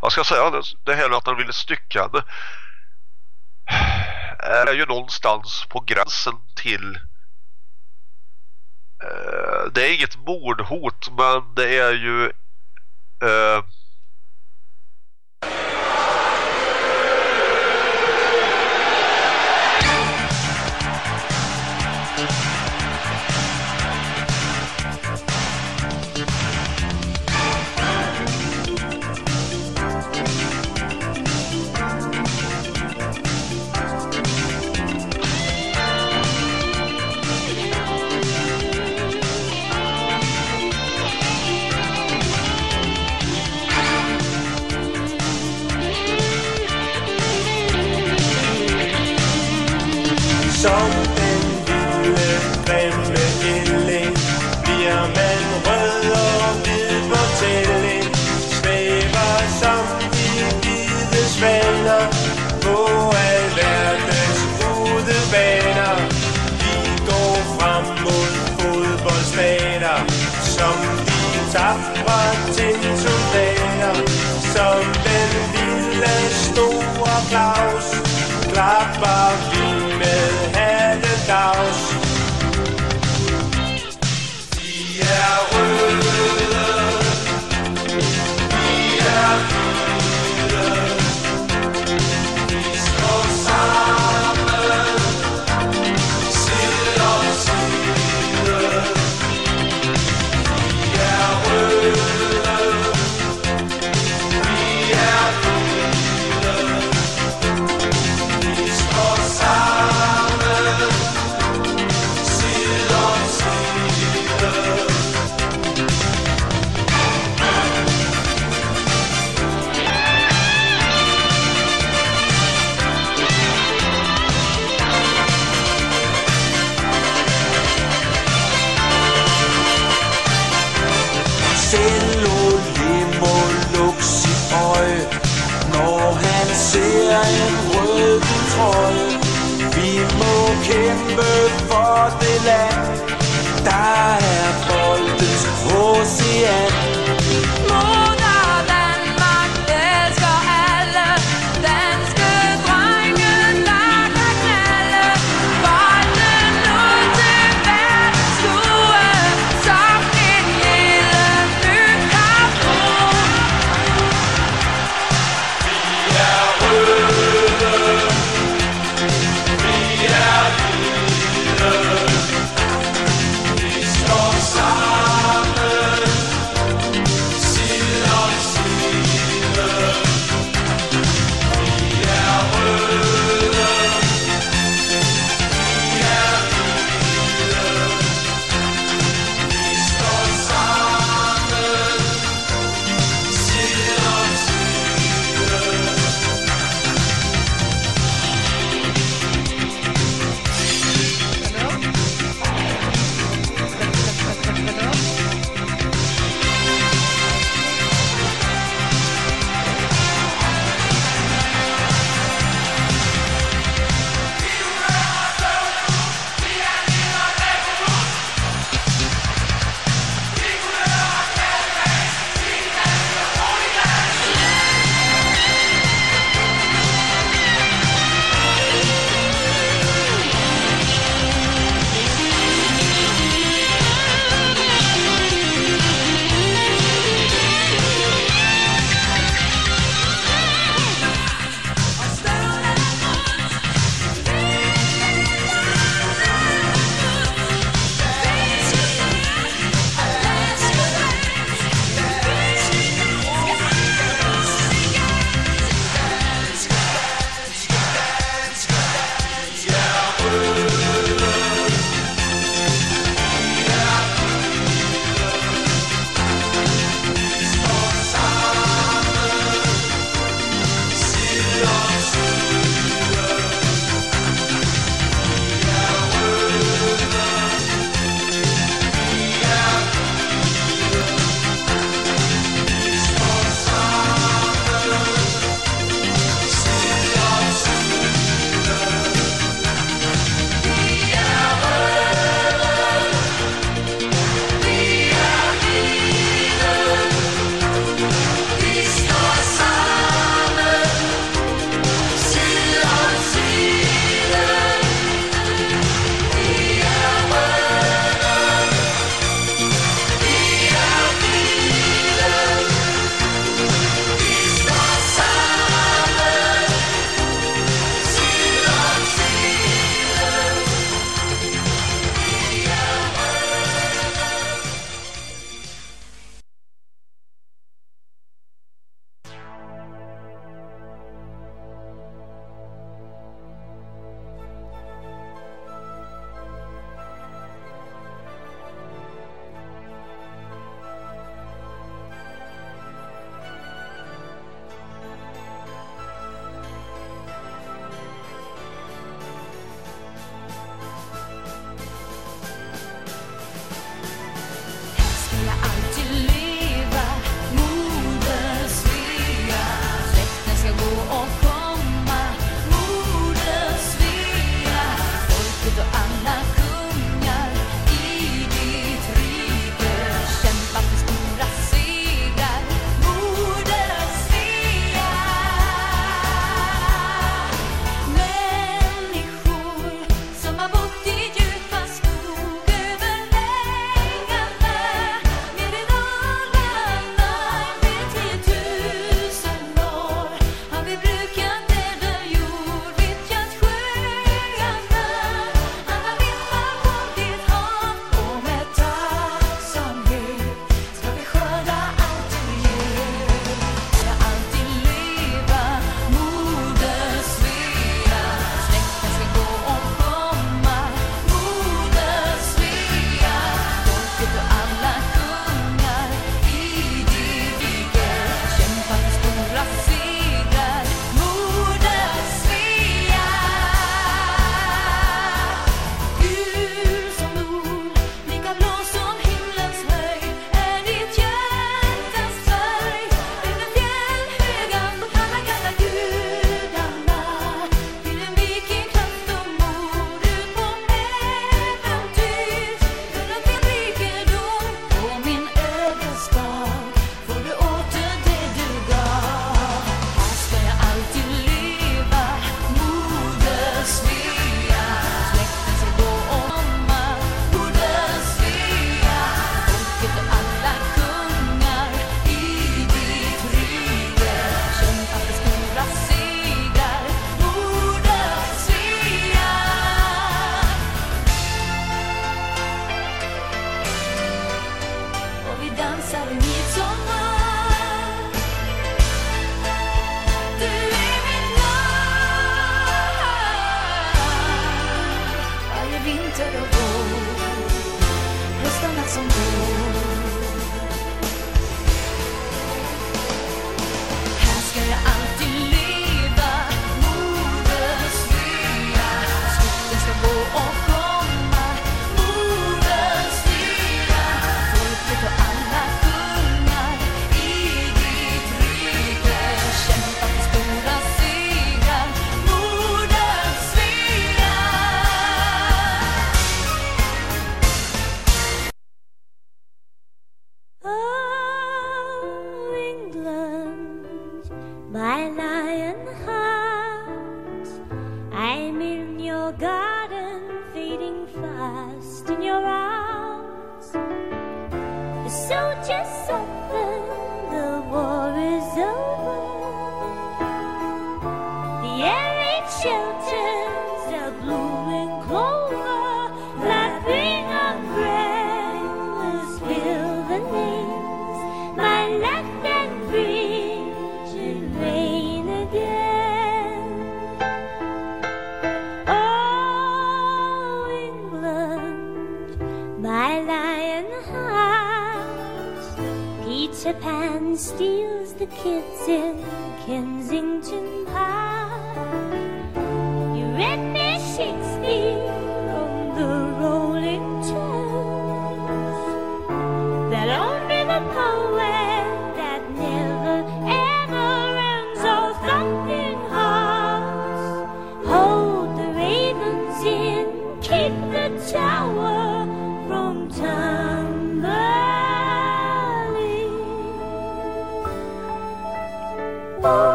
S10: vad ska jag säga? Det här med att han ville stycka henne är ju någonstans på gränsen till eh, det är inget mordhot men det är ju eh,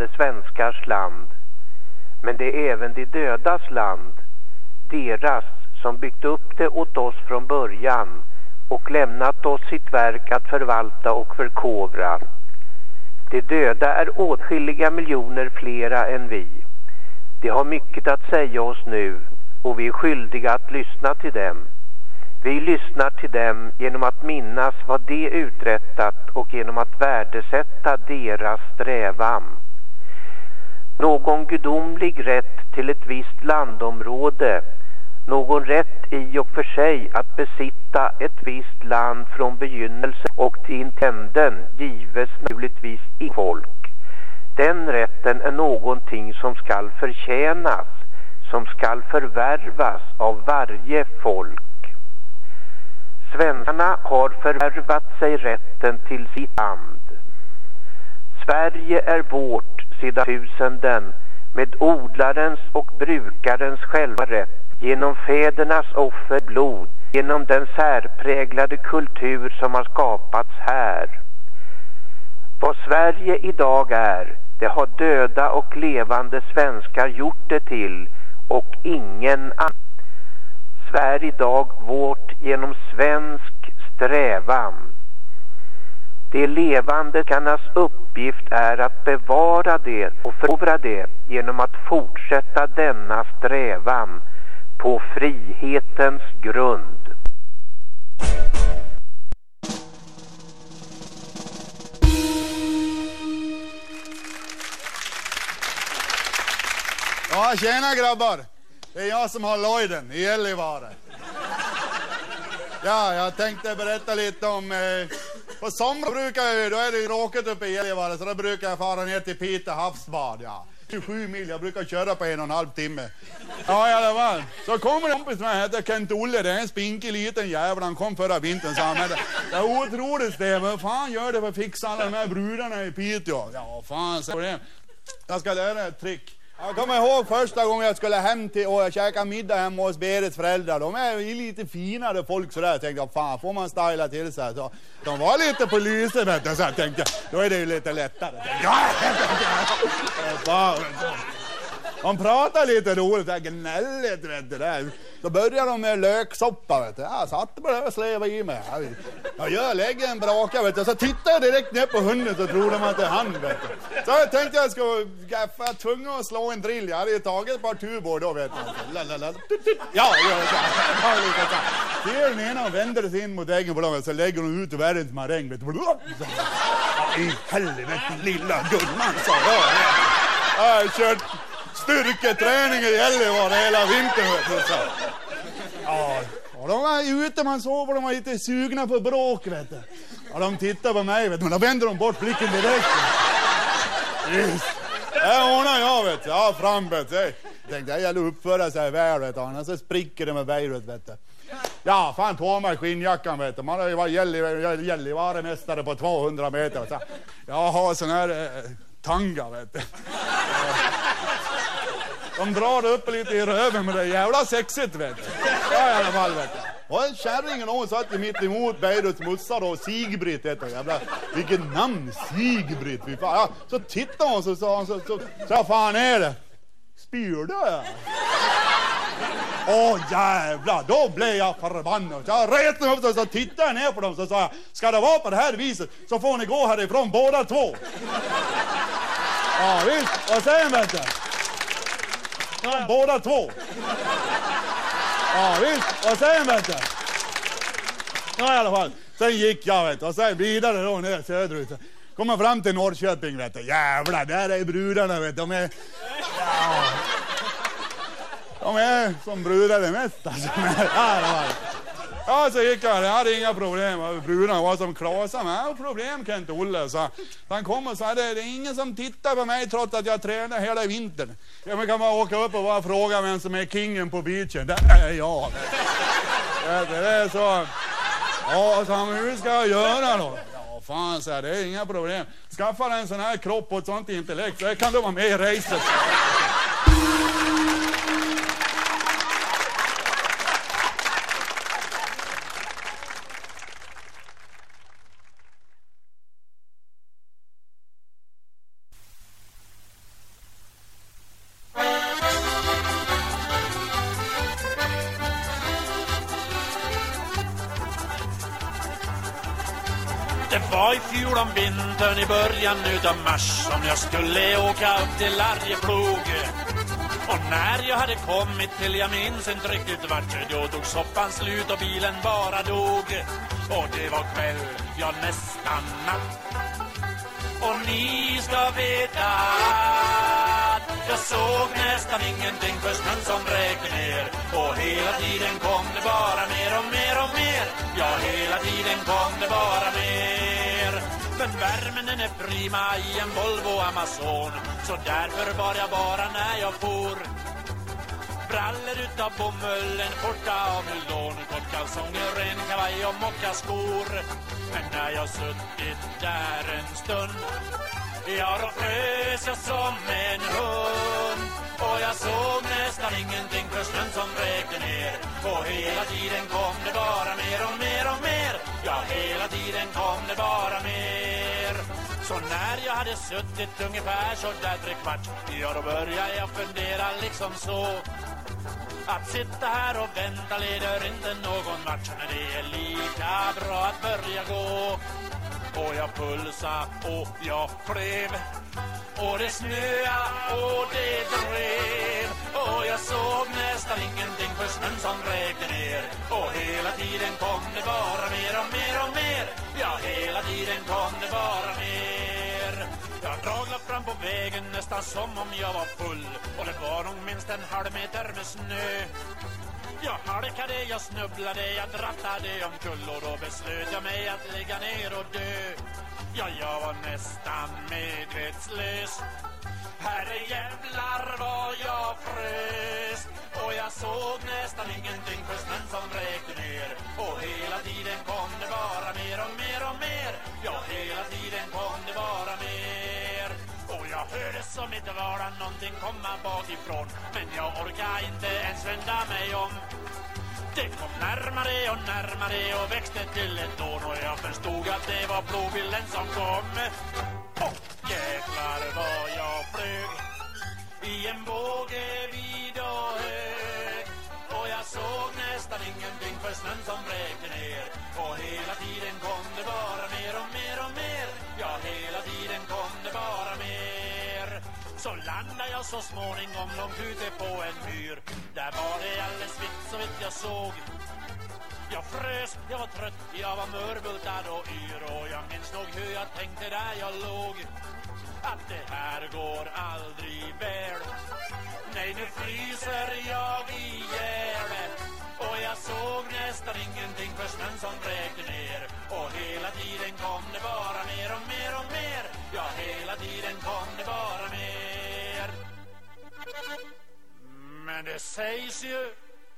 S11: levande svenskars land. Men det är även de dödas land. Deras som byggt upp det åt oss från början och lämnat oss sitt verk att förvalta och förkovra. De döda är åtskilliga miljoner flera än vi. De har mycket att säga oss nu och vi är skyldiga att lyssna till dem. Vi lyssnar till dem genom att minnas vad de uträttat och genom att värdesätta deras strävan. Någon gudomlig rätt till ett visst landområde, någon rätt i och för sig att besitta ett visst land från begynnelse och till intenden gives naturligtvis i folk. Den rätten är någonting som skall förtjänas, som skall förvärvas av varje folk. Svenskarna har förvärvat sig rätten till sitt land. Sverige är vårt sedan tusenden med odlarens och brukarens själva rätt genom fädernas offerblod, genom den särpräglade kultur som har skapats här. Vad Sverige idag är, det har döda och levande svenskar gjort det till och ingen annan. Sverige idag vårt genom svensk strävan. De levande kannas uppgift är att bevara det och förkovra det genom att fortsätta denna strävan på frihetens grund.
S12: Ja, tjena grabbar. Det är jag som har Lloyden i Gällivare. Ja, jag tänkte berätta lite om... Eh, på sommaren brukar jag ju, då är det ju råkat uppe i Gällivare, så då brukar jag fara ner till Piteå havsbad, ja. Det är sju mil, jag brukar köra på en och en halv timme. Ja, i alla fall. Så kommer en kompis med heter Kent-Olle, det är en spinkig liten jävel, han kom förra vintern, sa han. Det, är otroligt det, vad fan gör det för att fixa alla de här brudarna i Piteå? Ja, fan, så det. Jag ska lära dig ett trick. Jag kommer ihåg första gången jag skulle hem till och käka middag hemma hos Berits föräldrar. De är ju lite finare folk sådär. Jag tänkte, fan får man styla till sig? Så, de var lite på lyset vet du. Så jag tänkte, då är det ju lite lättare. Tänkte, ja, tänkte, fan. De pratar lite roligt, det här gnälligt vet du. Där. Då börjar de med löksoppa vet du. Jag satt på det och slevade i mig. Jag, gör, lägger en braka vet du. Så tittar jag direkt ner på hunden så tror de att det är han vet du. Så jag tänkte jag skulle gaffa, tunga och slå en drill. Jag hade ju tagit ett par tubor då vet du. Lalalala. Ja, ja, ja. Ser den ena och vänder sig in mot äggen på dem så lägger hon ut världens maräng vet du. I helvete lilla gumman sa jag. Jag har kört styrketräning i Gällivare hela vintern. vet du, så. Ja, och de var ute, man såg och de var lite sugna på bråk vet du. Och de tittade på mig vet du, men då vände de bort blicken direkt. Yes. Det ordnar jag vet du, ja fram vet du. Tänkte jag gäller att uppföra sig väl vet du, annars så spricker det med vädret vet du. Ja, fan på mig skinnjackan vet du. Man har ju varit Gällivare- Gällivaremästare på 200 meter. Så jag har sån här eh, tanga vet du. De drar upp lite i röven men det är jävla sexigt vet du. Ja i alla fall vet du. Och en kärringen hon satt ju mitt emot Beiruts morsa då, Sigbritt heter hon. Jävla, vilket namn, Sigbritt. fy fan. Ja, så tittade hon så sa hon så, så, så, fan är det? Spyr du? Åh jävlar, då blev jag förbannad. Så jag reste mig upp och så tittade jag ner på dem och så sa jag, ska det vara på det här viset så får ni gå härifrån båda två. Ja visst, och sen vet du. Ja, båda två. Ja visst, och sen vet du. Ja i alla fall. Sen gick jag vet du, och sen vidare då ner söderut. Kommer fram till Norrköping vet du. Jävlar, där är brudarna vet du. De är... Ja. De är som brudar det mest alltså. Ja, det var det. Ja, så gick jag. Jag hade inga problem. Brudarna var som klasar. Men jag har problem Kent-Olle. Så han kom och sa det är ingen som tittar på mig trots att jag tränar hela vintern. Ja, men kan man åka upp och bara fråga vem som är kingen på beachen? Det är jag. Det är så. Ja, så han, hur ska jag göra då? Ja, fan, så här, det är inga problem. Skaffa dig en sån här kropp och ett sånt intellekt, så kan du vara med i racet.
S13: Början utav mars som jag skulle åka upp till Arjeplog. Och när jag hade kommit till jag minns inte riktigt vart då tog soppan slut och bilen bara dog. Och det var kväll, ja nästan natt. Och ni ska veta att jag såg nästan ingenting för snön som vräkte ner. Och hela tiden kom det bara mer och mer och mer. Ja, hela tiden kom det bara mer. Men värmen den är prima i en Volvo Amazon. Så därför var jag bara när jag for. Brallor utav bomull, en skjorta av nylon Kortkalsonger, en kavaj och mockaskor Men när jag suttit där en stund Ja, då frös jag som en hund. Och jag såg nästan ingenting för snön som vräkte ner. Och hela tiden kom det bara mer och mer och mer. Ja, hela tiden kom det bara mer. Så när jag hade suttit ungefär så där tre kvart Ja, då började jag fundera liksom så. Att sitta här och vänta leder inte någon match Men det är lika bra att börja gå. Och jag pulsa och jag klev. Och det snöa och det drev. Och jag såg nästan ingenting för snön som vräkte ner. Och hela tiden kom det bara mer och mer och mer. Ja, hela tiden kom det bara mer. Jag draglade fram på vägen nästan som om jag var full. Och det var nog minst en halv meter med snö. Jag halkade, jag snubblade, jag drattade omkull Och då beslöt jag mig att ligga ner och dö. Ja, jag var nästan medvetslös. Herre jävlar vad jag frös. Och jag såg nästan ingenting för snön som vräkte ner. Och hela tiden kom det bara mer och mer och mer. Ja, hela tiden som inte vara någonting komma bakifrån Men jag orkade inte ens vända mig om det kom närmare och närmare och växte till ett dån och jag förstod att det var plogbilden som kom. Och jäklar vad jag flög i en båge vid och hög. Och jag såg nästan ingenting för snön som bred. Så småningom långt ute på en myr. Där var det alldeles vitt så vitt jag såg. Jag frös, jag var trött, jag var mörbultad och yr och jag minns nog hur jag tänkte där jag låg. Att det här går aldrig väl. Nej, nu fryser jag ihjäl. Och jag såg nästan ingenting för snön som vräkte ner. Och hela tiden kom det bara mer och mer och mer. Ja, hela tiden kom det bara Men det sägs ju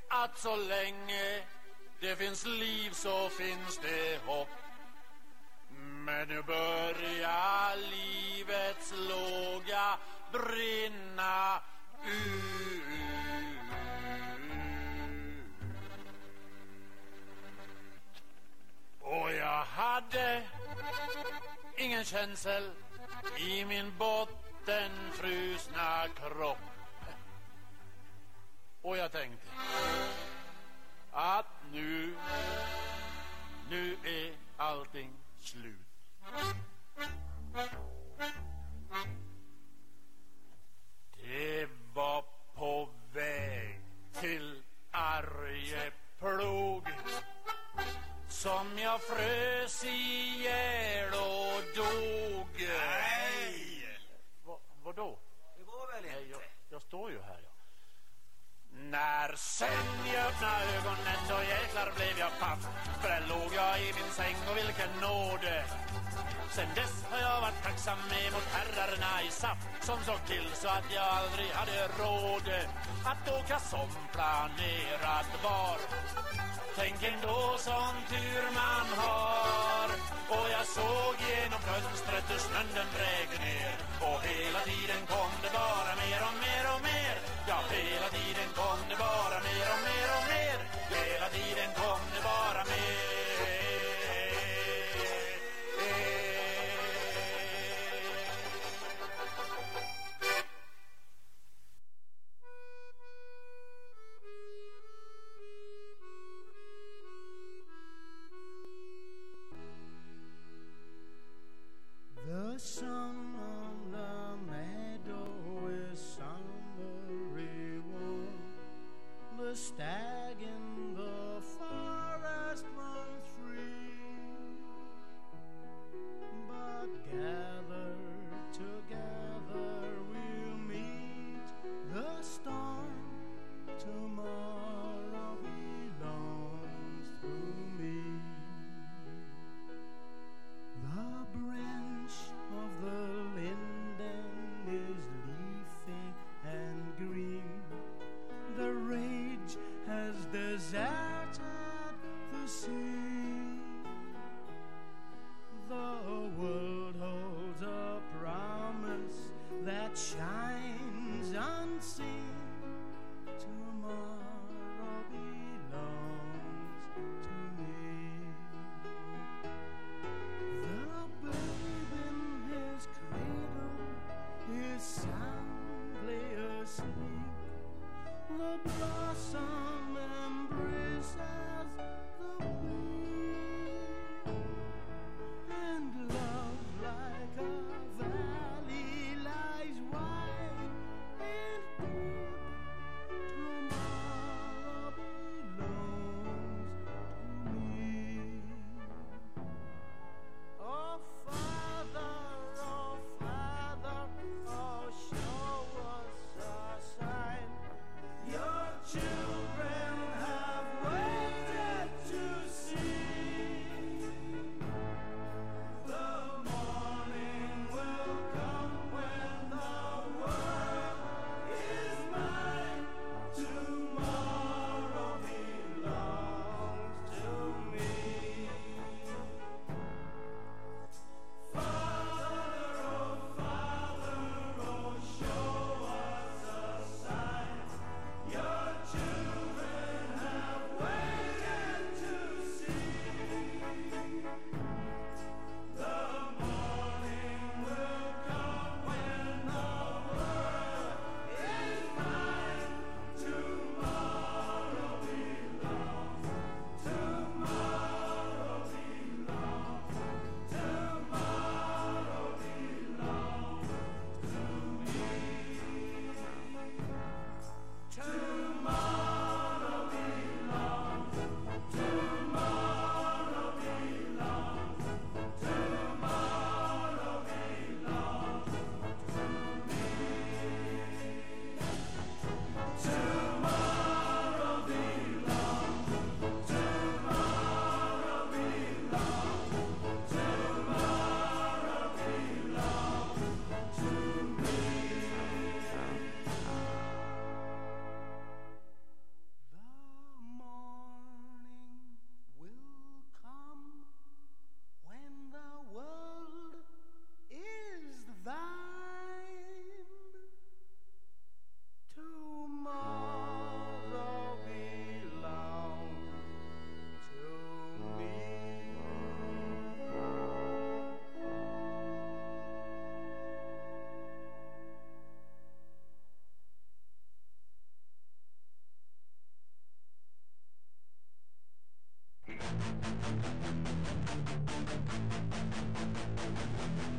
S13: att så länge det finns liv så finns det hopp. Men nu börjar livets låga brinna ut. Och jag hade ingen känsel i min bottenfrusna kropp. Och jag tänkte att nu, nu är allting slut. Det var på väg till Arjeplog som jag frös ihjäl och dog. Nej! Va, vadå? Det går väl inte?
S14: Nej, jag, jag står ju här. Ja. När sen jag öppnade ögonen så jäklar blev jag paff För där låg jag i min säng och vilken nåde Sen dess har jag varit tacksam emot herrarna i SAF Som såg till så att jag aldrig hade råd Att åka som planerat var. Tänk ändå sån tur man har Och jag såg genom fönstret hur snön den ner Och hela tiden kom det bara mer och mer och mer. Ja, hela tiden kom det bara mer och mer
S15: Thank you.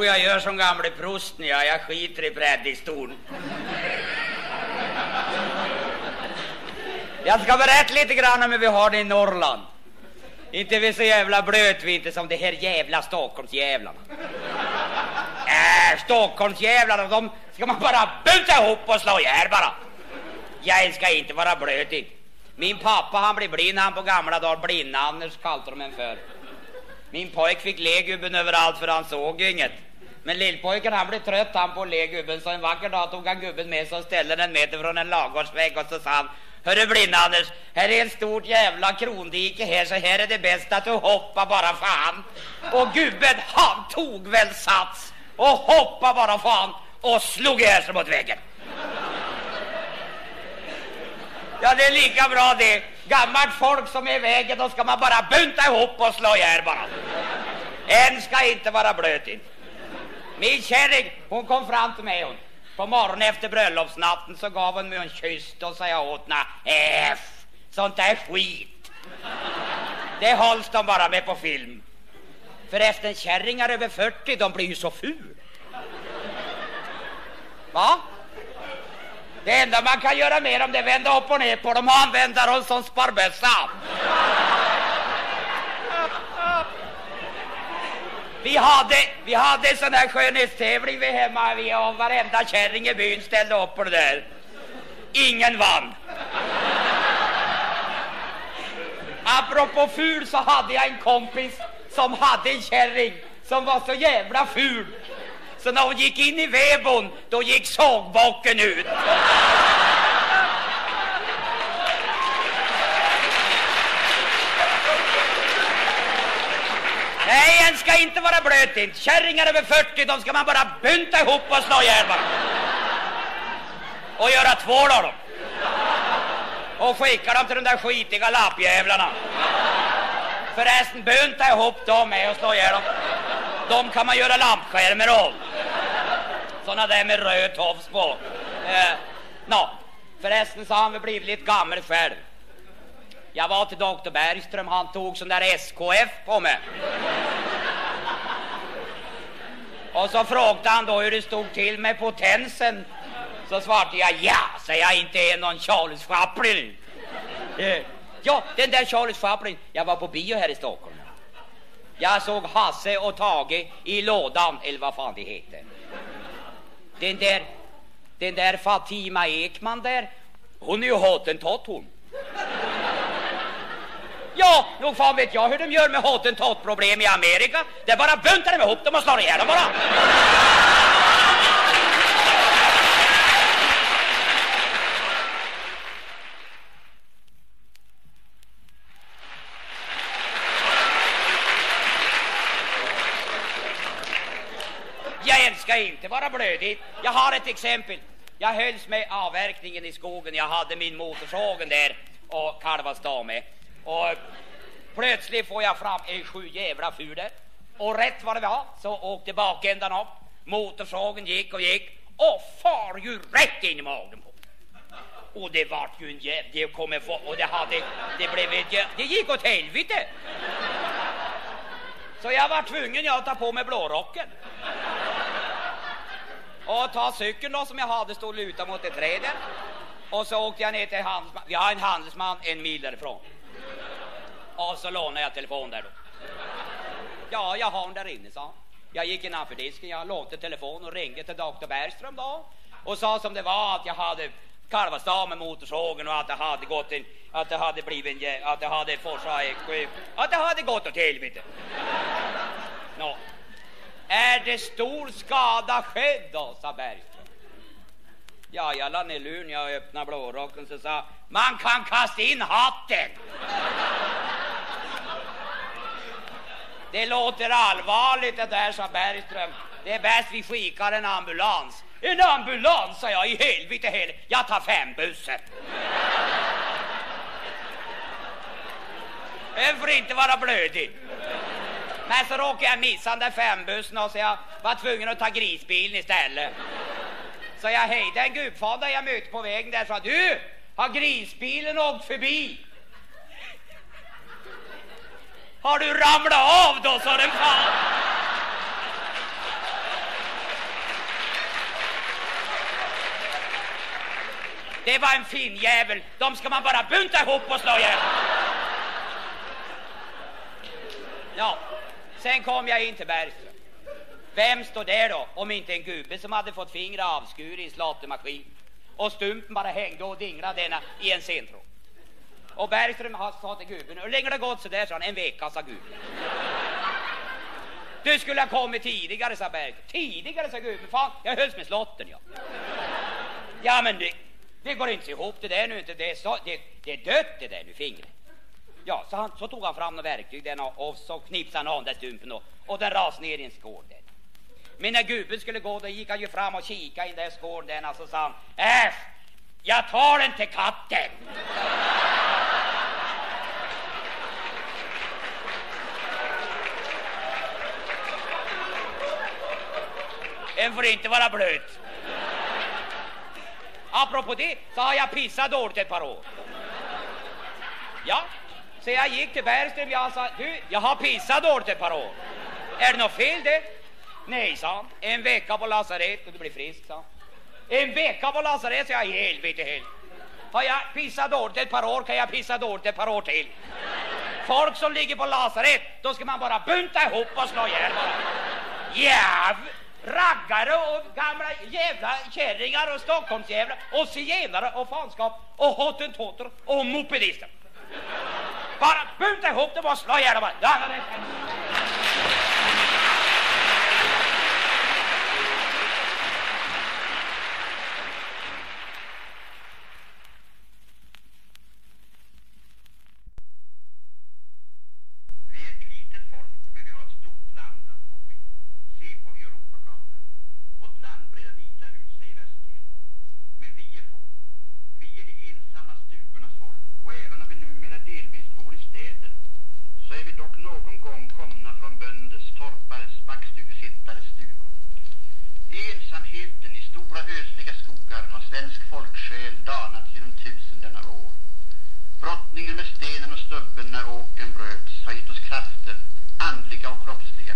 S16: Tror jag gör som gamle prosten, jag, jag skiter i predikstolen. Jag ska berätta lite grann om hur vi har det i Norrland. Inte vi så jävla blöt vi inte som det här jävla Stockholmsjävlarna. Äh, Stockholmsjävlarna, de ska man bara buta ihop och slå ihjäl bara. Jag ska inte vara blötig. Min pappa han blev blind han på gamla dagar, blind-Anders kallade de en för. Min pojk fick le gubben överallt för han såg ju inget. Men lillpojken han blev trött han på att le gubben så en vacker dag tog han gubben med sig och ställde den meter från en ladugårdsvägg och så sa han Hörru blind-Anders, här är ett stort jävla krondike här så här är det bäst att du hoppar bara fan. Och gubben han tog väl sats och hoppade bara fan och slog ihjäl sig mot väggen. Ja, det är lika bra det. Gammalt folk som är i vägen, då ska man bara bunta ihop och slå ihjäl bara. En ska inte vara blöt in. Min kärring, hon kom fram till mig hon. På morgonen efter bröllopsnatten så gav hon mig en kyss. och sa jag åt henne, F, sånt där skit. Det hålls de bara med på film. Förresten, kärringar över 40, de blir ju så ful. Va? Det enda man kan göra med dem det är vända upp och ner på dem och använda dem som sparbössa. Vi hade, vi hade en sån här skönhetstävling vi hemma vi och varenda kärring i byn ställde upp på det där. Ingen vann. Apropå ful så hade jag en kompis som hade en kärring som var så jävla ful Så när hon gick in i vedboden, då gick sågbocken ut. Nej, en ska inte vara blöt inte. Kärringar över 40, de ska man bara bunta ihop och slå ihjäl bara. Och göra tvål av dem. Och skicka dem till de där skitiga lappjävlarna. Förresten, bunta ihop dem med och slå ihjäl dem. De kan man göra lampskärmar av. Såna där med röd tofs på. Eh, no. förresten så har han väl blivit lite gammal själv. Jag var till doktor Bergström, han tog sån där SKF på mig. Och så frågade han då hur det stod till med potensen. Så svarade jag ja, så jag inte är någon Charles Chaplin. Eh, ja, den där Charles Chaplin. Jag var på bio här i Stockholm. Jag såg Hasse och Tage i lådan, eller vad fan det heter. Den där, den där Fatima Ekman där, hon är ju hottentott hon. Ja, nog fan vet jag hur de gör med hotentatproblem i Amerika. Det är bara buntar dem ihop dem och slår ihjäl dem bara. Jag älskar inte vara blödig. Jag har ett exempel. Jag hölls med avverkningen i skogen. Jag hade min motorsågen där och kalvas med. Och plötsligt får jag fram en sju jävla fuder. Och rätt vad det var så åkte bakändan upp. Motorsågen gick och gick och far ju rätt in i magen på mig. Och det vart ju en jävla... Det kom en och det hade... Det blev ett Det gick åt helvete. Så jag var tvungen jag att ta på mig blårocken. Och ta cykeln då som jag hade stod lutad mot ett träd. Och så åkte jag ner till handelsman. Vi har en handelsman en mil därifrån. Och så lånade jag telefon där då. Ja, jag har den där inne, sa han. Jag gick innanför disken, jag lånade telefon och ringde till doktor Bergström då. Och sa som det var att jag hade kalvastad med motorsågen och att det hade gått en, att det hade blivit en, att det hade forsat att det hade gått åt helvete. Nå. Är det stor skada skedd då, sa Bergström. Ja, jag la ner luren, jag öppnade blårocken så sa man kan kasta in hatten. Det låter allvarligt det där, sa Bergström. Det är bäst vi skickar en ambulans. En ambulans, sa jag, i helvete heller. Jag tar fembussen. Den får inte vara blödig. Men så råkade jag missa den där fembussen och så jag var tvungen att ta grisbilen istället. Så jag hejde en gubbfader jag mötte på vägen där och sa du, har grisbilen åkt förbi? Har du ramlat av då, sa den fan. Det var en fin jävel. De ska man bara bunta ihop och slå ihjäl. Ja, sen kom jag in till Bergström. Vem står där då, om inte en gubbe som hade fått fingret avskuret i en slåttermaskin och stumpen bara hängde och dinglade denna i en sentråd. Och Bergström sa till gubben, hur länge har det gått så där, sa han, en vecka, sa gubben. Du skulle ha kommit tidigare, sa Bergström. Tidigare, sa gubben, fan, jag hölls med slotten, ja. Ja, men det, det går inte ihop det där nu inte, det är, så, det, det är dött det där nu, fingret. Ja, så, han, så tog han fram några verktyg den och, och så knipsade han av den där stumpen och, och den rasade ner i en skål där. Men när gubben skulle gå, då gick han ju fram och kikade i den där skålen den och så sa han, äsch, jag tar den till katten. Den får inte vara blöt. Apropå det så har jag pissat dåligt ett par år. Ja, så jag gick till Bergström och sa, du, jag har pissat dåligt ett par år. Är det något fel det? Nej, sa han. En vecka på lasarett och du blir frisk, sa han. En vecka på lasarett, sa jag. I helvete. Har jag pissat dåligt ett par år kan jag pissa dåligt ett par år till. Folk som ligger på lasarett, då ska man bara bunta ihop och slå ihjäl bara. Jäv! Raggare och gamla jävla kärringar och Stockholmsjävlar och zigenare och fanskap och hottentotter och mopedister. Bara bunta ihop dem och slå ihjäl dem bara. Ja, ja, det-
S17: våra ödsliga skogar har svensk folksjäl danats genom tusenden av år. Brottningen med stenen och stubben när åken bröts har gett oss krafter, andliga och kroppsliga.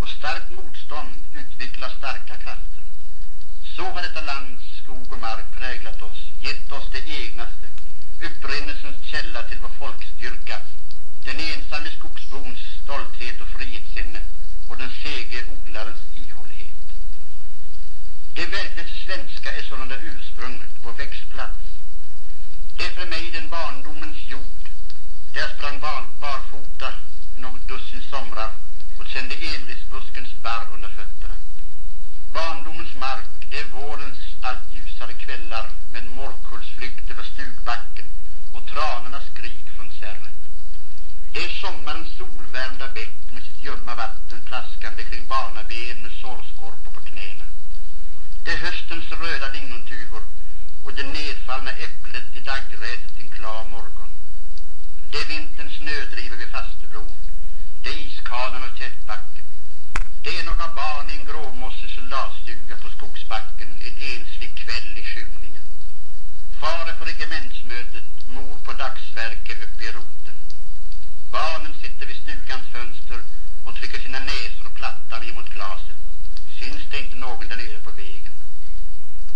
S17: Och starkt motstånd utvecklar starka krafter. Så har detta lands skog och mark präglat oss, gett oss det egnaste, upprinnelsens källa till vår folkstyrka, den ensamme skogsbons stolthet och frihetssinne och den sege odlarens ihållighet. Det verkligt svenska är sålunda ursprunget, vår det är för mig den barndomens jord. Där jag sprang barn, barfota något dussin somrar och kände enrisbuskens barr under fötterna. Barndomens mark, det är vårens allt ljusare kvällar med morkullsflykt över stugbacken och tranornas skrik från särret. Det är sommarens solvärmda bäck med sitt ljumma vatten plaskande kring barnaben med sårskorpor på knäna. Det är höstens röda lingontuvor det nedfallna äpplet i daggräset en klar morgon. Det är vinterns snödrivor vid Fastebron. Det är iskanan och tältbacken. Det är några barn i en gråmossig soldatstuga på skogsbacken en enslig kväll i skymningen. Far är på regementsmötet, mor på dagsverke uppe i roten. Barnen sitter vid stugans fönster och trycker sina näsor och plattan emot glaset. Syns det inte någon där nere på?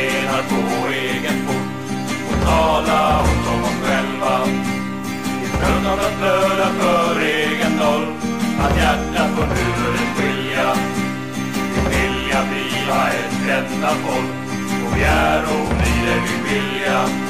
S13: stenar på egen fot. Och tala ont om själva. I trött att blöda för egen noll att hjärtat från huvudet skilja. Vi vilja bliva ett enda folk. Och vi är och blir det vi vilja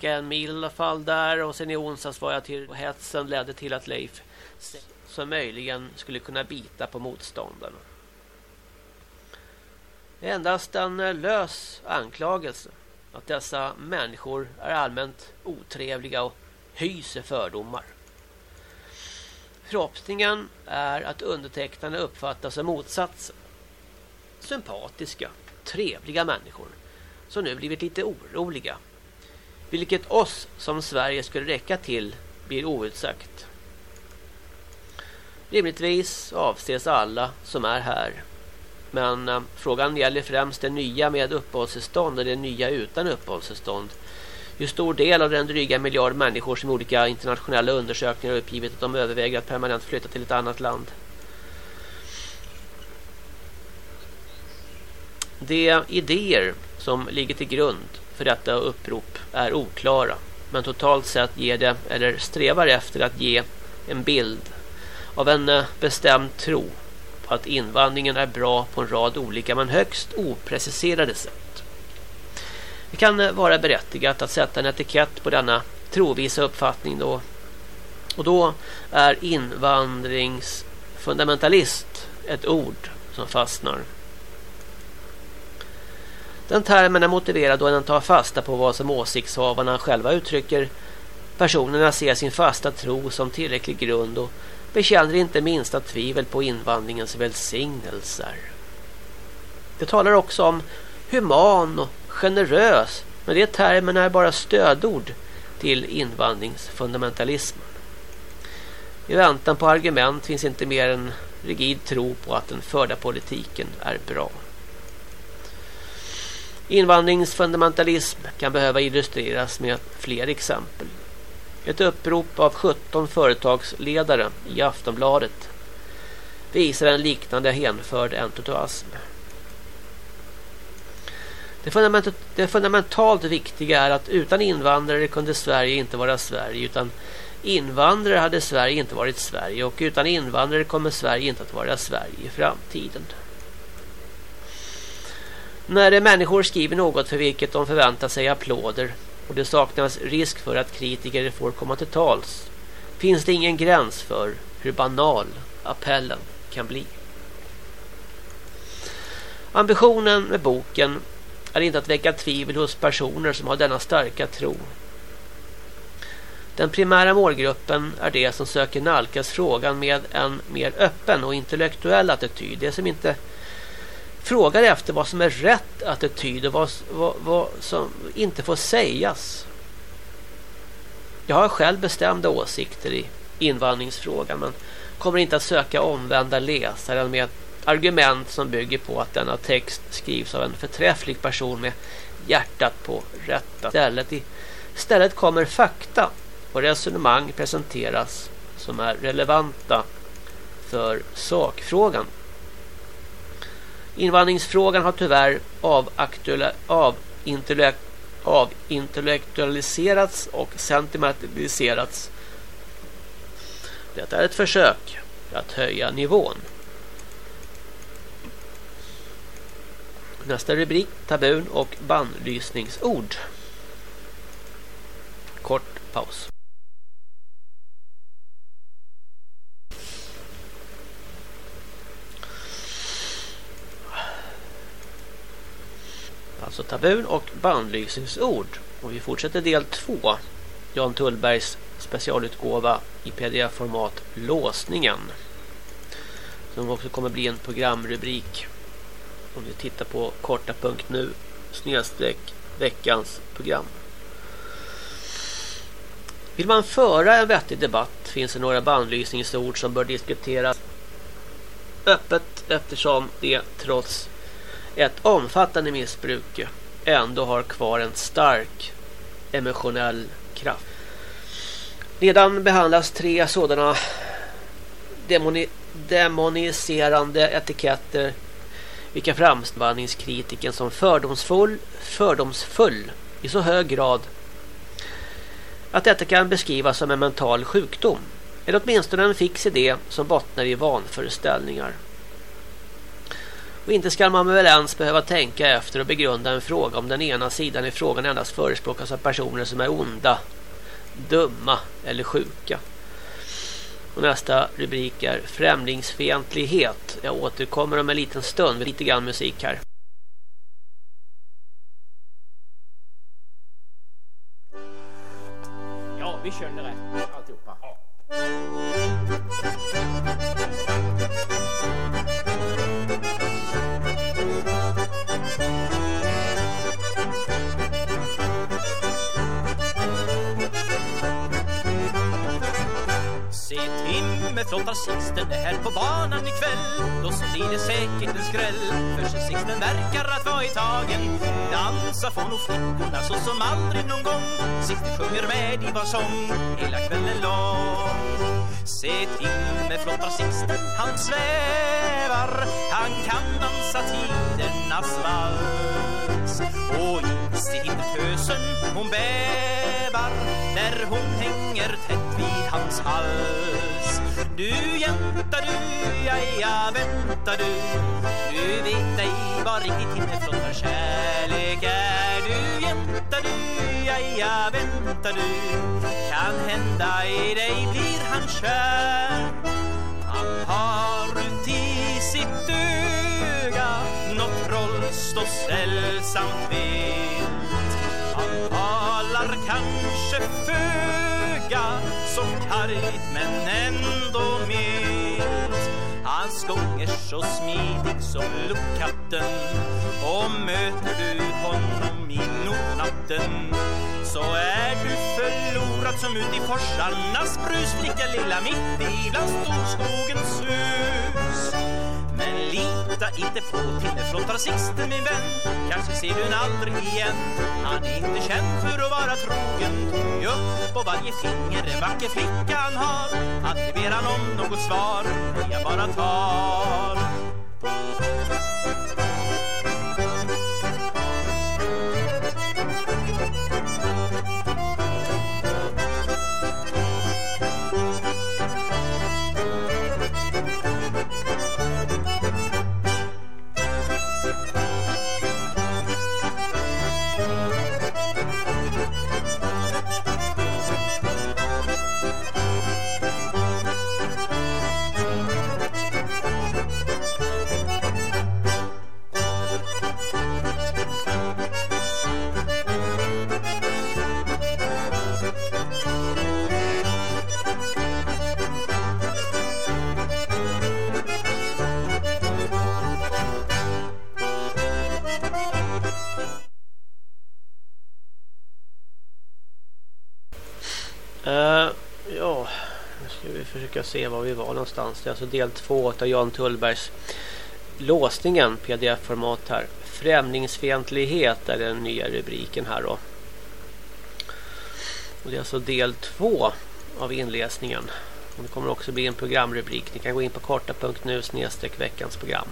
S18: Det
S7: jag cirka en mil i alla fall där och sen i onsdags var jag till och hetsen ledde till att Leif som möjligen skulle kunna bita på motståndarna. Endast en eh, lös anklagelse att dessa människor är allmänt otrevliga och hyser fördomar. Förhoppningen är att undertecknarna uppfattas som motsatsen. Sympatiska, trevliga människor som nu blivit lite oroliga. Vilket oss som Sverige skulle räcka till blir outsagt. Rimligtvis avses alla som är här. Men eh, frågan gäller främst det nya med uppehållstillstånd och det nya utan uppehållstillstånd. Hur stor del av den dryga miljard människor som olika internationella undersökningar har uppgivit att de överväger att permanent flytta till ett annat land. De idéer som ligger till grund för detta upprop är oklara. Men totalt sett ger det, eller strävar efter att ge en bild av en eh, bestämd tro på att invandringen är bra på en rad olika men högst opreciserade sätt. Det kan eh, vara berättigat att sätta en etikett på denna trovisa uppfattning då. Och då är invandringsfundamentalist ett ord som fastnar. Den termen är motiverad då den tar fasta på vad som åsiktshavarna själva uttrycker. Personerna ser sin fasta tro som tillräcklig grund och bekänner inte minsta tvivel på invandringens välsignelser. Det talar också om human och generös, men det termen är bara stödord till invandringsfundamentalismen. I väntan på argument finns inte mer än rigid tro på att den förda politiken är bra. Invandringsfundamentalism kan behöva illustreras med fler exempel. Ett upprop av 17 företagsledare i Aftonbladet visar en liknande hänförd entusiasm. Det, fundament det fundamentalt viktiga är att utan invandrare kunde Sverige inte vara Sverige utan invandrare hade Sverige inte varit Sverige och utan invandrare kommer Sverige inte att vara Sverige i framtiden. När människor skriver något för vilket de förväntar sig applåder och det saknas risk för att kritiker får komma till tals finns det ingen gräns för hur banal appellen kan bli. Ambitionen med boken är inte att väcka tvivel hos personer som har denna starka tro. Den primära målgruppen är det som söker nalkas frågan med en mer öppen och intellektuell attityd. Det som inte frågar efter vad som är rätt attityd och vad, vad, vad som inte får sägas. Jag har själv bestämda åsikter i invandringsfrågan men kommer inte att söka omvända läsaren med argument som bygger på att denna text skrivs av en förträfflig person med hjärtat på rätta stället. Istället kommer fakta och resonemang presenteras som är relevanta för sakfrågan. Invandringsfrågan har tyvärr avintellektualiserats av och sentimentaliserats. Detta är ett försök att höja nivån. Nästa rubrik, tabun och bannlysningsord. Kort paus. Alltså tabun och bannlysningsord. Och vi fortsätter del 2. Jan Tullbergs specialutgåva i pdf-format Låsningen. Som också kommer bli en programrubrik. Om vi tittar på korta punkt nu snedstreck veckans program. Vill man föra en vettig debatt finns det några bandlysningsord som bör diskuteras öppet eftersom det trots ett omfattande missbruk ändå har kvar en stark emotionell kraft. Redan behandlas tre sådana demoni demoniserande etiketter vilka framställningskritiken som fördomsfull, fördomsfull i så hög grad att detta kan beskrivas som en mental sjukdom eller åtminstone en fix idé som bottnar i vanföreställningar. Och inte ska man väl ens behöva tänka efter och begrunda en fråga om den ena sidan i frågan endast förespråkas av personer som är onda, dumma eller sjuka. Och nästa rubrik är främlingsfientlighet. Jag återkommer om en liten stund med lite grann musik här.
S19: Ja, vi känner rätt alltihopa.
S20: Se Timme flottar Sixten här på banan ikväll. Då så blir det säkert en skräll För så Sixten verkar att vara i tagen. Dansa får nog flickorna så som aldrig någon gång. Sixten sjunger med i var sång hela kvällen lång. Se Timme flottar Sixten, han svävar. Han kan dansa tidernas vals. Och is i himmeltösen hon bävar. När hon hänger tätt hans hals. Du jänta du, ja ja vänta du. Du vet ej vad riktigt himmelflottar kärlek är. Du jänta du, ja ja vänta du. Kan hända i dig blir han kär. Han har uti sitt öga Något rollst och sällsamt vilt Han talar kanske för föga Så kargt men ändå milt Hans gång är så smidig som luckkatten Och möter du honom i nordnatten Så är du förlorad som ut i forsarnas brus Flicka lilla mitt i bland storskogens hus men lita inte på från Sixten min vän. Kanske ser du en aldrig igen. Han är inte känd för att vara trogen. Tog upp på varje finger en vacker flicka han har. Aldrig ber han om något svar när jag bara tar
S7: ska försöka se var vi var någonstans. Det är alltså del två av Jan Tullbergs låsningen pdf-format här. Främlingsfientlighet är den nya rubriken här då. Och det är alltså del två av inläsningen. Och det kommer också bli en programrubrik. Ni kan gå in på korta.nu snedstreck veckans program.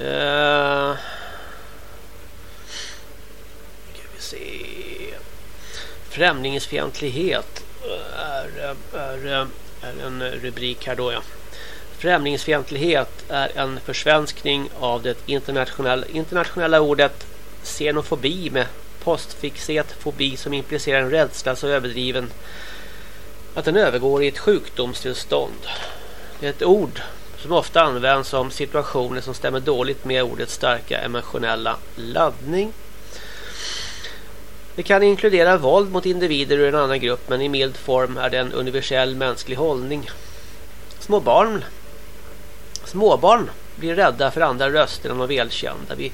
S7: Uh, ska vi se. Främlingsfientlighet är, är, är en rubrik här då ja. Främlingsfientlighet är en försvenskning av det internationella, internationella ordet xenofobi med postfixet fobi som implicerar en rädsla så överdriven att den övergår i ett sjukdomstillstånd. Det är ett ord som ofta används om situationer som stämmer dåligt med ordets starka emotionella laddning. Det kan inkludera våld mot individer ur en annan grupp men i mild form är det en universell mänsklig hållning. Små barn Småbarn blir rädda för andra röster än de välkända. Vi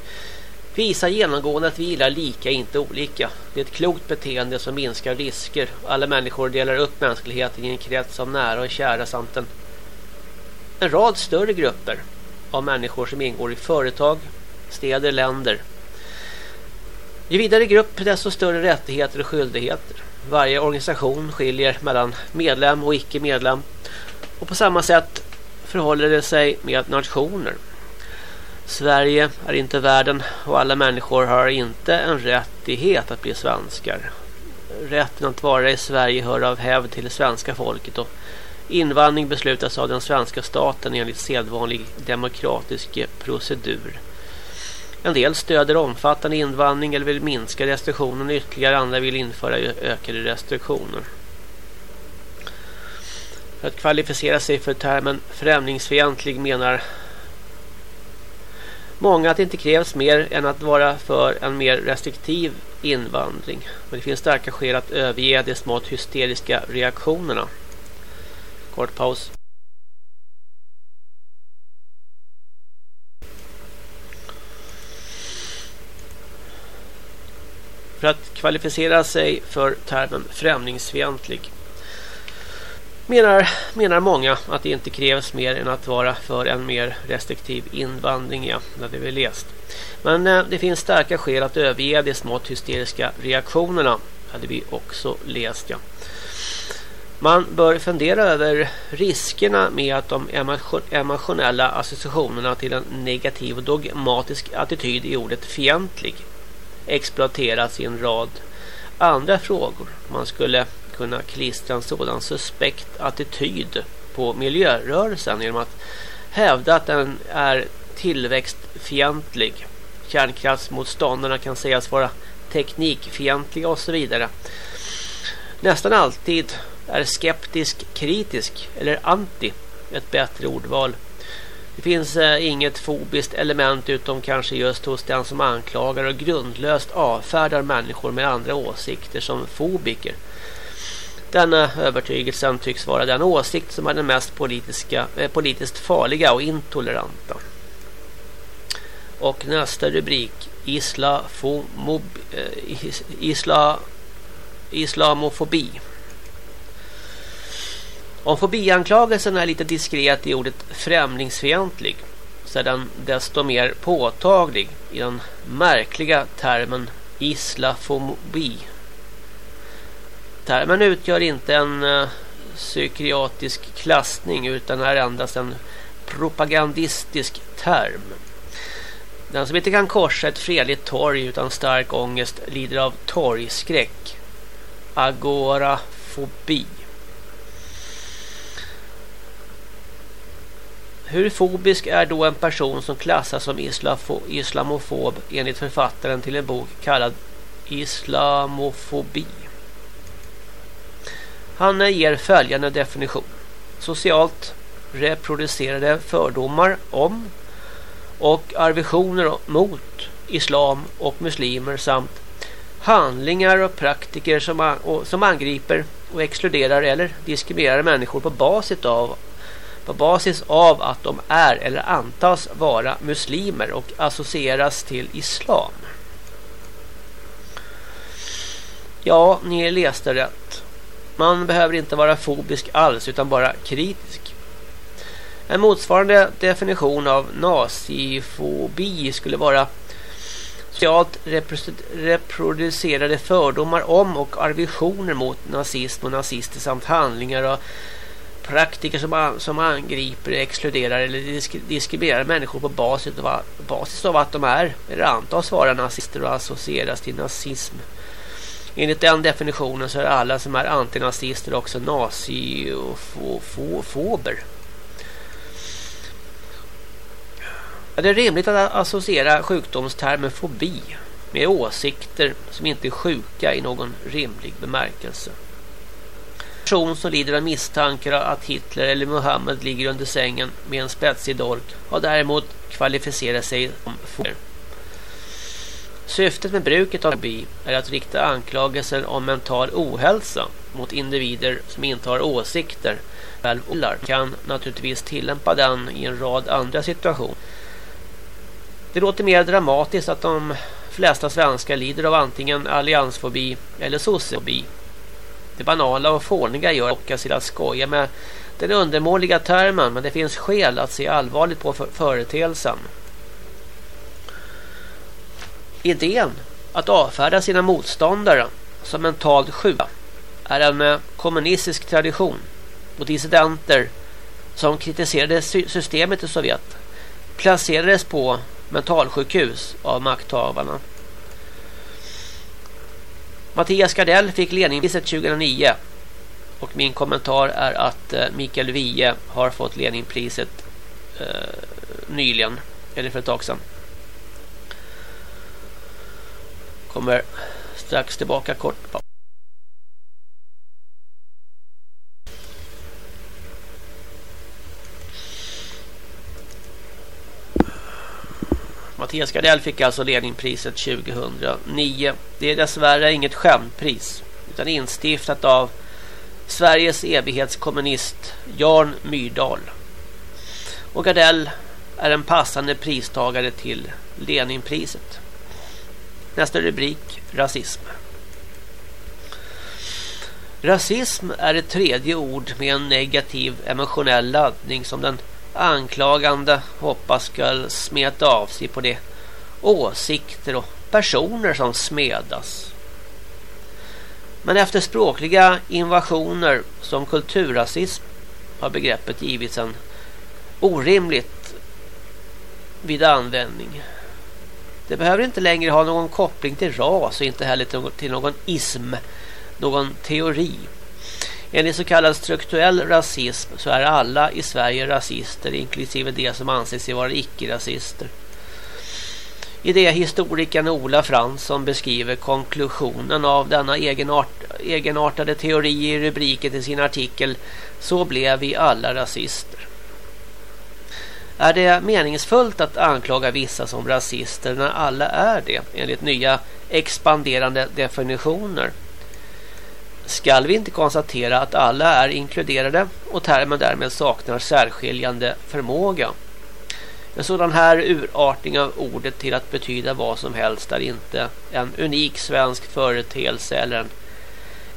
S7: visar genomgående att vi gillar lika, inte olika. Det är ett klokt beteende som minskar risker. Alla människor delar upp mänskligheten i en krets av nära och kära samt en, en rad större grupper av människor som ingår i företag, städer, länder. Ju vidare grupp desto större rättigheter och skyldigheter. Varje organisation skiljer mellan medlem och icke-medlem. Och på samma sätt förhåller det sig med nationer. Sverige är inte världen och alla människor har inte en rättighet att bli svenskar. Rätten att vara i Sverige hör av hävd till det svenska folket och invandring beslutas av den svenska staten enligt sedvanlig demokratisk procedur. En del stöder omfattande invandring eller vill minska restriktionerna ytterligare, andra vill införa ökade restriktioner. För att kvalificera sig för termen främlingsfientlig menar många att det inte krävs mer än att vara för en mer restriktiv invandring. Men det finns starka skäl att överge de smått hysteriska reaktionerna. Kort paus. För att kvalificera sig för termen främlingsfientlig menar, menar många att det inte krävs mer än att vara för en mer restriktiv invandring. Ja, det hade vi läst. Men eh, det finns starka skäl att överge de smått hysteriska reaktionerna. hade vi också läst. Ja. Man bör fundera över riskerna med att de emotionella associationerna till en negativ och dogmatisk attityd i ordet fientlig exploateras i en rad andra frågor. Man skulle kunna klistra en sådan suspekt attityd på miljörörelsen genom att hävda att den är tillväxtfientlig. Kärnkraftsmotståndarna kan sägas vara teknikfientliga och så vidare. Nästan alltid är skeptisk, kritisk eller anti ett bättre ordval. Det finns eh, inget fobiskt element utom kanske just hos den som anklagar och grundlöst avfärdar människor med andra åsikter som fobiker. Denna övertygelsen tycks vara den åsikt som är den mest politiska, eh, politiskt farliga och intoleranta. Och nästa rubrik Islafomob, eh, isla, Islamofobi. Om fobianklagelsen är lite diskret i ordet främlingsfientlig så är den desto mer påtaglig i den märkliga termen islafobi. Termen utgör inte en uh, psykiatrisk klassning utan är endast en propagandistisk term. Den som inte kan korsa ett fredligt torg utan stark ångest lider av torgskräck. Agorafobi. Hur fobisk är då en person som klassas som islamofob enligt författaren till en bok kallad Islamofobi? Han ger följande definition. Socialt reproducerade fördomar om och aversioner mot islam och muslimer samt handlingar och praktiker som, som angriper och exkluderar eller diskriminerar människor på basis av på basis av att de är eller antas vara muslimer och associeras till islam. Ja, ni läste rätt. Man behöver inte vara fobisk alls utan bara kritisk. En motsvarande definition av nazifobi skulle vara socialt reproducerade fördomar om och aversioner mot nazism och nazister samt handlingar och praktiker som, an, som angriper, exkluderar eller disk, diskriminerar människor på basis av, basis av att de är eller antas vara nazister och associeras till nazism. Enligt den definitionen så är alla som är antinazister också nazifober. Ja, det är rimligt att associera sjukdomstermen fobi med åsikter som inte är sjuka i någon rimlig bemärkelse. En person som lider av misstankar att Hitler eller Muhammed ligger under sängen med en spetsig dolk har däremot kvalificerat sig som fober. Syftet med bruket av fobi är att rikta anklagelser om mental ohälsa mot individer som inte har åsikter självodlar kan naturligtvis tillämpa den i en rad andra situationer. Det låter mer dramatiskt att de flesta svenskar lider av antingen alliansfobi eller sociofobi. Det banala och fåniga gör lockas till att skoja med den undermåliga termen men det finns skäl att se allvarligt på företeelsen. Idén att avfärda sina motståndare som mentalt sjuka är en eh, kommunistisk tradition och dissidenter som kritiserade systemet i Sovjet placerades på mentalsjukhus av makthavarna. Mattias Gardell fick Leninpriset 2009 och min kommentar är att eh, Mikael Wiehe har fått Leninpriset eh, nyligen eller för ett tag sedan. Kommer strax tillbaka kort. Mattias Gardell fick alltså Leninpriset 2009. Det är dessvärre inget skämtpris utan instiftat av Sveriges evighetskommunist Jan Myrdal. Och Gardell är en passande pristagare till Leninpriset. Nästa rubrik, rasism. Rasism är ett tredje ord med en negativ emotionell laddning som den anklagande hoppas ska smeta av sig på de åsikter och personer som smedas. Men efter språkliga invasioner som kulturrasism har begreppet givits en orimligt vid användning. Det behöver inte längre ha någon koppling till ras och inte heller till någon ism, någon teori. Enligt så kallad strukturell rasism så är alla i Sverige rasister inklusive de som anser sig vara icke-rasister. I det historikern Ola Fransson beskriver konklusionen av denna egenart, egenartade teori i rubriken till sin artikel Så blev vi alla rasister. Är det meningsfullt att anklaga vissa som rasister när alla är det enligt nya expanderande definitioner? Skall vi inte konstatera att alla är inkluderade och termen därmed saknar särskiljande förmåga? En sådan här urartning av ordet till att betyda vad som helst är inte en unik svensk företeelse eller, en,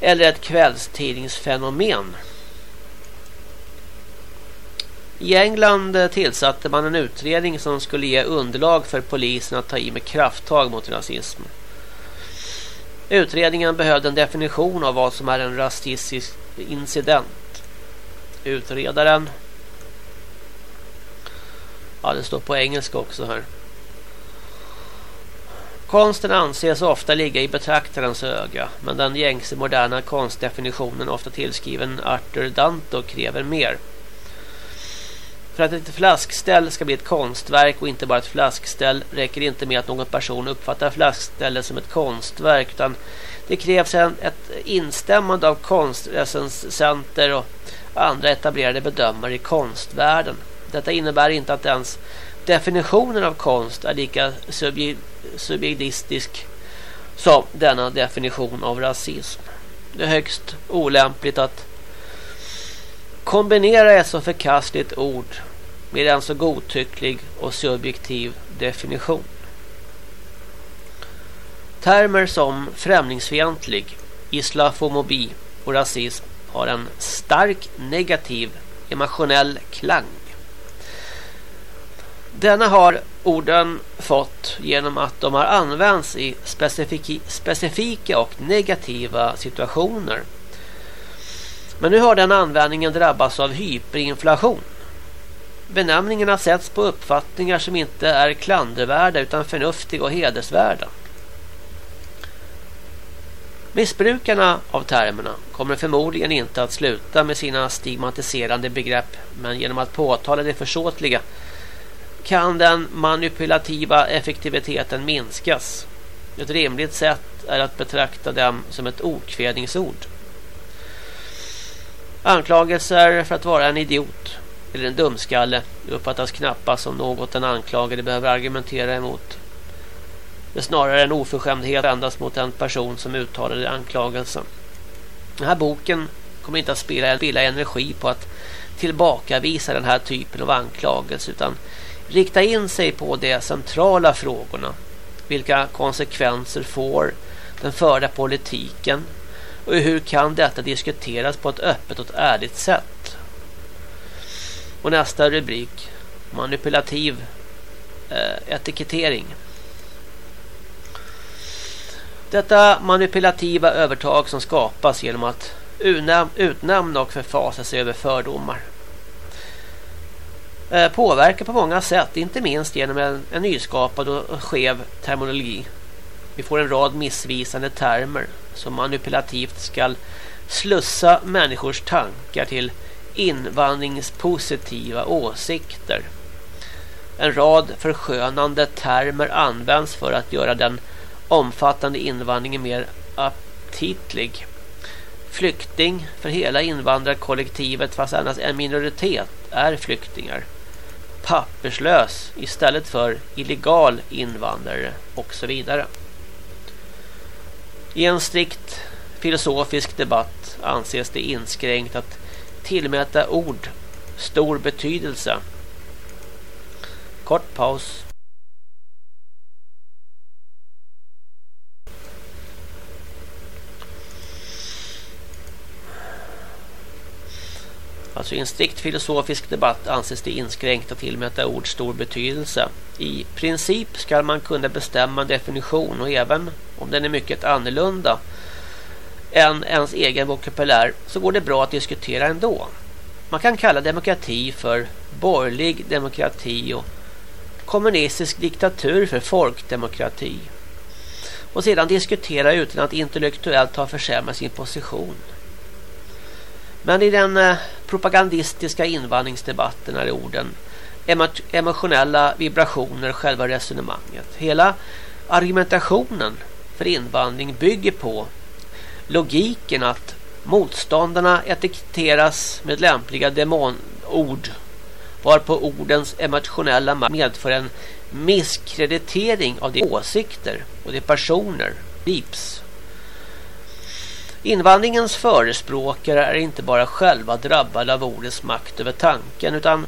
S7: eller ett kvällstidningsfenomen. I England tillsatte man en utredning som skulle ge underlag för polisen att ta i med krafttag mot rasism. Utredningen behövde en definition av vad som är en rasistisk incident. Utredaren Ja, det står på engelska också här. Konsten anses ofta ligga i betraktarens öga, men den gängse moderna konstdefinitionen ofta tillskriven Arthur Danto kräver mer. För att ett flaskställ ska bli ett konstverk och inte bara ett flaskställ räcker det inte med att någon person uppfattar flaskstället som ett konstverk utan det krävs en, ett instämmande av konstrecensenter och andra etablerade bedömare i konstvärlden. Detta innebär inte att ens definitionen av konst är lika subjektistisk som denna definition av rasism. Det är högst olämpligt att kombinera ett så förkastligt ord med en så godtycklig och subjektiv definition. Termer som främlingsfientlig, islafomobi och rasism har en stark negativ emotionell klang. Denna har orden fått genom att de har använts i specifika, specifika och negativa situationer. Men nu har den användningen drabbats av hyperinflation. Benämningarna sätts på uppfattningar som inte är klandervärda utan förnuftiga och hedersvärda. Missbrukarna av termerna kommer förmodligen inte att sluta med sina stigmatiserande begrepp men genom att påtala det försåtliga kan den manipulativa effektiviteten minskas. Ett rimligt sätt är att betrakta dem som ett okvädningsord. Anklagelser för att vara en idiot eller en dumskalle uppfattas knappast som något den anklagade behöver argumentera emot. Det är snarare en oförskämdhet endast mot en person som uttalade anklagelsen. Den här boken kommer inte att spela, spela energi på att tillbakavisa den här typen av anklagelse utan rikta in sig på de centrala frågorna. Vilka konsekvenser får den förda politiken och hur kan detta diskuteras på ett öppet och ärligt sätt? Och nästa rubrik manipulativ eh, etikettering. Detta manipulativa övertag som skapas genom att utnämna och förfasa sig över fördomar eh, påverkar på många sätt, inte minst genom en, en nyskapad och skev terminologi. Vi får en rad missvisande termer som manipulativt ska slussa människors tankar till invandringspositiva åsikter. En rad förskönande termer används för att göra den omfattande invandringen mer aptitlig. Flykting för hela invandrarkollektivet fast endast en minoritet är flyktingar. Papperslös istället för illegal invandrare och så vidare. I en strikt filosofisk debatt anses det inskränkt att tillmäta ord stor betydelse. Kort paus. Alltså i en strikt filosofisk debatt anses det inskränkt att tillmäta ord stor betydelse. I princip ska man kunna bestämma en definition och även om den är mycket annorlunda än ens egen vokabulär så går det bra att diskutera ändå. Man kan kalla demokrati för borgerlig demokrati och kommunistisk diktatur för folkdemokrati. Och sedan diskutera utan att intellektuellt ha försämrat sin position. Men i den eh, propagandistiska invandringsdebatten är orden emotionella vibrationer själva resonemanget. Hela argumentationen för invandring bygger på logiken att motståndarna etiketteras med lämpliga demonord varpå ordens emotionella makt medför en misskreditering av de åsikter och de personer, lips. Invandringens förespråkare är inte bara själva drabbade av ordens makt över tanken utan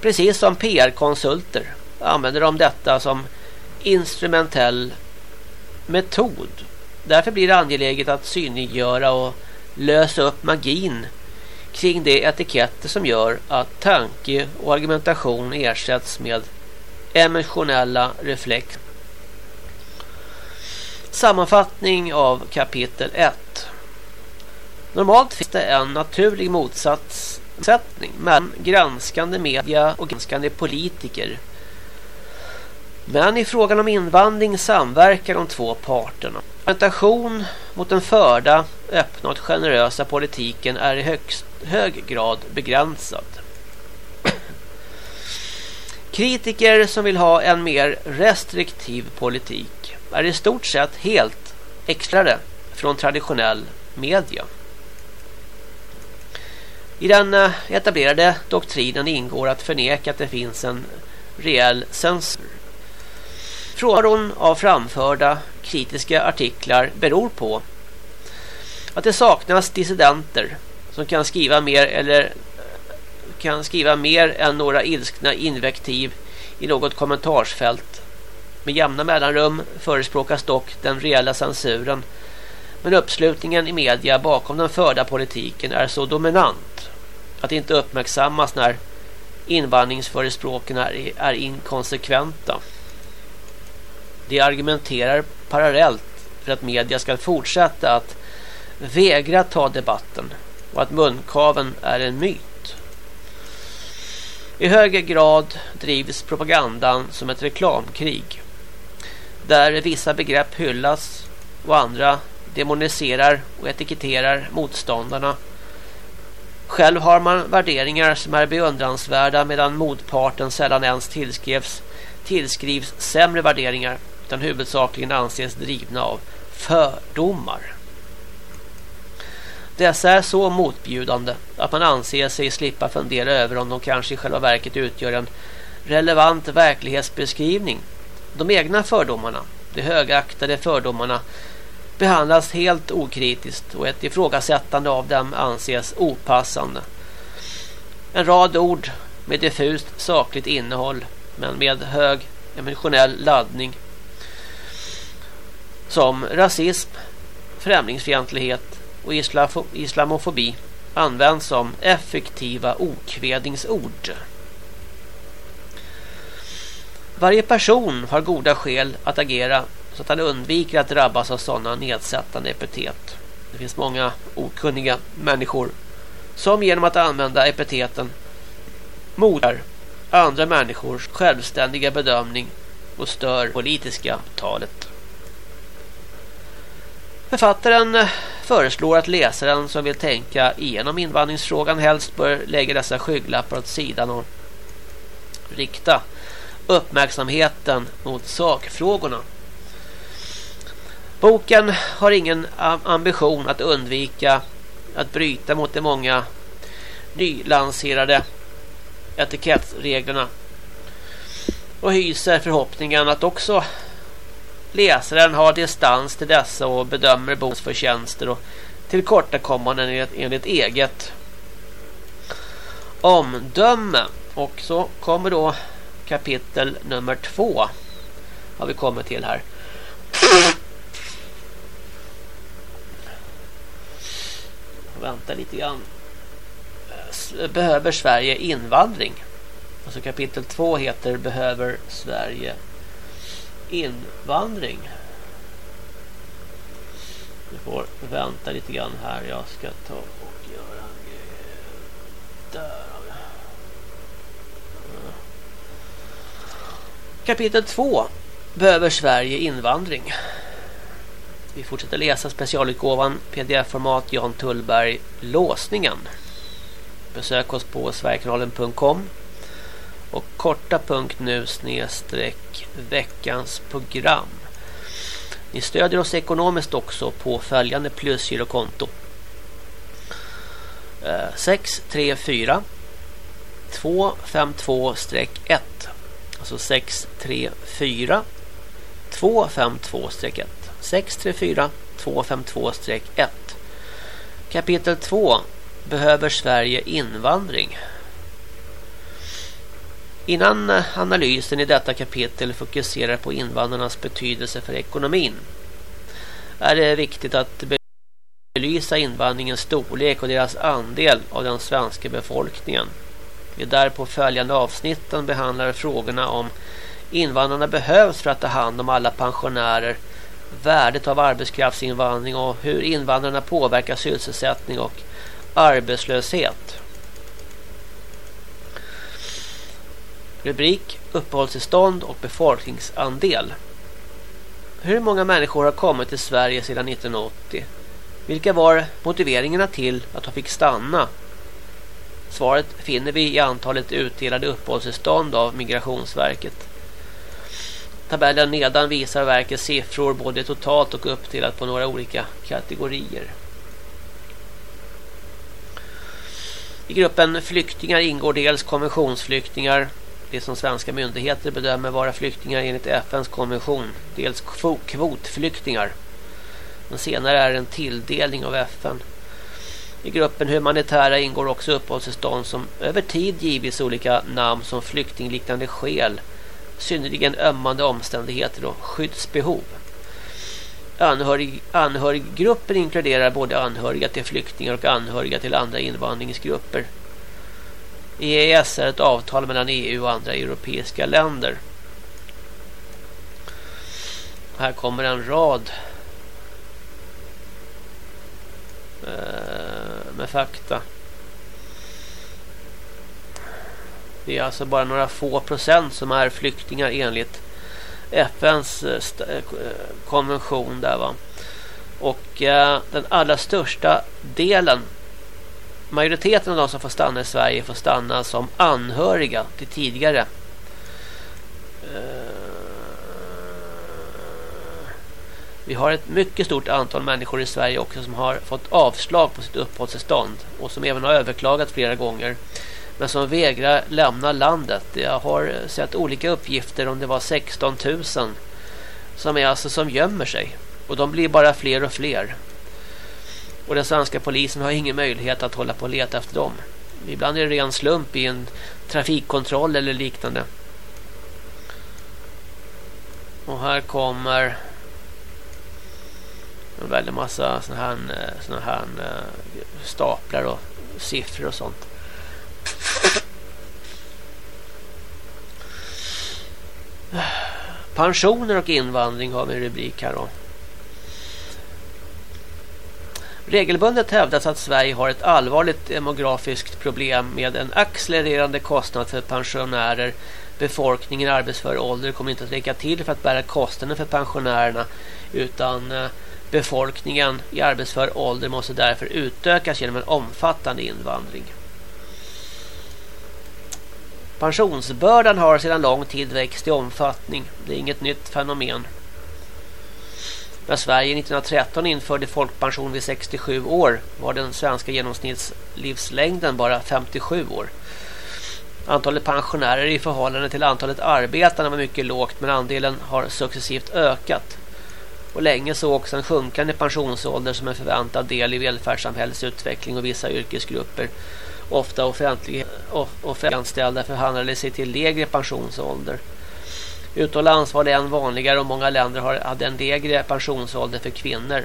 S7: precis som PR-konsulter använder de detta som instrumentell metod Därför blir det angeläget att synliggöra och lösa upp magin kring de etiketter som gör att tanke och argumentation ersätts med emotionella reflex. Sammanfattning av kapitel 1. Normalt finns det en naturlig motsatssättning mellan granskande media och granskande politiker. Men i frågan om invandring samverkar de två parterna. Argumentation mot den förda, öppna och generösa politiken är i högst, hög grad begränsad. Kritiker som vill ha en mer restriktiv politik är i stort sett helt extrade från traditionell media. I den eh, etablerade doktrinen ingår att förneka att det finns en reell censur. Frånvaron av framförda kritiska artiklar beror på att det saknas dissidenter som kan skriva mer eller kan skriva mer än några ilskna invektiv i något kommentarsfält. Med jämna mellanrum förespråkas dock den reella censuren Men uppslutningen i media bakom den förda politiken är så dominant att det inte uppmärksammas när invandringsförespråken är, är inkonsekventa. De argumenterar parallellt för att media ska fortsätta att vägra ta debatten och att munkaven är en myt. I högre grad drivs propagandan som ett reklamkrig där vissa begrepp hyllas och andra demoniserar och etiketterar motståndarna. Själv har man värderingar som är beundransvärda medan motparten sällan ens tillskrivs, tillskrivs sämre värderingar utan huvudsakligen anses drivna av fördomar. Dessa är så motbjudande att man anser sig slippa fundera över om de kanske i själva verket utgör en relevant verklighetsbeskrivning. De egna fördomarna, de högaktade fördomarna, behandlas helt okritiskt och ett ifrågasättande av dem anses opassande. En rad ord med diffust sakligt innehåll men med hög emotionell laddning som rasism, främlingsfientlighet och islamofobi används som effektiva okvädingsord. Varje person har goda skäl att agera så att han undviker att drabbas av sådana nedsättande epitet. Det finns många okunniga människor som genom att använda epiteten motar andra människors självständiga bedömning och stör politiska talet. Författaren eh, föreslår att läsaren som vill tänka igenom invandringsfrågan helst bör lägga dessa skygglappar åt sidan och rikta uppmärksamheten mot sakfrågorna. Boken har ingen ambition att undvika att bryta mot de många nylanserade etikettsreglerna och hyser förhoppningen att också läsaren har distans till dessa och bedömer bostadsförtjänster förtjänster och tillkortakommanden enligt, enligt eget omdöme. Och så kommer då kapitel nummer två har vi kommit till här. Vänta lite grann. Behöver Sverige invandring? Alltså kapitel två heter Behöver Sverige invandring? Vi får vänta lite grann här. Jag ska ta och göra en grej. Där har vi. Kapitel 2 Behöver Sverige invandring? Vi fortsätter läsa specialutgåvan pdf-format Jan Tullberg Låsningen. Besök oss på sverigekanalen.com och korta.nu snedstreck veckans program. Ni stödjer oss ekonomiskt också på följande plusgirokonto. Eh, 634 252-1 Alltså 634 252-1 634 252-1 Kapitel 2 Behöver Sverige invandring? Innan eh, analysen i detta kapitel fokuserar på invandrarnas betydelse för ekonomin är det viktigt att belysa invandringens storlek och deras andel av den svenska befolkningen. I därpå följande avsnitten behandlar frågorna om invandrarna behövs för att ta hand om alla pensionärer, värdet av arbetskraftsinvandring och hur invandrarna påverkar sysselsättning och arbetslöshet. Rubrik Uppehållstillstånd och befolkningsandel. Hur många människor har kommit till Sverige sedan 1980? Vilka var motiveringarna till att de fick stanna? Svaret finner vi i antalet utdelade uppehållstillstånd av Migrationsverket. Tabellen nedan visar verkets siffror både totalt och uppdelat på några olika kategorier. I gruppen flyktingar ingår dels konventionsflyktingar, det som svenska myndigheter bedömer vara flyktingar enligt FNs konvention, dels kvotflyktingar. Den senare är en tilldelning av FN. I gruppen humanitära ingår också uppehållstillstånd som över tid givits olika namn som flyktingliknande skäl, synnerligen ömmande omständigheter och skyddsbehov. Anhörig, anhöriggruppen inkluderar både anhöriga till flyktingar och anhöriga till andra invandringsgrupper. EES är ett avtal mellan EU och andra europeiska länder. Här kommer en rad eh, med fakta. Det är alltså bara några få procent som är flyktingar enligt FNs eh, eh, konvention där va. Och den allra största delen majoriteten av de som får stanna i Sverige får stanna som anhöriga till tidigare eh, Vi har ett mycket stort antal människor i Sverige också som har fått avslag på sitt uppehållstillstånd och som även har överklagat flera gånger men som vägrar lämna landet. Jag har sett olika uppgifter om det var 16 000 som är alltså som gömmer sig och de blir bara fler och fler. Och den svenska polisen har ingen möjlighet att hålla på och leta efter dem. Ibland är det ren slump i en trafikkontroll eller liknande. Och här kommer en väldig massa såna här, såna här eh, staplar och siffror och sånt. Pensioner och invandring har vi en rubrik här då. Regelbundet hävdas att Sverige har ett allvarligt demografiskt problem med en accelererande kostnad för pensionärer. Befolkningen i arbetsför ålder kommer inte att räcka till för att bära kostnaden för pensionärerna utan eh, befolkningen i arbetsför ålder måste därför utökas genom en omfattande invandring. Pensionsbördan har sedan lång tid växt i omfattning. Det är inget nytt fenomen. När Sverige 1913 införde folkpension vid 67 år var den svenska genomsnittslivslängden bara 57 år. Antalet pensionärer i förhållande till antalet arbetande var mycket lågt men andelen har successivt ökat. Och länge så också en sjunkande pensionsålder som en förväntad del i välfärdssamhällets utveckling och vissa yrkesgrupper ofta offentlig, offentliganställda förhandlade sig till lägre pensionsålder. Utomlands var det än vanligare och många länder hade en lägre pensionsålder för kvinnor.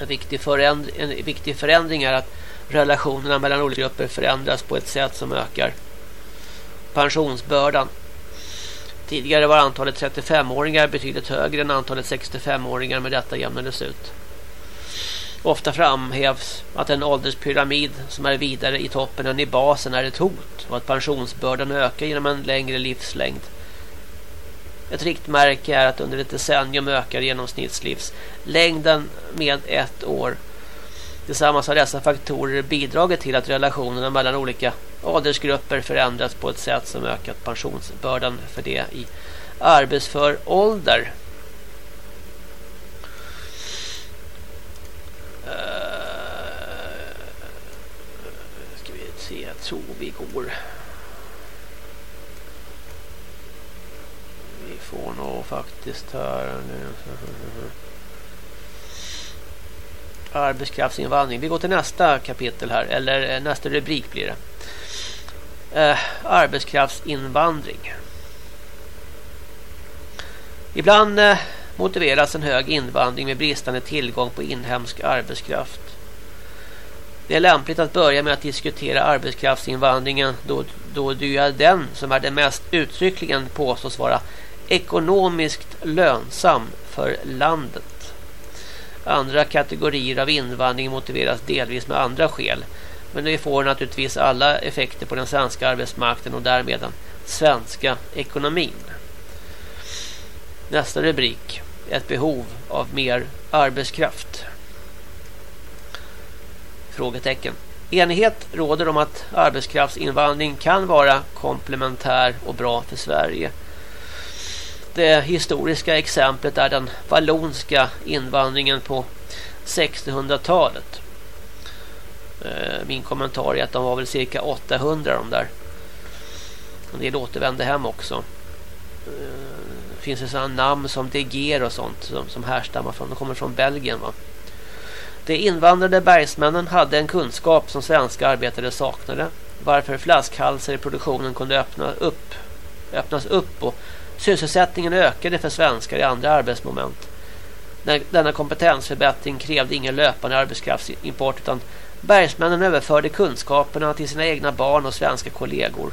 S7: En viktig, förändring, en viktig förändring är att relationerna mellan olika grupper förändras på ett sätt som ökar pensionsbördan. Tidigare var antalet 35-åringar betydligt högre än antalet 65-åringar men detta jämnades ut. Ofta framhävs att en ålderspyramid som är vidare i toppen än i basen är ett hot och att pensionsbördan ökar genom en längre livslängd. Ett riktmärke är att under ett decennium ökar genomsnittslivslängden med ett år. Tillsammans har dessa faktorer bidragit till att relationerna mellan olika åldersgrupper förändrats på ett sätt som ökat pensionsbördan för det i arbetsför ålder. Eh, ska vi se, jag tror vi går. Vi får nog faktiskt här nu. Arbetskraftsinvandring. Vi går till nästa kapitel här. Eller eh, nästa rubrik blir det. Eh, arbetskraftsinvandring. Ibland eh, motiveras en hög invandring med bristande tillgång på inhemsk arbetskraft. Det är lämpligt att börja med att diskutera arbetskraftsinvandringen då, då det är den som är den mest uttryckligen påstås vara ekonomiskt lönsam för landet. Andra kategorier av invandring motiveras delvis med andra skäl. Men det får naturligtvis alla effekter på den svenska arbetsmarknaden och därmed den svenska ekonomin. Nästa rubrik. Ett behov av mer arbetskraft. Frågetecken. Enighet råder om att arbetskraftsinvandring kan vara komplementär och bra för Sverige. Det historiska exemplet är den vallonska invandringen på 1600-talet. Eh, min kommentar är att de var väl cirka 800 de där. En del återvände hem också. Eh, det finns ju sådana namn som Deger och sånt som, som härstammar från, de kommer från Belgien va. De invandrade bergsmännen hade en kunskap som svenska arbetare saknade. Varför flaskhalsar i produktionen kunde öppna upp, öppnas upp och sysselsättningen ökade för svenskar i andra arbetsmoment. Denna kompetensförbättring krävde ingen löpande arbetskraftsimport utan bergsmännen överförde kunskaperna till sina egna barn och svenska kollegor.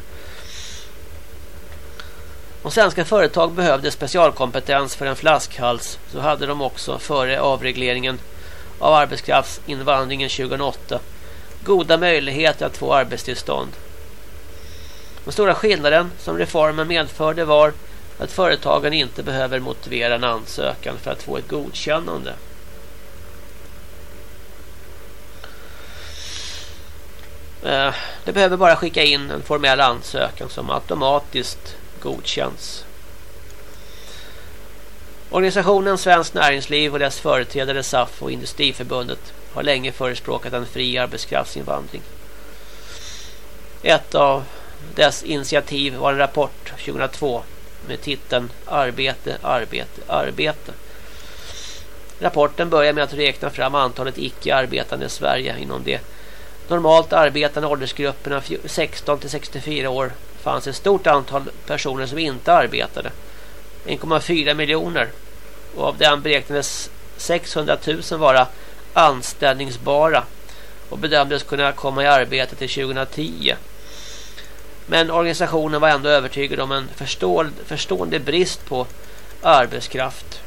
S7: Om svenska företag behövde specialkompetens för en flaskhals så hade de också före avregleringen av arbetskraftsinvandringen 2008 goda möjligheter att få arbetstillstånd. Den stora skillnaden som reformen medförde var att företagen inte behöver motivera en ansökan för att få ett godkännande. De Det behöver bara skicka in en formell ansökan som automatiskt godkänns. Organisationen Svenskt Näringsliv och dess företrädare SAF och Industriförbundet har länge förespråkat en fri arbetskraftsinvandring. Ett av dess initiativ var en rapport 2002 med titeln Arbete, arbete, arbete. Rapporten börjar med att räkna fram antalet icke-arbetande i Sverige inom det normalt arbetande åldersgrupperna 16 till 64 år fanns ett stort antal personer som inte arbetade. 1,4 miljoner. Och av dem beräknades 600 000 vara anställningsbara och bedömdes kunna komma i arbete till 2010. Men organisationen var ändå övertygad om en förstående, förstående brist på arbetskraft.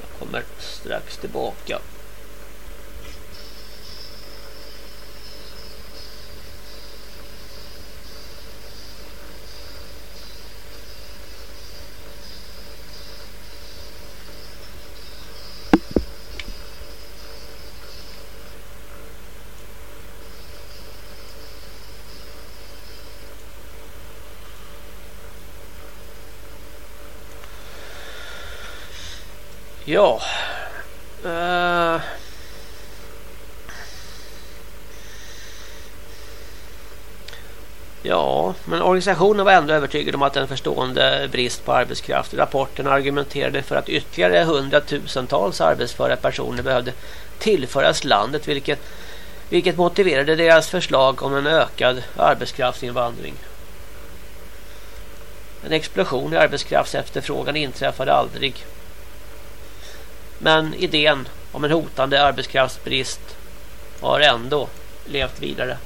S7: Jag kommer strax tillbaka. Ja. Uh. Ja, men organisationen var ändå övertygad om att en förstående brist på arbetskraft. Rapporten argumenterade för att ytterligare hundratusentals arbetsföra personer behövde tillföras landet vilket, vilket motiverade deras förslag om en ökad arbetskraftsinvandring. En explosion i arbetskraftsefterfrågan inträffade aldrig. Men idén om en hotande arbetskraftsbrist har ändå levt vidare.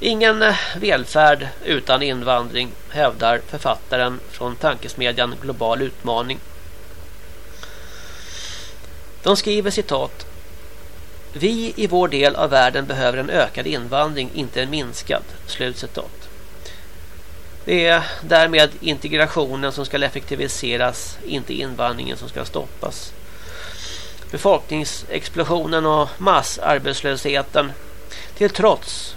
S7: Ingen eh, välfärd utan invandring hävdar författaren från tankesmedjan Global utmaning. De skriver citat vi i vår del av världen behöver en ökad invandring, inte en minskad. Slutcitat. Det är därmed integrationen som ska effektiviseras, inte invandringen som ska stoppas. Befolkningsexplosionen och massarbetslösheten till trots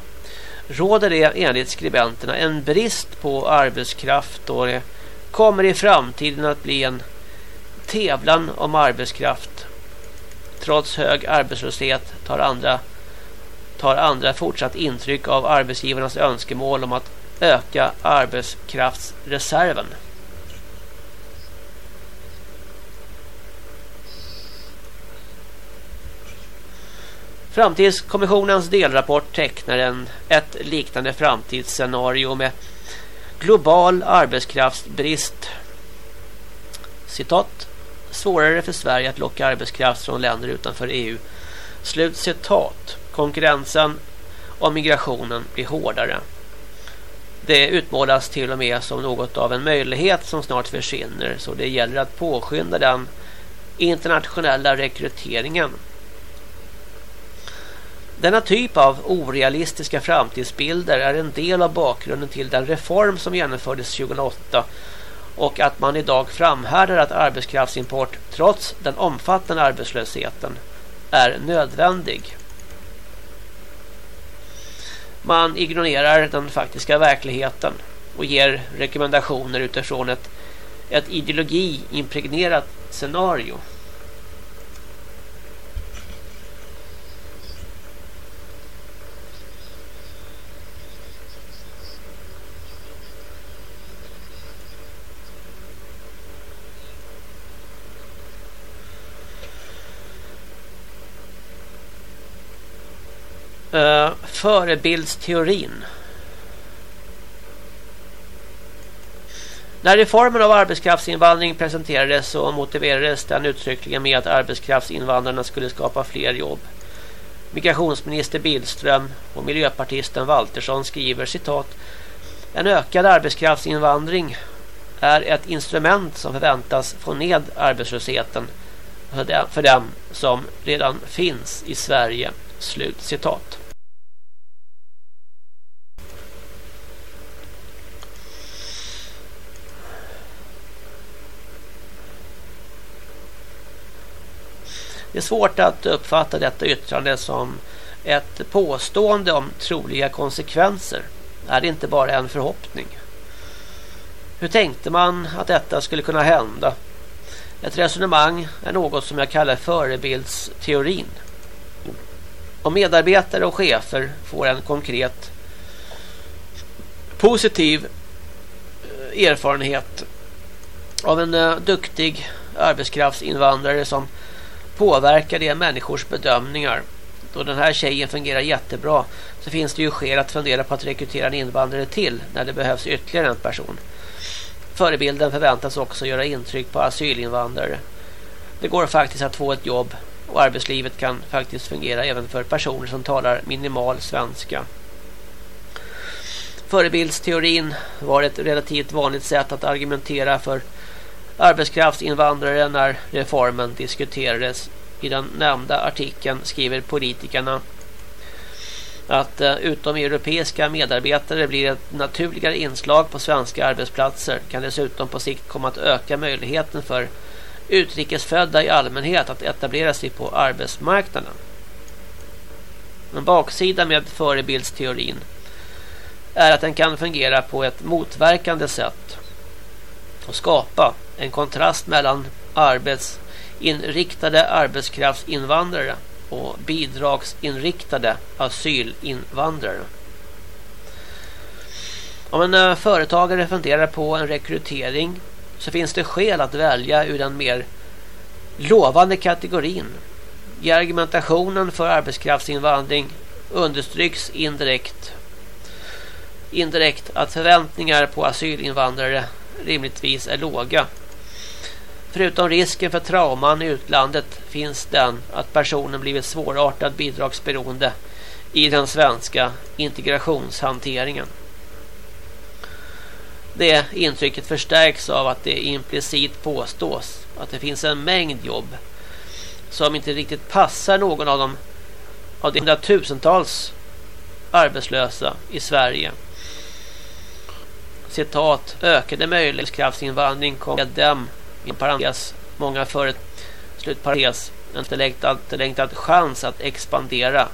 S7: råder det enligt skribenterna en brist på arbetskraft och det kommer i framtiden att bli en tävlan om arbetskraft. Trots hög arbetslöshet tar andra, tar andra fortsatt intryck av arbetsgivarnas önskemål om att öka arbetskraftsreserven. Framtidskommissionens delrapport tecknar en, ett liknande framtidsscenario med global arbetskraftsbrist. Citat. Svårare för Sverige att locka arbetskraft från länder utanför EU. Slut citat. Konkurrensen om migrationen blir hårdare. Det utmålas till och med som något av en möjlighet som snart försvinner så det gäller att påskynda den internationella rekryteringen. Denna typ av orealistiska framtidsbilder är en del av bakgrunden till den reform som genomfördes 2008 och att man idag framhärdar att arbetskraftsimport trots den omfattande arbetslösheten är nödvändig. Man ignorerar den faktiska verkligheten och ger rekommendationer utifrån ett, ett ideologi-impregnerat scenario. Uh, förebildsteorin. När reformen av arbetskraftsinvandring presenterades så motiverades den uttryckligen med att arbetskraftsinvandrarna skulle skapa fler jobb. Migrationsminister Billström och miljöpartisten Waltersson skriver citat En ökad arbetskraftsinvandring är ett instrument som förväntas få ned arbetslösheten för dem som redan finns i Sverige. Slut citat. Det är svårt att uppfatta detta yttrande som ett påstående om troliga konsekvenser. Är det inte bara en förhoppning? Hur tänkte man att detta skulle kunna hända? Ett resonemang är något som jag kallar förebildsteorin. Om medarbetare och chefer får en konkret positiv eh, erfarenhet av en eh, duktig arbetskraftsinvandrare som påverkar det människors bedömningar. Då den här tjejen fungerar jättebra så finns det ju skäl att fundera på att rekrytera en invandrare till när det behövs ytterligare en person. Förebilden förväntas också göra intryck på asylinvandrare. Det går faktiskt att få ett jobb och arbetslivet kan faktiskt fungera även för personer som talar minimal svenska. Förebildsteorin var ett relativt vanligt sätt att argumentera för arbetskraftsinvandrare när reformen diskuterades. I den nämnda artikeln skriver politikerna att eh, utom europeiska medarbetare blir ett naturligare inslag på svenska arbetsplatser kan dessutom på sikt komma att öka möjligheten för utrikesfödda i allmänhet att etablera sig på arbetsmarknaden. En baksida med förebildsteorin är att den kan fungera på ett motverkande sätt och skapa en kontrast mellan arbetsinriktade arbetskraftsinvandrare och bidragsinriktade asylinvandrare. Om en eh, företagare funderar på en rekrytering så finns det skäl att välja ur den mer lovande kategorin. I argumentationen för arbetskraftsinvandring understryks indirekt indirekt att förväntningar på asylinvandrare rimligtvis är låga. Förutom risken för trauman i utlandet finns den att personen blivit svårartad bidragsberoende i den svenska integrationshanteringen. Det intrycket förstärks av att det implicit påstås att det finns en mängd jobb som inte riktigt passar någon av de av de hundratusentals arbetslösa i Sverige. Citat, ökade möjlighetskraftsinvandring kom med dem i parentes, många förut slutparentes en efterlängtad, längtad chans att expandera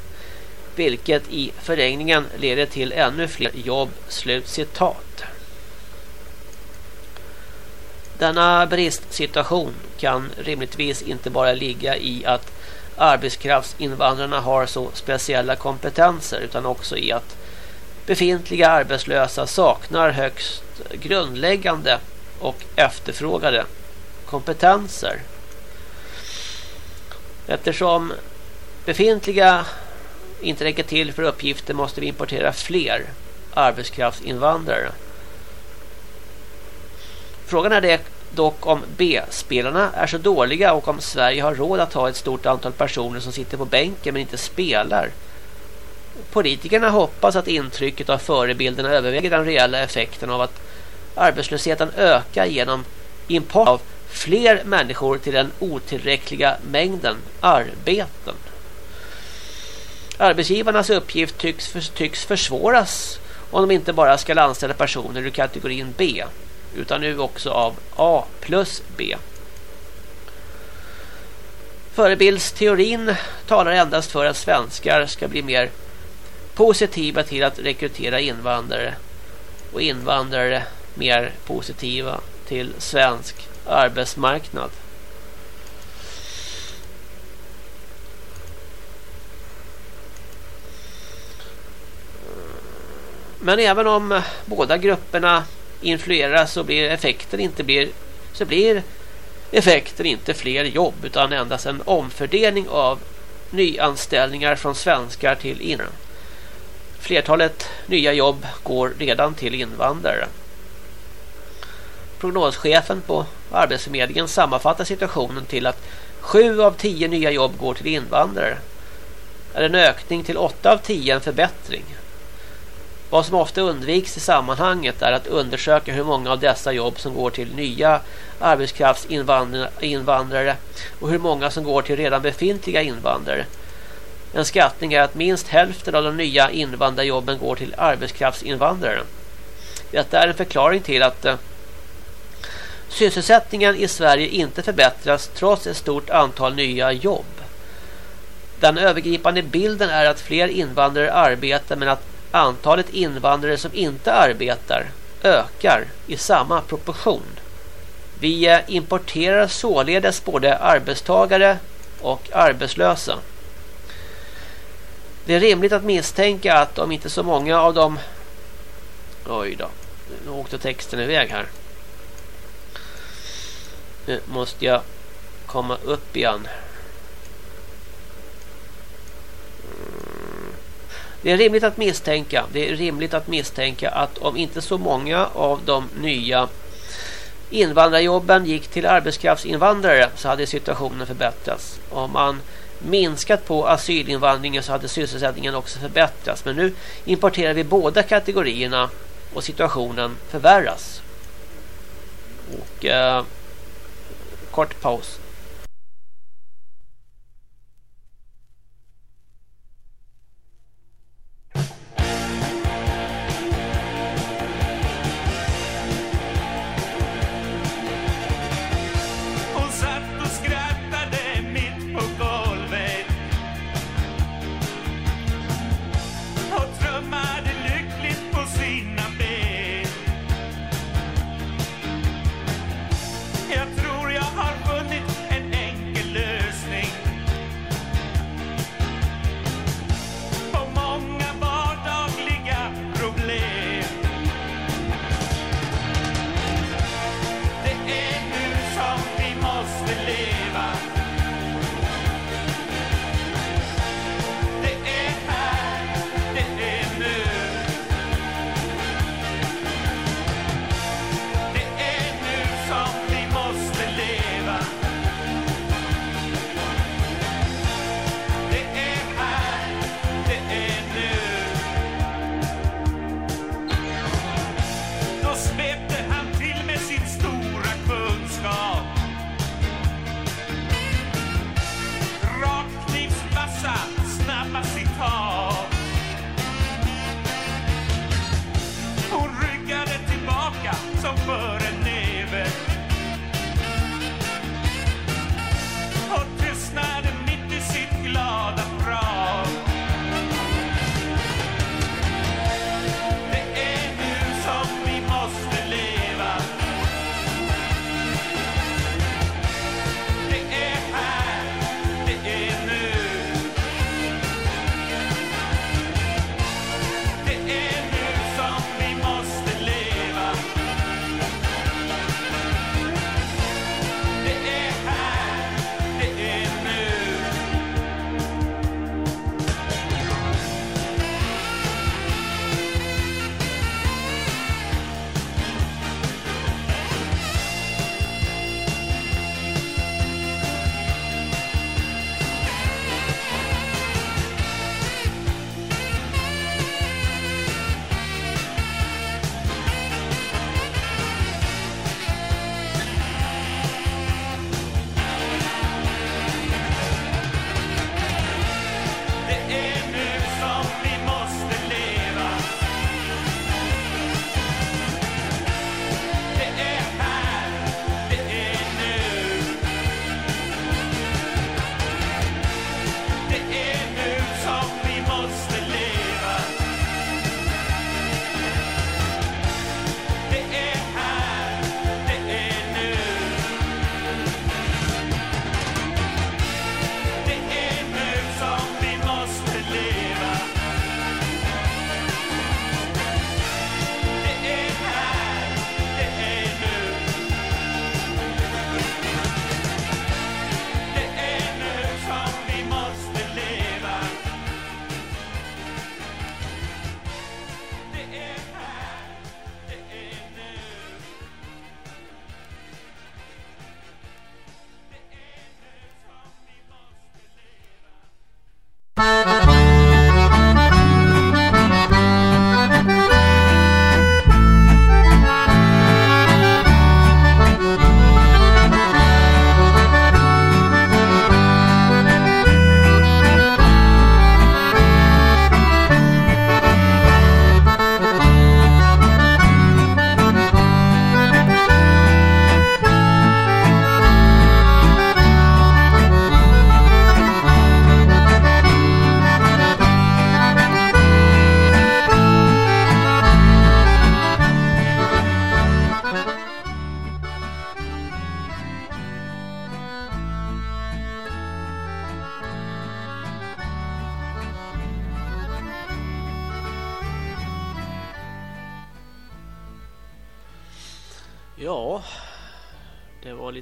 S7: vilket i förlängningen leder till ännu fler jobb, slut citat. Denna bristsituation kan rimligtvis inte bara ligga i att arbetskraftsinvandrarna har så speciella kompetenser utan också i att befintliga arbetslösa saknar högst grundläggande och efterfrågade kompetenser. Eftersom befintliga inte räcker till för uppgifter måste vi importera fler arbetskraftsinvandrare. Frågan är det dock om B-spelarna är så dåliga och om Sverige har råd att ha ett stort antal personer som sitter på bänken men inte spelar. Politikerna hoppas att intrycket av förebilderna överväger den reella effekten av att arbetslösheten ökar genom import av fler människor till den otillräckliga mängden arbeten. Arbetsgivarnas uppgift tycks, tycks försvåras om de inte bara ska anställa personer ur kategorin B utan nu också av A plus B. Förebildsteorin talar endast för att svenskar ska bli mer positiva till att rekrytera invandrare och invandrare mer positiva till svensk arbetsmarknad. Men även om båda grupperna influeras så blir effekten inte blir så blir effekten inte fler jobb utan endast en omfördelning av nyanställningar från svenskar till invandrare flertalet nya jobb går redan till invandrare. Prognoschefen på Arbetsförmedlingen sammanfattar situationen till att sju av tio nya jobb går till invandrare. Är en ökning till åtta av tio en förbättring. Vad som ofta undviks i sammanhanget är att undersöka hur många av dessa jobb som går till nya arbetskraftsinvandrare och hur många som går till redan befintliga invandrare. En skattning är att minst hälften av de nya invandrarjobben går till arbetskraftsinvandrare. Detta är en förklaring till att eh, sysselsättningen i Sverige inte förbättras trots ett stort antal nya jobb. Den övergripande bilden är att fler invandrare arbetar men att antalet invandrare som inte arbetar ökar i samma proportion. Vi eh, importerar således både arbetstagare och arbetslösa. Det är rimligt att misstänka att om inte så många av dem... Oj då, nu åkte texten iväg här. Nu måste jag komma upp igen. Mm. Det är rimligt att misstänka, det är rimligt att misstänka att om inte så många av de nya invandrarjobben gick till arbetskraftsinvandrare så hade situationen förbättrats. Om man minskat på asylinvandringen så hade sysselsättningen också förbättrats. Men nu importerar vi båda kategorierna och situationen förvärras. Och eh, kort paus.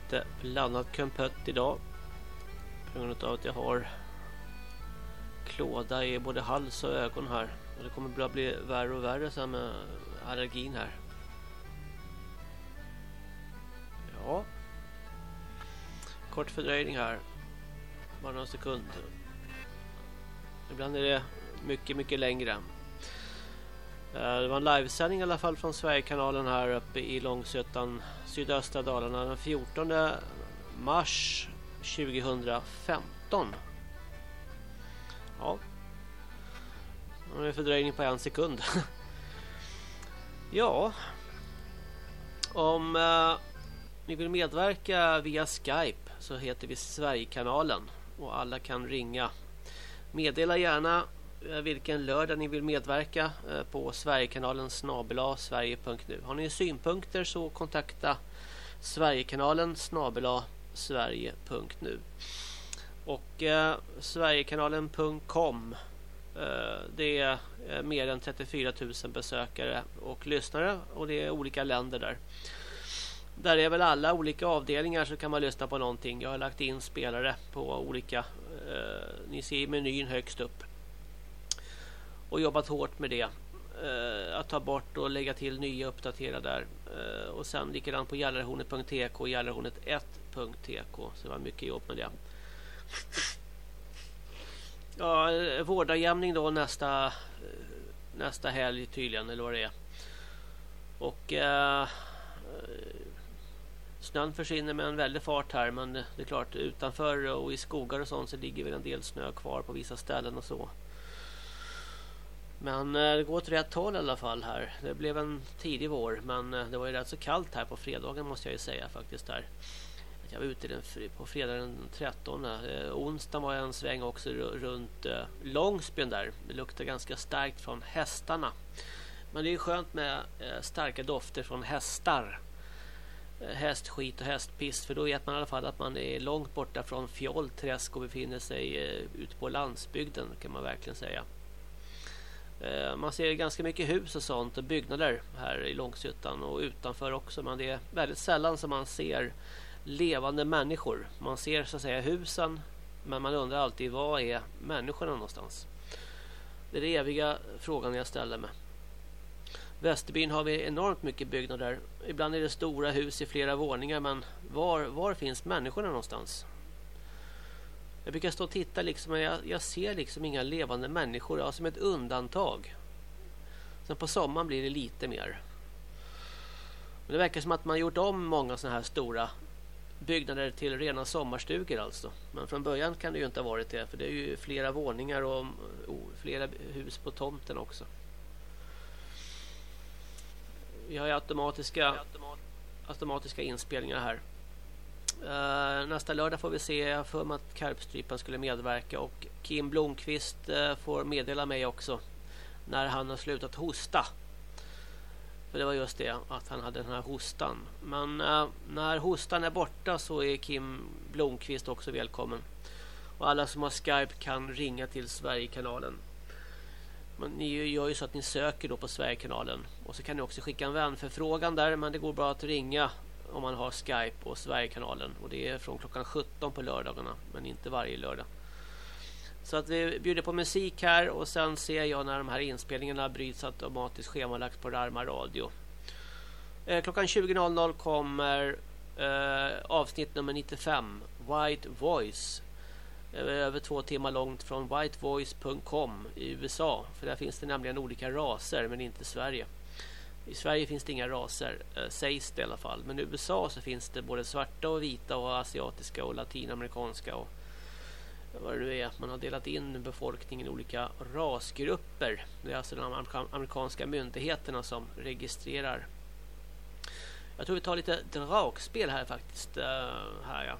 S7: Lite blandat kumpött idag. På grund av att jag har klåda i både hals och ögon här. Och det kommer bara bli värre och värre sen med allergin här. Ja. Kort fördröjning här. Bara några sekunder. Ibland är det mycket, mycket längre. Eh, det var en livesändning i alla fall från Sverigekanalen här uppe i Långsötan, sydöstra Dalarna den 14 mars 2015. Ja. Det är en fördröjning på en sekund. ja. Om eh, ni vill medverka via Skype så heter vi Sverigekanalen och alla kan ringa. Meddela gärna Eh, vilken lördag ni vill medverka eh, på Sverigekanalen snabela sverige.nu. Har ni synpunkter så kontakta Sverigekanalen snabela sverige.nu. Och eh, Sverigekanalen.com eh, det är eh, mer än 34 000 besökare och lyssnare och det är olika länder där. Där är väl alla olika avdelningar så kan man lyssna på någonting. Jag har lagt in spelare på olika eh, ni ser menyn högst upp. Och jobbat hårt med det. Eh, att ta bort och lägga till nya uppdatera där. Eh, och sen likadant på jallarhornet.tk och jallarhornet1.tk. Så det var mycket jobb med det. Ja, eh, vårdagjämning då nästa eh, nästa helg tydligen eller vad det är. Och eh, eh, snön försvinner med en väldig fart här men det är klart utanför och i skogar och sånt så ligger väl en del snö kvar på vissa ställen och så. Men eh, det går åt rätt håll i alla fall här. Det blev en tidig vår men eh, det var ju rätt så kallt här på fredagen måste jag ju säga faktiskt där. Jag var ute den, på fredag den 13. Eh, onsdagen var jag en sväng också runt eh, Långsbyn där. Det luktar ganska starkt från hästarna. Men det är skönt med eh, starka dofter från hästar. Eh, hästskit och hästpiss. För då vet man i alla fall att man är långt borta från fjollträsk och befinner sig eh, ute på landsbygden kan man verkligen säga. Eh, man ser ganska mycket hus och sånt och byggnader här i Långshyttan och utanför också. Men det är väldigt sällan som man ser levande människor. Man ser så att säga husen men man undrar alltid var är människorna någonstans? Det är den eviga frågan jag ställer mig. Västerbyn har vi enormt mycket byggnader. Ibland är det stora hus i flera våningar men var, var finns människorna någonstans? Jag brukar stå och titta liksom men jag, jag ser liksom inga levande människor. Ja, som ett undantag. Sen på sommaren blir det lite mer. Men det verkar som att man gjort om många sådana här stora byggnader till rena sommarstugor alltså. Men från början kan det ju inte ha varit det. För det är ju flera våningar och oh, flera hus på tomten också. Vi har ju automatiska, automatiska inspelningar här. Uh, nästa lördag får vi se för mig att Karpstrypan skulle medverka och Kim Blomqvist uh, får meddela mig också när han har slutat hosta. För det var just det att han hade den här hostan. Men uh, när hostan är borta så är Kim Blomqvist också välkommen. Och alla som har Skype kan ringa till Sverigekanalen. Men ni gör ju så att ni söker då på Sverigekanalen. Och så kan ni också skicka en vänförfrågan där. Men det går bra att ringa om man har Skype och Sverigekanalen. Och det är från klockan 17 på lördagarna. Men inte varje lördag. Så att vi bjuder på musik här. Och sen ser jag när de här inspelningarna bryts automatiskt schemalagt på Rarma Radio. Eh, klockan 20.00 kommer eh, avsnitt nummer 95. White Voice eh, över två timmar långt från whitevoice.com i USA. För där finns det nämligen olika raser men inte Sverige. I Sverige finns det inga raser, eh, sägs det i alla fall. Men i USA så finns det både svarta och vita och asiatiska och latinamerikanska och vad det nu är. Man har delat in befolkningen i olika rasgrupper. Det är alltså de amerikanska myndigheterna som registrerar. Jag tror vi tar lite dragspel här faktiskt. Eh, här ja.